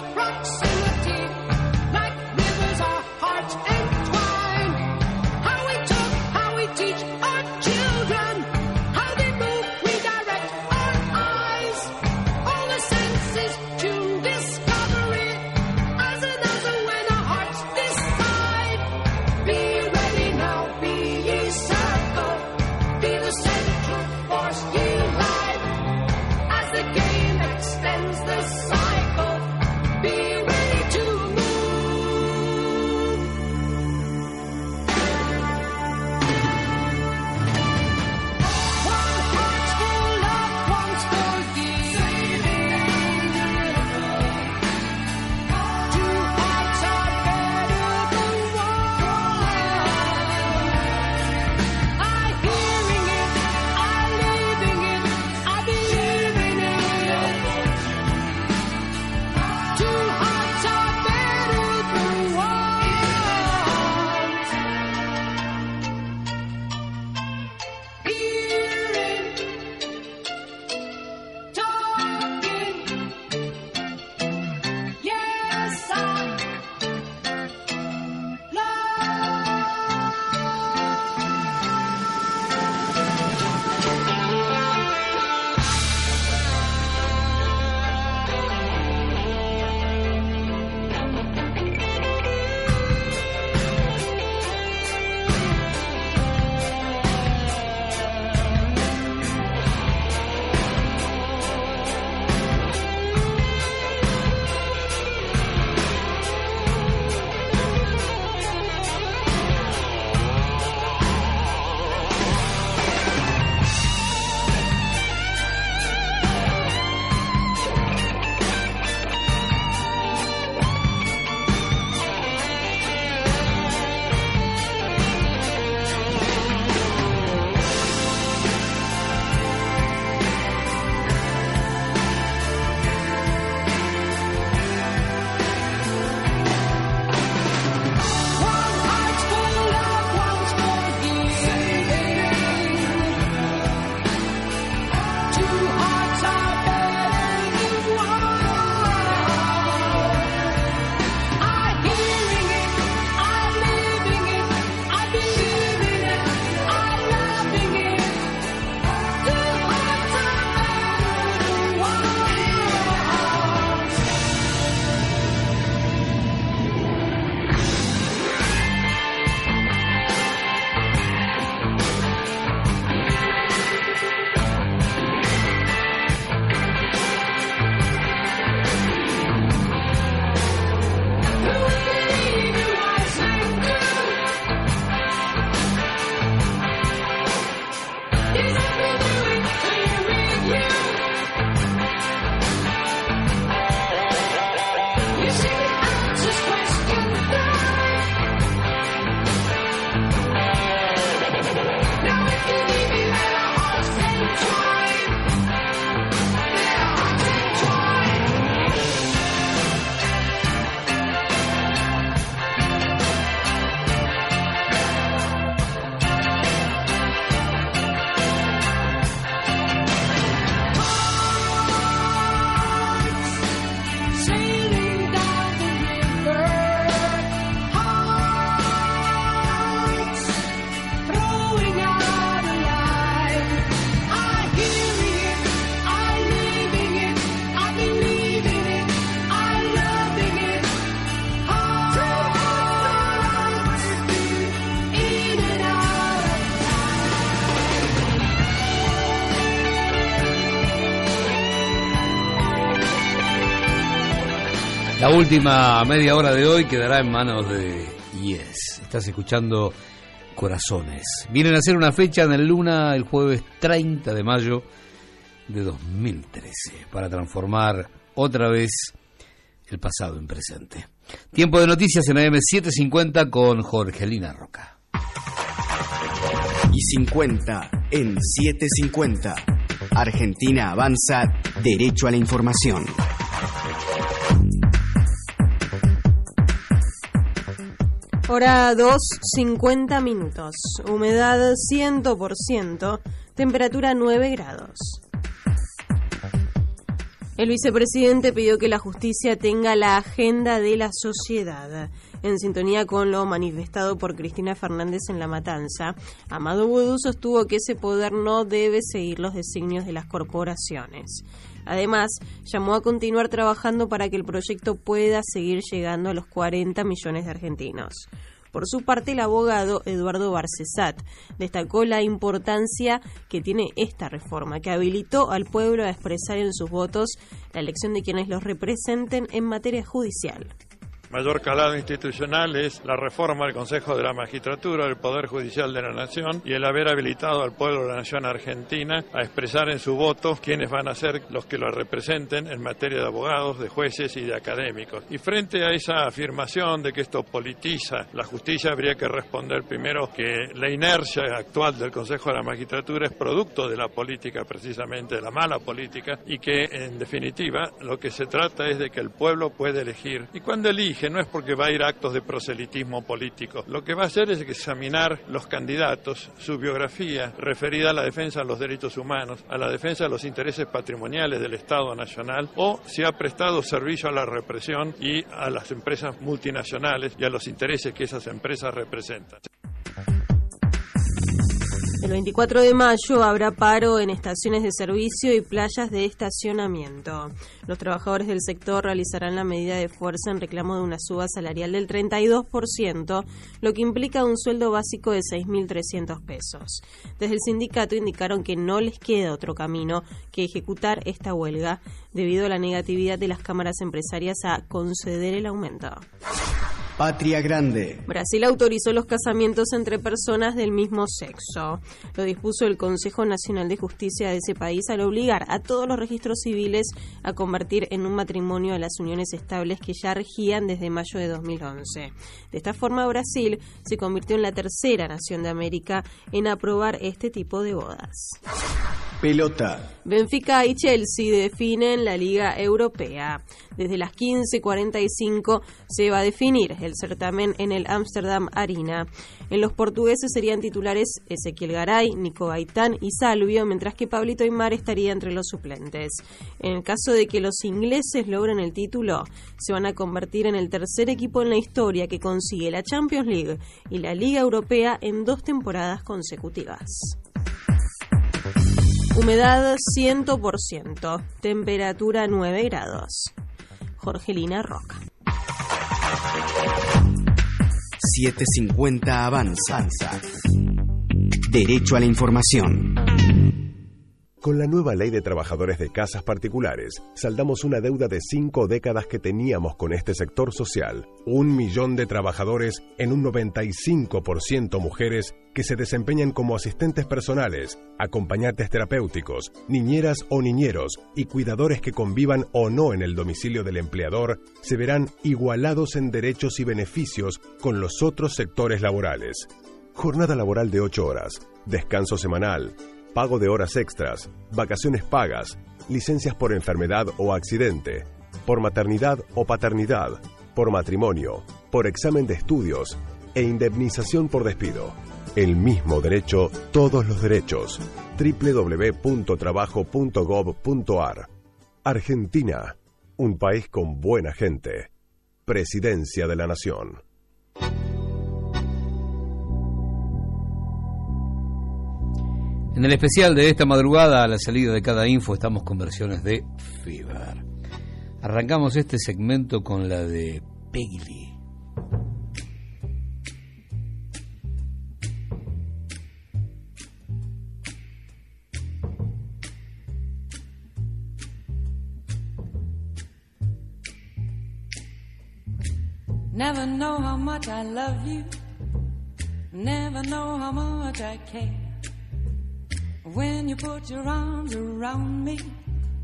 proximity. Última media hora de hoy quedará en manos de Yes. Estás escuchando Corazones. Vienen a hacer una fecha en el Luna el jueves 30 de mayo de 2013 para transformar otra vez el pasado en presente. Tiempo de noticias en AM750 con Jorgelina Roca. Y 50 en 750. Argentina avanza derecho a la información. Hora 2, 50 minutos. Humedad 100%. Temperatura 9 grados. El vicepresidente pidió que la justicia tenga la agenda de la sociedad. En sintonía con lo manifestado por Cristina Fernández en La Matanza, Amado Vudú sostuvo que ese poder no debe seguir los designios de las corporaciones. Además, llamó a continuar trabajando para que el proyecto pueda seguir llegando a los 40 millones de argentinos. Por su parte, el abogado Eduardo Barcesat destacó la importancia que tiene esta reforma, que habilitó al pueblo a expresar en sus votos la elección de quienes los representen en materia judicial. Mayor calado institucional es la reforma del Consejo de la Magistratura, del Poder Judicial de la Nación y el haber habilitado al pueblo de la Nación Argentina a expresar en su voto quiénes van a ser los que lo representen en materia de abogados, de jueces y de académicos. Y frente a esa afirmación de que esto politiza la justicia, habría que responder primero que la inercia actual del Consejo de la Magistratura es producto de la política, precisamente de la mala política, y que en definitiva lo que se trata es de que el pueblo puede elegir. Y cuando elige, no es porque va a ir a actos de proselitismo político. Lo que va a hacer es examinar los candidatos, su biografía referida a la defensa de los derechos humanos, a la defensa de los intereses patrimoniales del Estado Nacional o si ha prestado servicio a la represión y a las empresas multinacionales y a los intereses que esas empresas representan. El 24 de mayo habrá paro en estaciones de servicio y playas de estacionamiento. Los trabajadores del sector realizarán la medida de fuerza en reclamo de una suba salarial del 32%, lo que implica un sueldo básico de 6.300 pesos. Desde el sindicato indicaron que no les queda otro camino que ejecutar esta huelga debido a la negatividad de las cámaras empresarias a conceder el aumento. Patria Grande. Brasil autorizó los casamientos entre personas del mismo sexo. Lo dispuso el Consejo Nacional de Justicia de ese país al obligar a todos los registros civiles a convertir en un matrimonio a las uniones estables que ya regían desde mayo de 2011. De esta forma, Brasil se convirtió en la tercera nación de América en aprobar este tipo de bodas. Pelota. Benfica y Chelsea definen la Liga Europea. Desde las 15.45 se va a definir el certamen en el Amsterdam Arena. En los portugueses serían titulares Ezequiel Garay, Nico Gaitán y Salvio, mientras que Pablito Aymar estaría entre los suplentes. En el caso de que los ingleses logren el título, se van a convertir en el tercer equipo en la historia que consigue la Champions League y la Liga Europea en dos temporadas consecutivas. Humedad 100%. Temperatura 9 grados. Jorgelina Roca. 750 avanza. Derecho a la información. Con la nueva ley de trabajadores de casas particulares, saldamos una deuda de cinco décadas que teníamos con este sector social. Un millón de trabajadores en un 95% mujeres que se desempeñan como asistentes personales, acompañantes terapéuticos, niñeras o niñeros y cuidadores que convivan o no en el domicilio del empleador, se verán igualados en derechos y beneficios con los otros sectores laborales. Jornada laboral de 8 horas, descanso semanal, pago de horas extras, vacaciones pagas, licencias por enfermedad o accidente, por maternidad o paternidad, por matrimonio, por examen de estudios e indemnización por despido. El mismo derecho, todos los derechos. www.trabajo.gov.ar Argentina, un país con buena gente. Presidencia de la Nación. En el especial de esta madrugada, a la salida de cada info, estamos con versiones de Fever. Arrancamos este segmento con la de Peggy. Never know how much I love you. Never know how much I care. When you put your arms around me,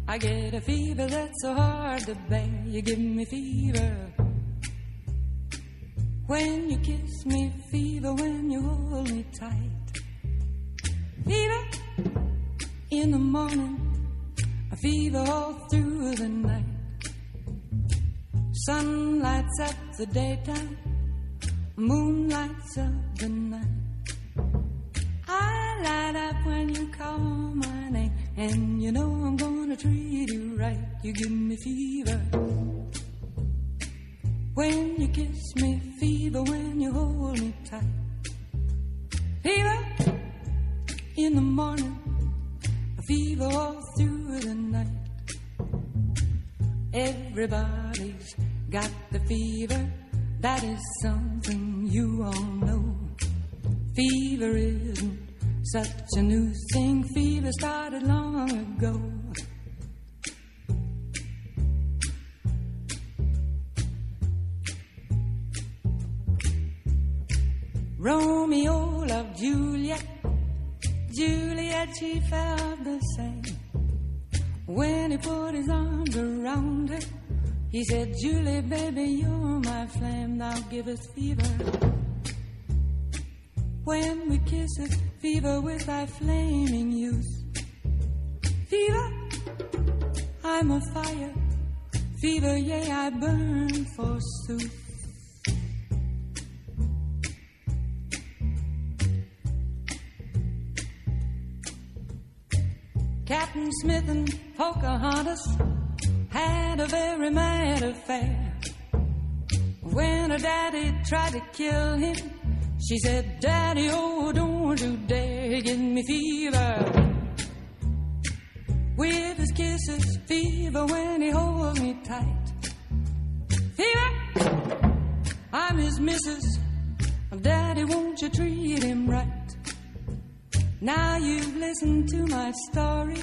I get a fever that's so hard to bear. You give me fever. When you kiss me, fever when you hold me tight. Fever in the morning, a fever all through the night. Sun lights up the daytime, moon lights up the night. I light up when you call my name, and you know I'm gonna treat you right. You give me fever. When you kiss me, fever when you hold me tight. Fever in the morning, a fever all through the night. Everybody's got the fever, that is something you all know. Fever isn't such a new thing, fever started long ago. Romeo loved Juliet, Juliet, she felt the same. When he put his arms around her, he said, Julie, baby, you're my flame, now givest fever. When we kiss it, fever with thy flaming youth. Fever, I'm a fire. Fever, yea, I burn forsooth. Captain Smith and Pocahontas had a very mad affair. When her daddy tried to kill him, she said, Daddy, oh, don't you dare give me fever. With his kisses, fever when he holds me tight. Fever, I'm his missus. Daddy, won't you treat him right? Now you've listened to my story.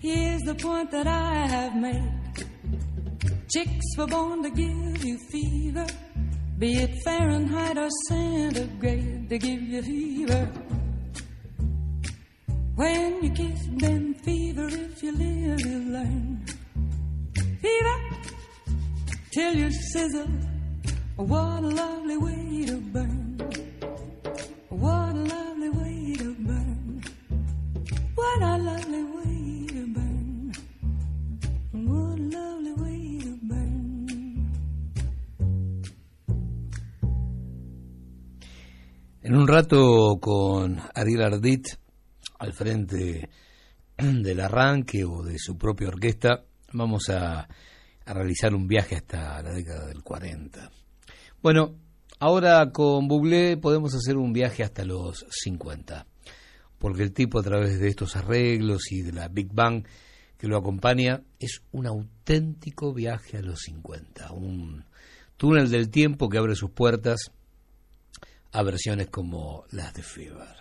Here's the point that I have made. Chicks were born to give you fever, be it Fahrenheit or centigrade, they give you fever. When you kiss them, fever, if you live, you learn. Fever, till you sizzle. What a lovely way to burn. What a lovely way to burn. What a lovely way En un rato con Ariel Ardit al frente del arranque o de su propia orquesta, vamos a, a realizar un viaje hasta la década del 40. Bueno, ahora con Bublé podemos hacer un viaje hasta los 50, porque el tipo a través de estos arreglos y de la Big Bang que lo acompaña es un auténtico viaje a los 50, un túnel del tiempo que abre sus puertas a versiones como las de Fever.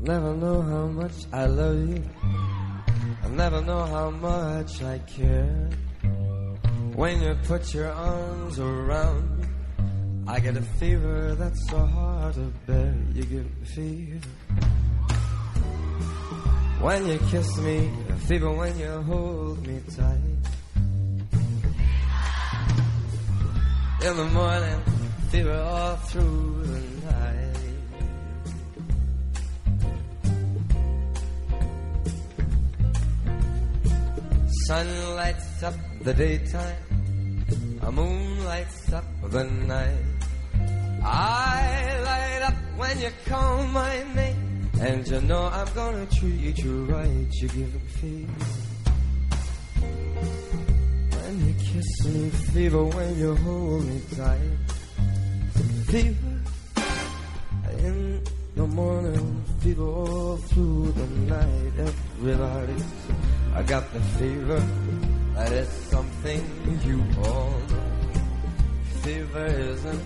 Never know how much I love you. I never know how much I care. When you put your arms around me, I get a fever that's so hard to bear. You give me fever. When you kiss me, a fever when you hold me tight. In the morning, fever all through the night. Sun lights up the daytime, a moon lights up the night. I light up when you call my name, and you know I'm gonna treat you right. You give me fever when you kiss me, fever when you hold me tight. Fever in the morning, fever all through the night. Everybody, I got the fever. that it's something you all know. Fever isn't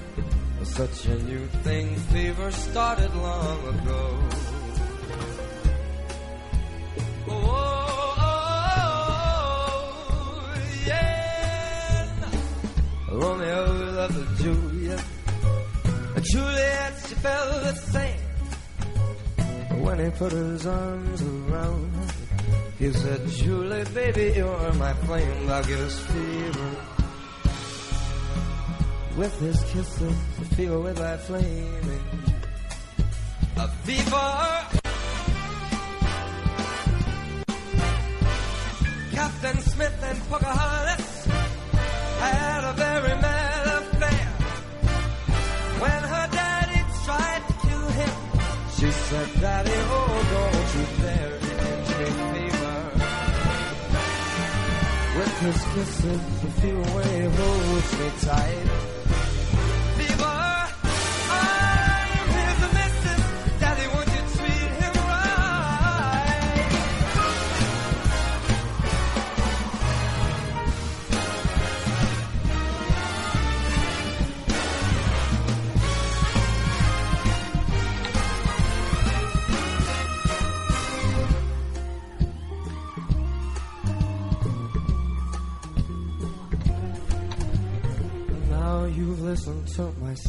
such a new thing. Fever started long ago. Oh, oh, yeah. Romeo loved Juliet. Juliet, she felt the same. When he put his arms around her, he said, Julie, baby, you're my flame. I'll give fever. With his kisses, the fever with thy flaming. A fever. Captain Smith and Pocahontas had a very mad affair. When her daddy tried to kill him, she said, Daddy, oh, don't you dare fever. With his kisses, the fever wave holds me tight.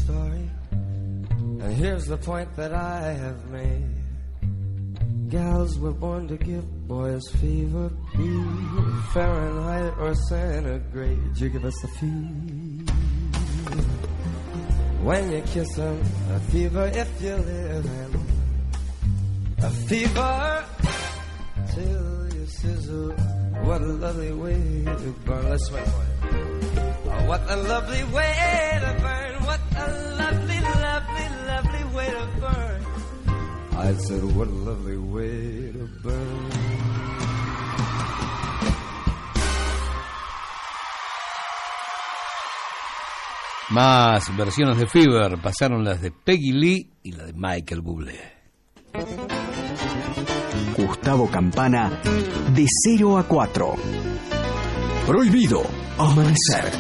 Story, and here's the point that I have made. Gals were born to give boys fever, be it Fahrenheit or centigrade. You give us the fever when you kiss 'em, a fever if you live in a fever till you sizzle. What a lovely way to burn. Let's swing for it. Oh, what a lovely way to burn. What a lovely, lovely, lovely way to burn. I said, what a lovely way to burn. Más versiones de Fever pasaron las de Peggy Lee y la de Michael Bublé. Gustavo Campana, de 0 a 4. Prohibido amanecer.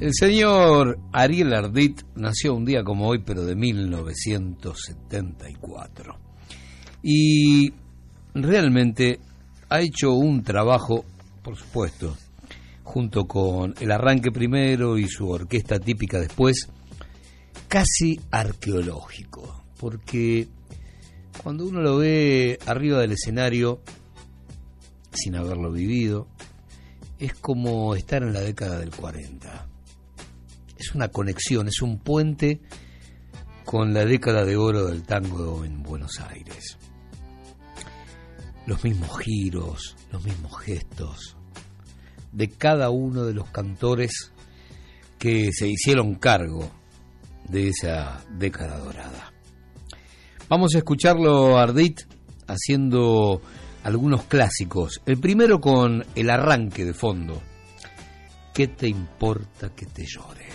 El señor Ariel Ardit nació un día como hoy, pero de 1974. Y realmente ha hecho un trabajo, por supuesto, junto con el arranque primero y su orquesta típica después, casi arqueológico, porque cuando uno lo ve arriba del escenario, sin haberlo vivido, es como estar en la década del 40. Es una conexión, es un puente con la década de oro del tango en Buenos Aires. Los mismos giros, los mismos gestos de cada uno de los cantores que se hicieron cargo de esa década dorada. Vamos a escucharlo Ardit haciendo algunos clásicos. El primero con el arranque de fondo. ¿Qué te importa que te llore?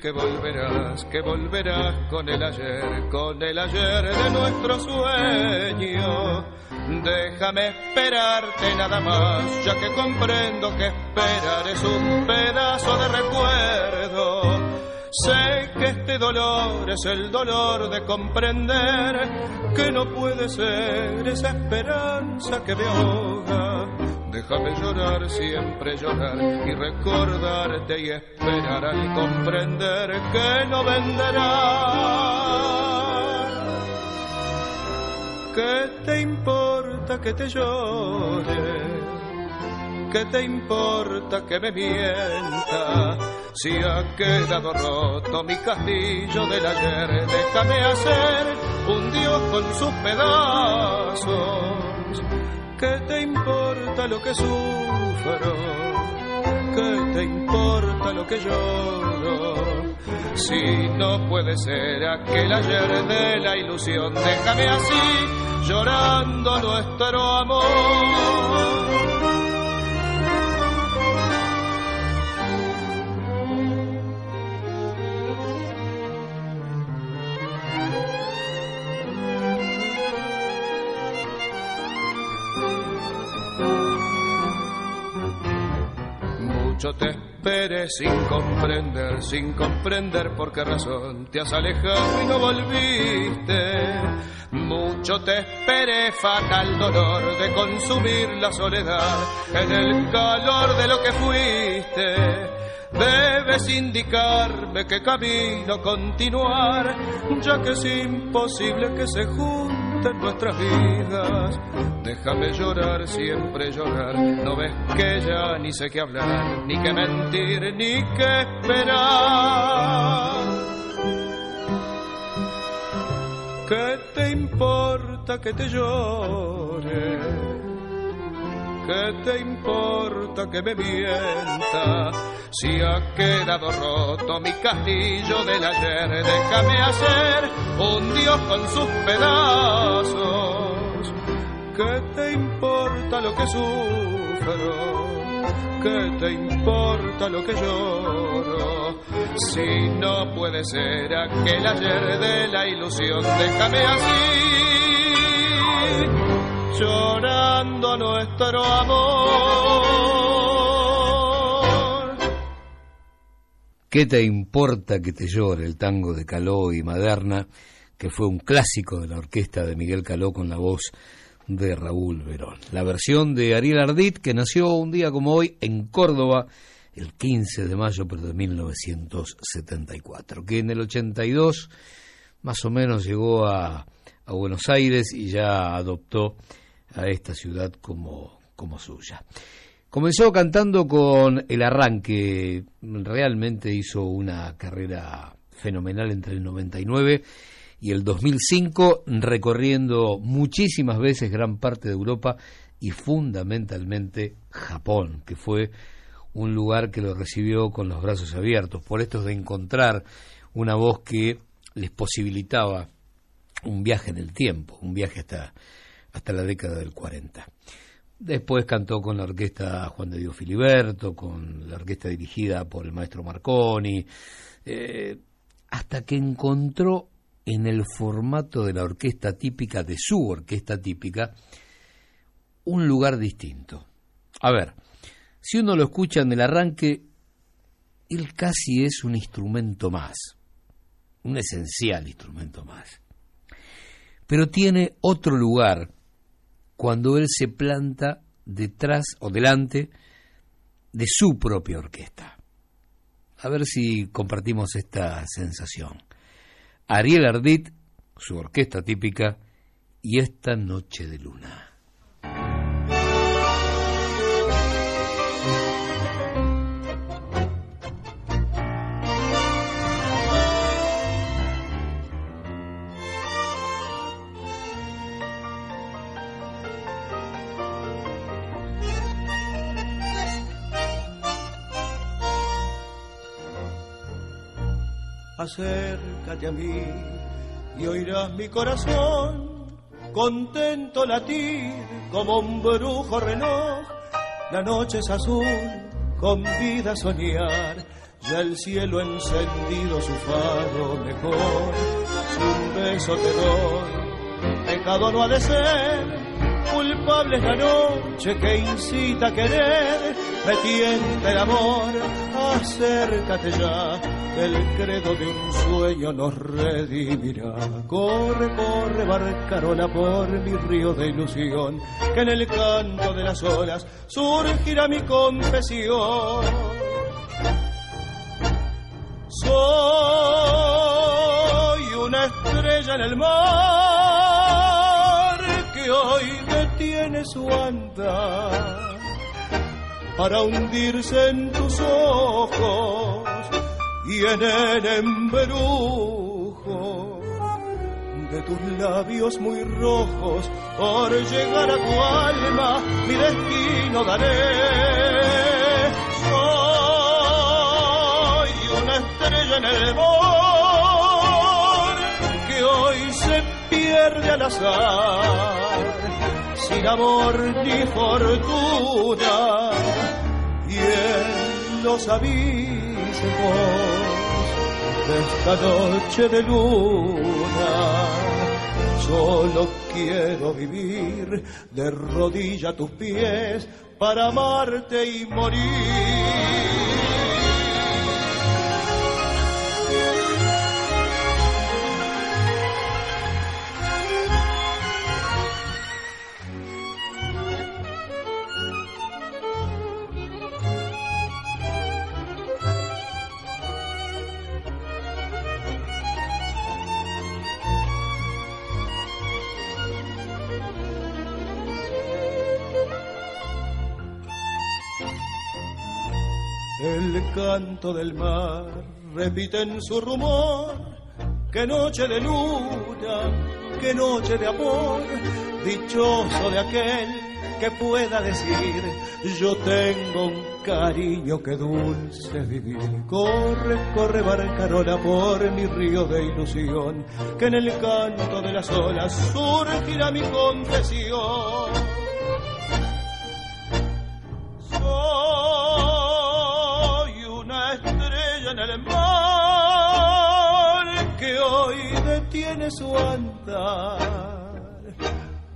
Que volverás, que volverás con el ayer, con el ayer de nuestro sueño. Déjame esperarte nada más, ya que comprendo que esperar es un pedazo de recuerdo. Sé que este dolor es el dolor de comprender que no puede ser esa esperanza que me ahoga. Déjame llorar, siempre llorar y recordarte y esperar al comprender que no venderá. ¿Qué te importa que te llore? ¿Qué te importa que me mienta? Si ha quedado roto mi castillo del ayer, déjame hacer un dios con sus pedazos. ¿Qué te importa lo que sufro? ¿Qué te importa lo que lloro? Si no puede ser aquel ayer de la ilusión, déjame así, llorando nuestro amor. Mucho te esperé sin comprender, sin comprender por qué razón te has alejado y no volviste. Mucho te esperé, fatal dolor de consumir la soledad en el calor de lo que fuiste. Debes indicarme qué camino continuar, ya que es imposible que se junten nuestras vidas. Déjame llorar, siempre llorar. No ves que ya ni sé qué hablar, ni qué mentir, ni qué esperar. ¿Qué te importa que te llore? ¿Qué te importa que me mienta? Si ha quedado roto mi castillo del ayer, déjame hacer un dios con sus pedazos. ¿Qué te importa lo que sufro? ¿Qué te importa lo que lloro? Si no puede ser aquel ayer de la ilusión, déjame así, llorando nuestro amor. ¿Qué te importa que te llore el tango de Caló y Maderna, que fue un clásico de la orquesta de Miguel Caló con la voz de Raúl Verón? La versión de Ariel Ardit, que nació un día como hoy en Córdoba, el 15 de mayo pero de 1974, que en el 82 más o menos llegó a, a Buenos Aires y ya adoptó a esta ciudad como, como suya. Comenzó cantando con El Arranque, realmente hizo una carrera fenomenal entre el 99 y el 2005, recorriendo muchísimas veces gran parte de Europa y fundamentalmente Japón, que fue un lugar que lo recibió con los brazos abiertos, por esto de encontrar una voz que les posibilitaba un viaje en el tiempo, un viaje hasta, hasta la década del 40. Después cantó con la orquesta Juan de Dios Filiberto, con la orquesta dirigida por el maestro Marconi, eh, hasta que encontró en el formato de la orquesta típica, de su orquesta típica, un lugar distinto. A ver, si uno lo escucha en el arranque, él casi es un instrumento más, un esencial instrumento más. Pero tiene otro lugar cuando él se planta detrás o delante de su propia orquesta. A ver si compartimos esta sensación. Ariel Ardit, su orquesta típica, y esta noche de luna. Acércate a mí y oirás mi corazón contento latir como un brujo reloj. La noche es azul, convida a soñar, ya el cielo encendido su faro mejor. Un beso te doy, pecado no ha de ser, culpable es la noche que incita a querer, me tienta el amor, acércate ya, el credo de un sueño nos redimirá. Corre, corre, barcarola por mi río de ilusión, que en el canto de las olas surgirá mi confesión. Soy una estrella en el mar que hoy detiene su andar para hundirse en tus ojos y en el embrujo de tus labios muy rojos por llegar a tu alma mi destino daré. Soy una estrella en el mar que hoy se pierde al azar sin amor ni fortuna en los abismos de esta noche de luna. Solo quiero vivir de rodilla a tus pies para amarte y morir canto del mar repite en su rumor, qué noche de luna, qué noche de amor, dichoso de aquel que pueda decir, yo tengo un cariño que dulce vivir. Corre, corre barcarola por mi río de ilusión, que en el canto de las olas surgirá mi confesión. Soy su andar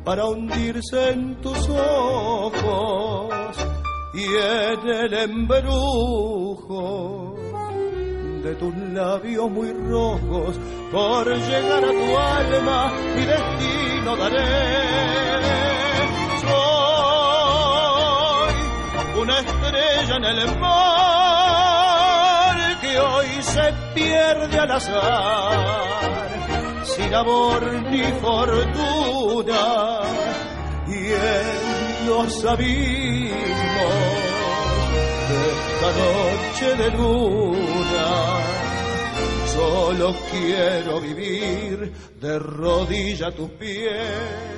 para hundirse en tus ojos y en el embrujo de tus labios muy rojos por llegar a tu alma mi destino daré. Soy una estrella en el mar que hoy se pierde al azar sin amor ni fortuna y en los abismos de esta noche de luna solo quiero vivir de rodilla a tus pies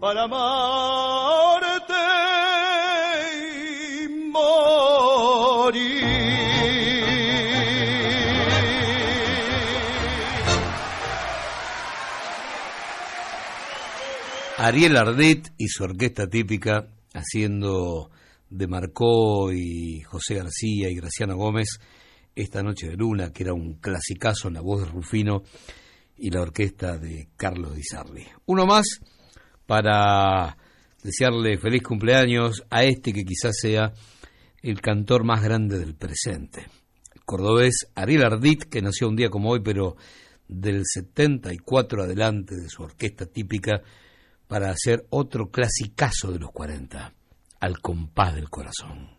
para amarte y Ariel Ardet y su orquesta típica haciendo de Marcó y José García y Graciano Gómez esta noche de luna, que era un clasicazo en la voz de Rufino y la orquesta de Carlos Di Sarli. Uno más para desearle feliz cumpleaños a este que quizás sea el cantor más grande del presente. El cordobés Ariel Ardit, que nació un día como hoy, pero del 74 adelante de su orquesta típica, para hacer otro clasicazo de los 40, al compás del corazón.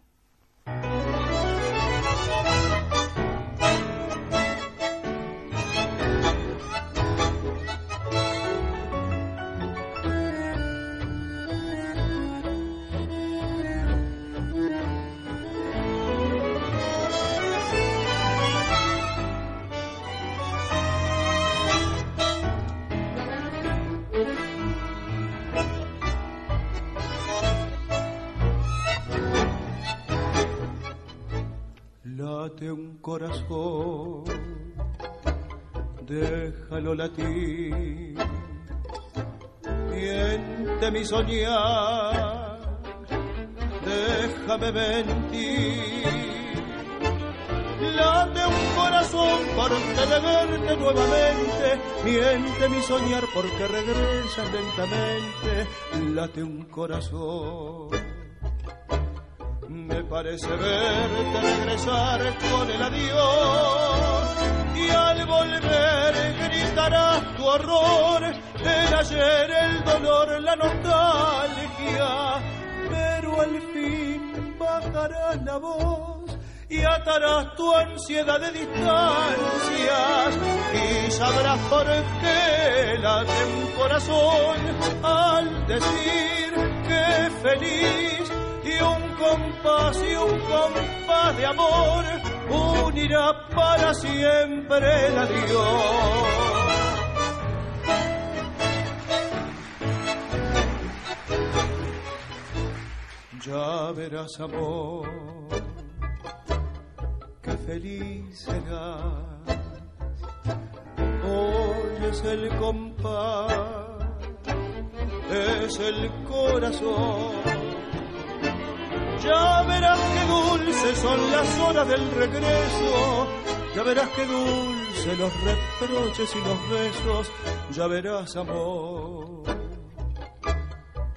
Déjalo latir, miente mi soñar, déjame mentir, late un corazón porque de verte nuevamente, miente mi soñar porque regresas lentamente, late un corazón. Me parece verte regresar con el adiós. Y al volver gritarás tu horror, el ayer, el dolor, la nostalgia, pero al fin bajarás la voz y atarás tu ansiedad de distancias. Y sabrás por qué late un corazón al decir que feliz compás y un compás de amor unirá para siempre el adiós. Ya verás amor, que feliz serás. Hoy es el compás, es el corazón. Ya verás qué dulces son las horas del regreso. Ya verás qué dulces los reproches y los besos. Ya verás amor.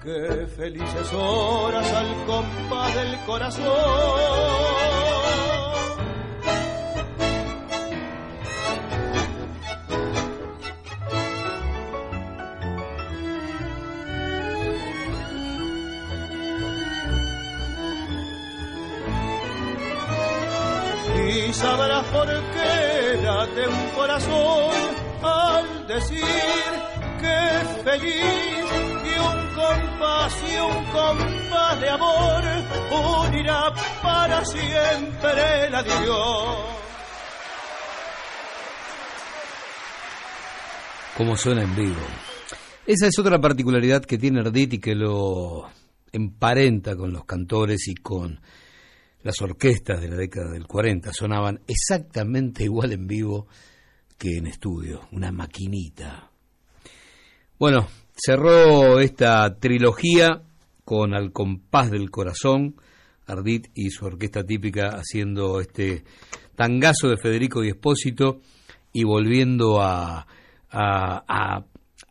Qué felices horas al compás del corazón. Sabrás por qué late un corazón al decir que es feliz y un compás y un compás de amor unirá para siempre el adiós. Cómo suena en vivo. Esa es otra particularidad que tiene Ardit y que lo emparenta con los cantores y con las orquestas de la década del 40 sonaban exactamente igual en vivo que en estudio, una maquinita. Bueno, cerró esta trilogía con Al compás del corazón, Ardit y su orquesta típica haciendo este tangazo de Federico y Espósito y volviendo a, a, a-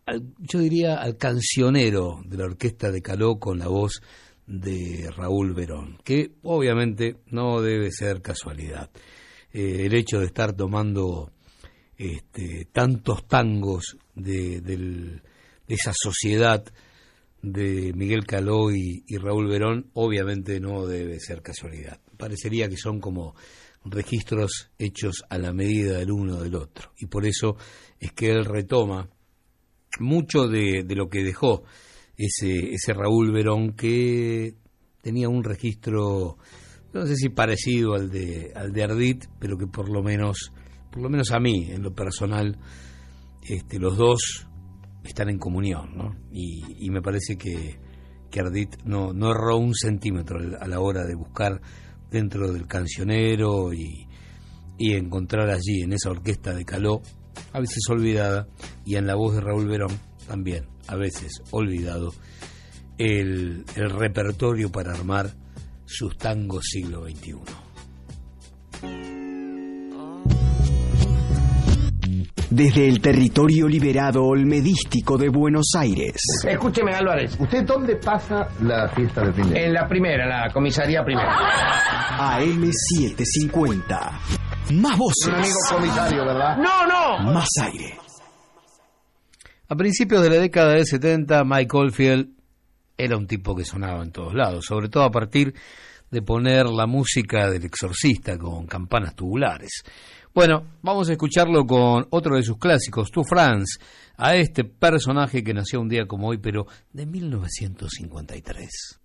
al- yo diría al cancionero de la orquesta de Caló con la voz de Raúl Verón, que obviamente no debe ser casualidad. Eh, el hecho de estar tomando este, tantos tangos de, de esa sociedad de Miguel Caló y, y Raúl Verón, obviamente no debe ser casualidad. Parecería que son como registros hechos a la medida del uno del otro. Y por eso es que él retoma mucho de, de lo que dejó ese, ese Raúl Verón que tenía un registro, no sé si parecido al de, al de Ardit, pero que por lo menos, por lo menos a mí, en lo personal, este, los dos están en comunión, ¿no? Y, y me parece que, que Ardit no, no erró un centímetro a la hora de buscar dentro del cancionero y, y encontrar allí, en esa orquesta de Caló, a veces olvidada, y en la voz de Raúl Verón también, a veces olvidado, el, el repertorio para armar sus tangos siglo XXI. Desde el territorio liberado olmedístico de Buenos Aires. Escúcheme, Álvarez. ¿Usted dónde pasa la fiesta de fin En la primera, en la comisaría primera. AM750. Más voces. Un amigo comisario, ¿verdad? No, no. Más aire. A principios de la década del 70, Mike Oldfield era un tipo que sonaba en todos lados, sobre todo a partir de poner la música del exorcista con campanas tubulares. Bueno, vamos a escucharlo con otro de sus clásicos, To France, a este personaje que nació un día como hoy, pero de 1953.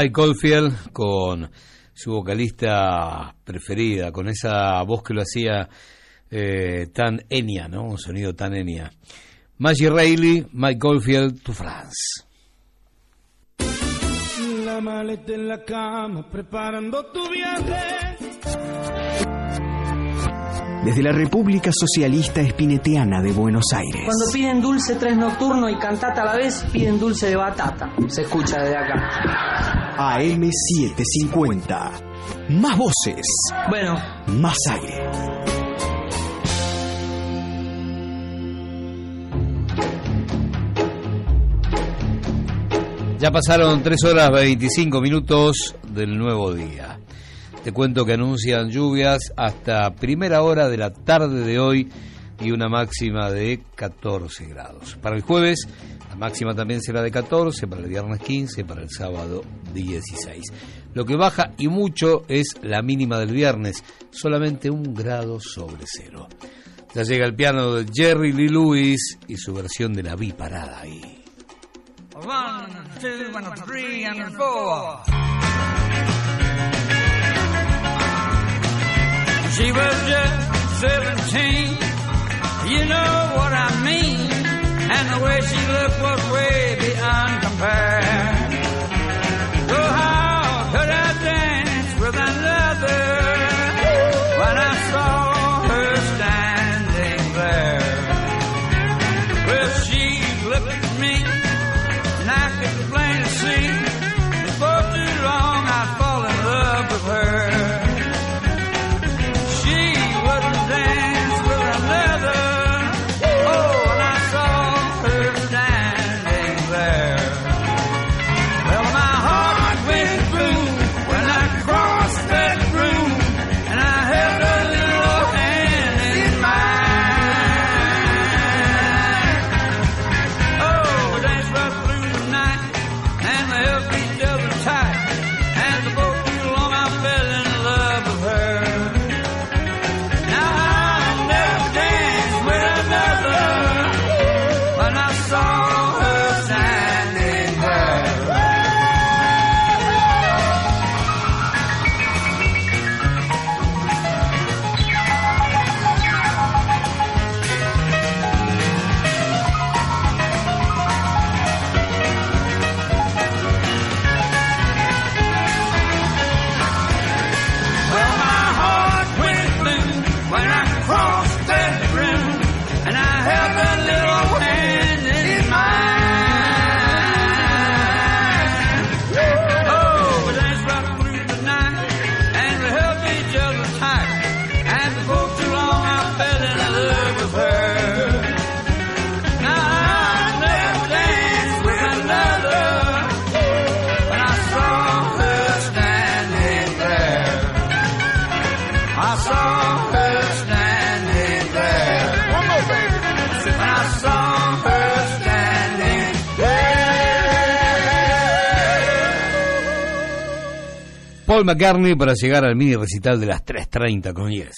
Mike Oldfield con su vocalista preferida, con esa voz que lo hacía eh, tan Enya, ¿no? Un sonido tan Enya. Maggie Reilly, Mike Oldfield, to France. La maleta en la cama preparando tu viaje. Desde la República Socialista Espineteana de Buenos Aires. Cuando piden dulce tres nocturno y cantata a la vez, piden dulce de batata. Se escucha desde acá. AM750. Más voces. Bueno. Más aire. Ya pasaron 3 horas 25 minutos del nuevo día. Te cuento que anuncian lluvias hasta primera hora de la tarde de hoy y una máxima de 14 grados. Para el jueves la máxima también será de 14, para el viernes 15, para el sábado 16. Lo que baja y mucho es la mínima del viernes, solamente un grado sobre cero. Ya llega el piano de Jerry Lee Lewis y su versión de la biparada ahí. One, two, and three, and four. She was just 17, you know what I mean. And the way she looked was way beyond compare. So how Paul McCartney para llegar al mini recital de las 3.30 con 10.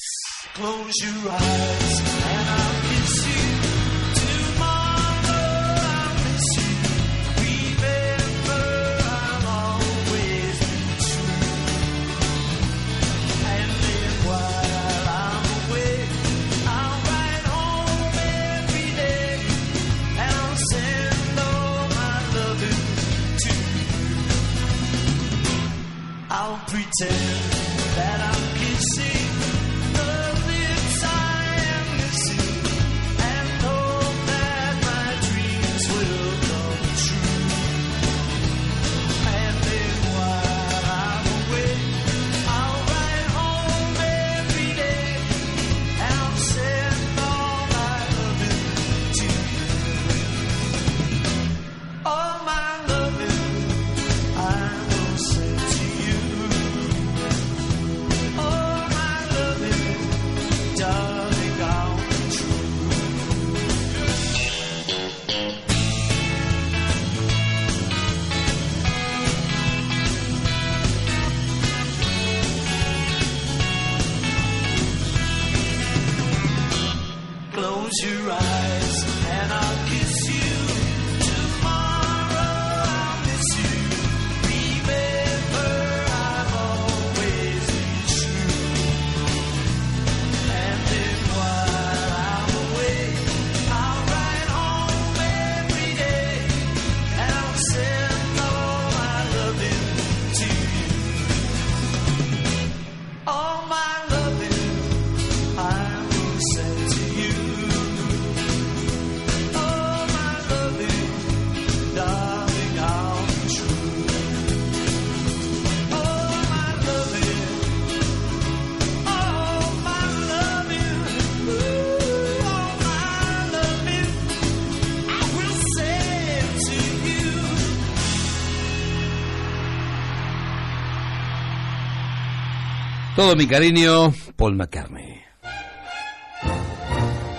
Todo mi cariño, Paul McCartney.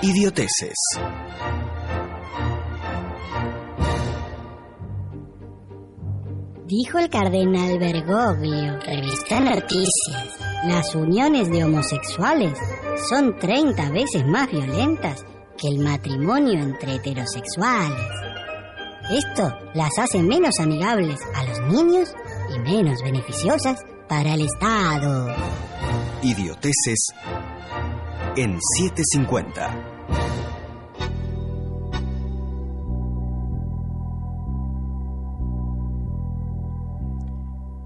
Idioteces. Dijo el cardenal Bergoglio, revista Noticias, las uniones de homosexuales son 30 veces más violentas que el matrimonio entre heterosexuales. Esto las hace menos amigables a los niños y menos beneficiosas para el Estado. Idioteces en 750.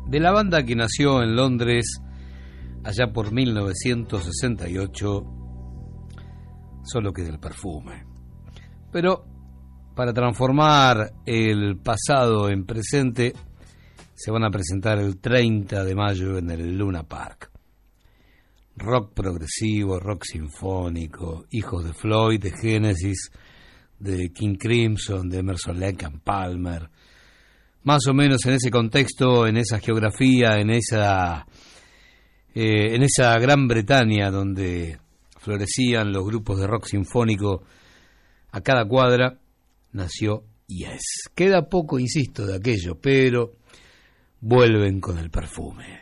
De la banda que nació en Londres allá por 1968, solo queda el perfume. Pero para transformar el pasado en presente, se van a presentar el 30 de mayo en el Luna Park. Rock progresivo, rock sinfónico, hijos de Floyd, de Genesis, de King Crimson, de Emerson Lake and Palmer. Más o menos en ese contexto, en esa geografía, en esa, eh, en esa Gran Bretaña donde florecían los grupos de rock sinfónico a cada cuadra, nació Yes. Queda poco, insisto, de aquello, pero vuelven con el perfume.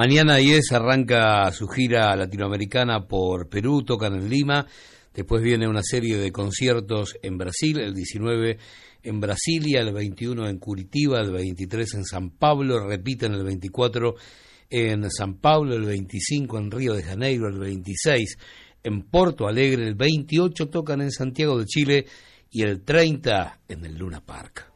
Mañana Yes arranca su gira latinoamericana por Perú, tocan en Lima, después viene una serie de conciertos en Brasil, el 19 en Brasilia, el 21 en Curitiba, el 23 en San Pablo, repiten el 24 en San Pablo, el 25 en Río de Janeiro, el 26 en Porto Alegre, el 28 tocan en Santiago de Chile y el 30 en el Luna Park.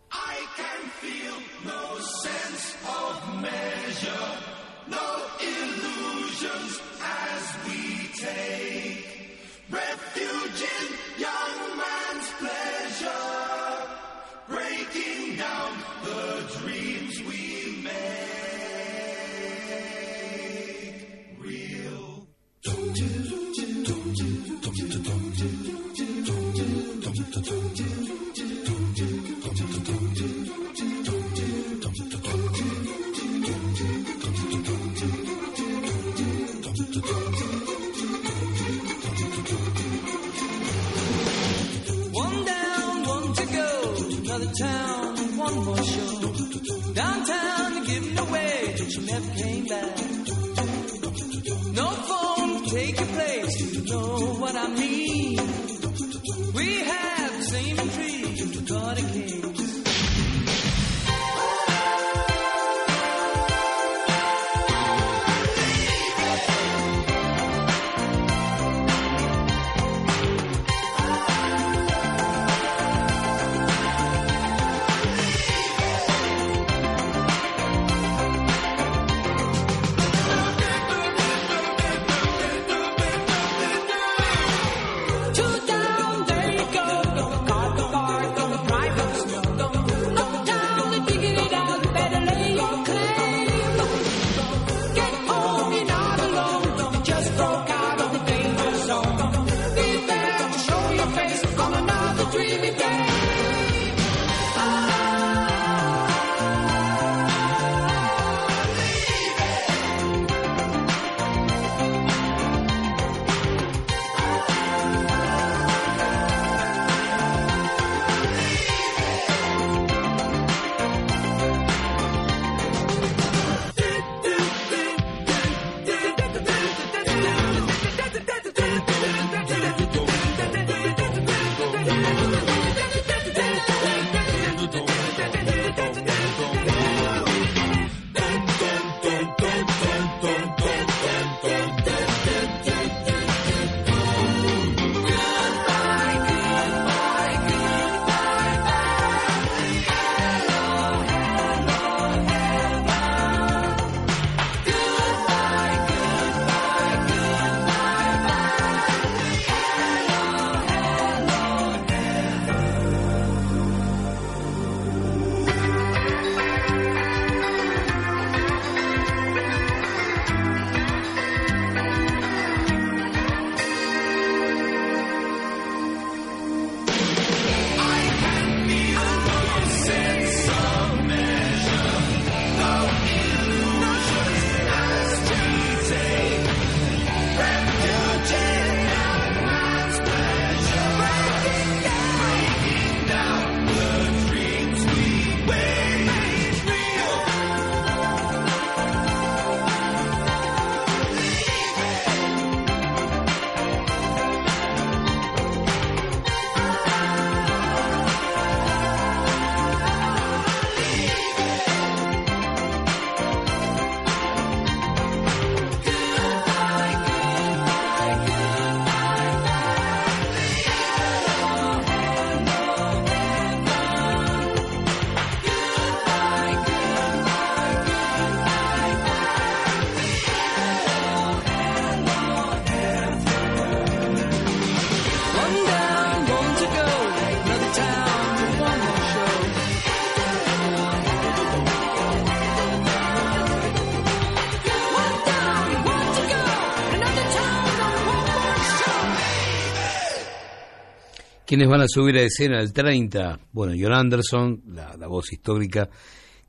¿Quiénes van a subir a escena el 30? Bueno, John Anderson, la, la voz histórica,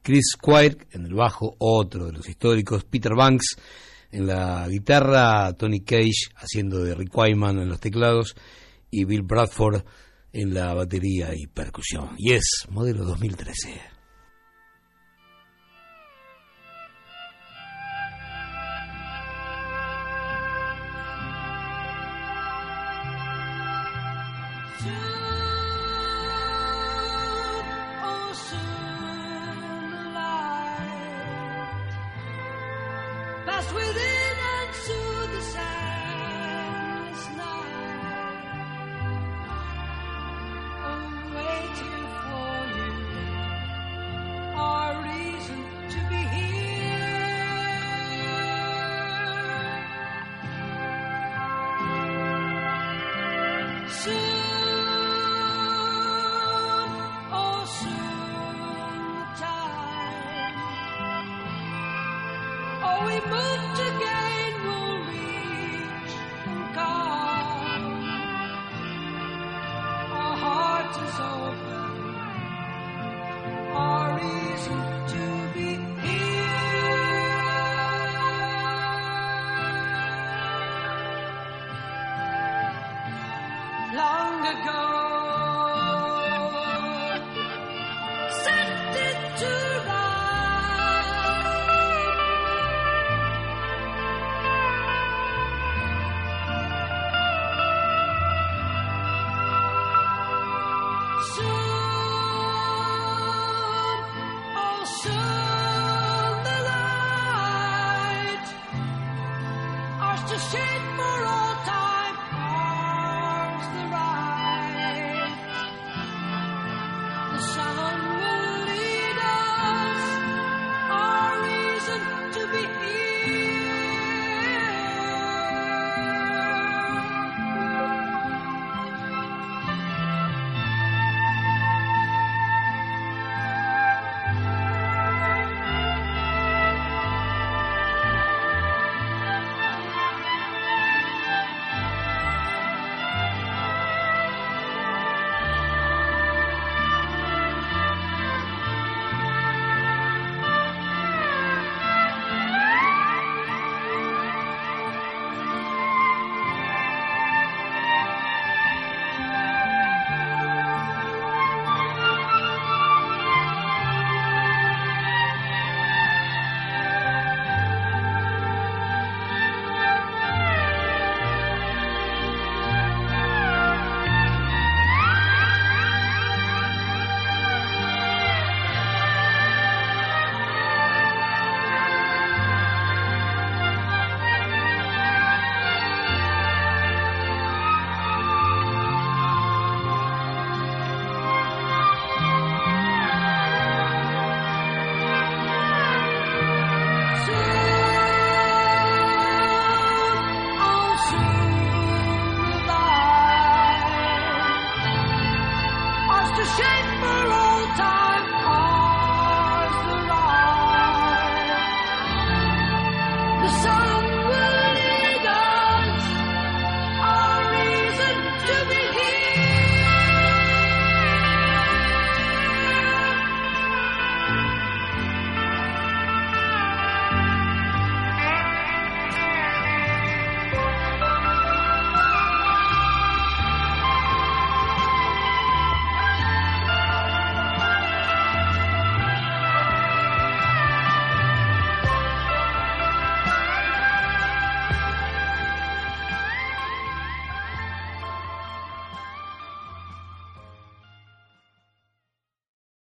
Chris Squire en el bajo, otro de los históricos, Peter Banks en la guitarra, Tony Cage haciendo de Rick Wyman en los teclados y Bill Bradford en la batería y percusión. Y es modelo 2013.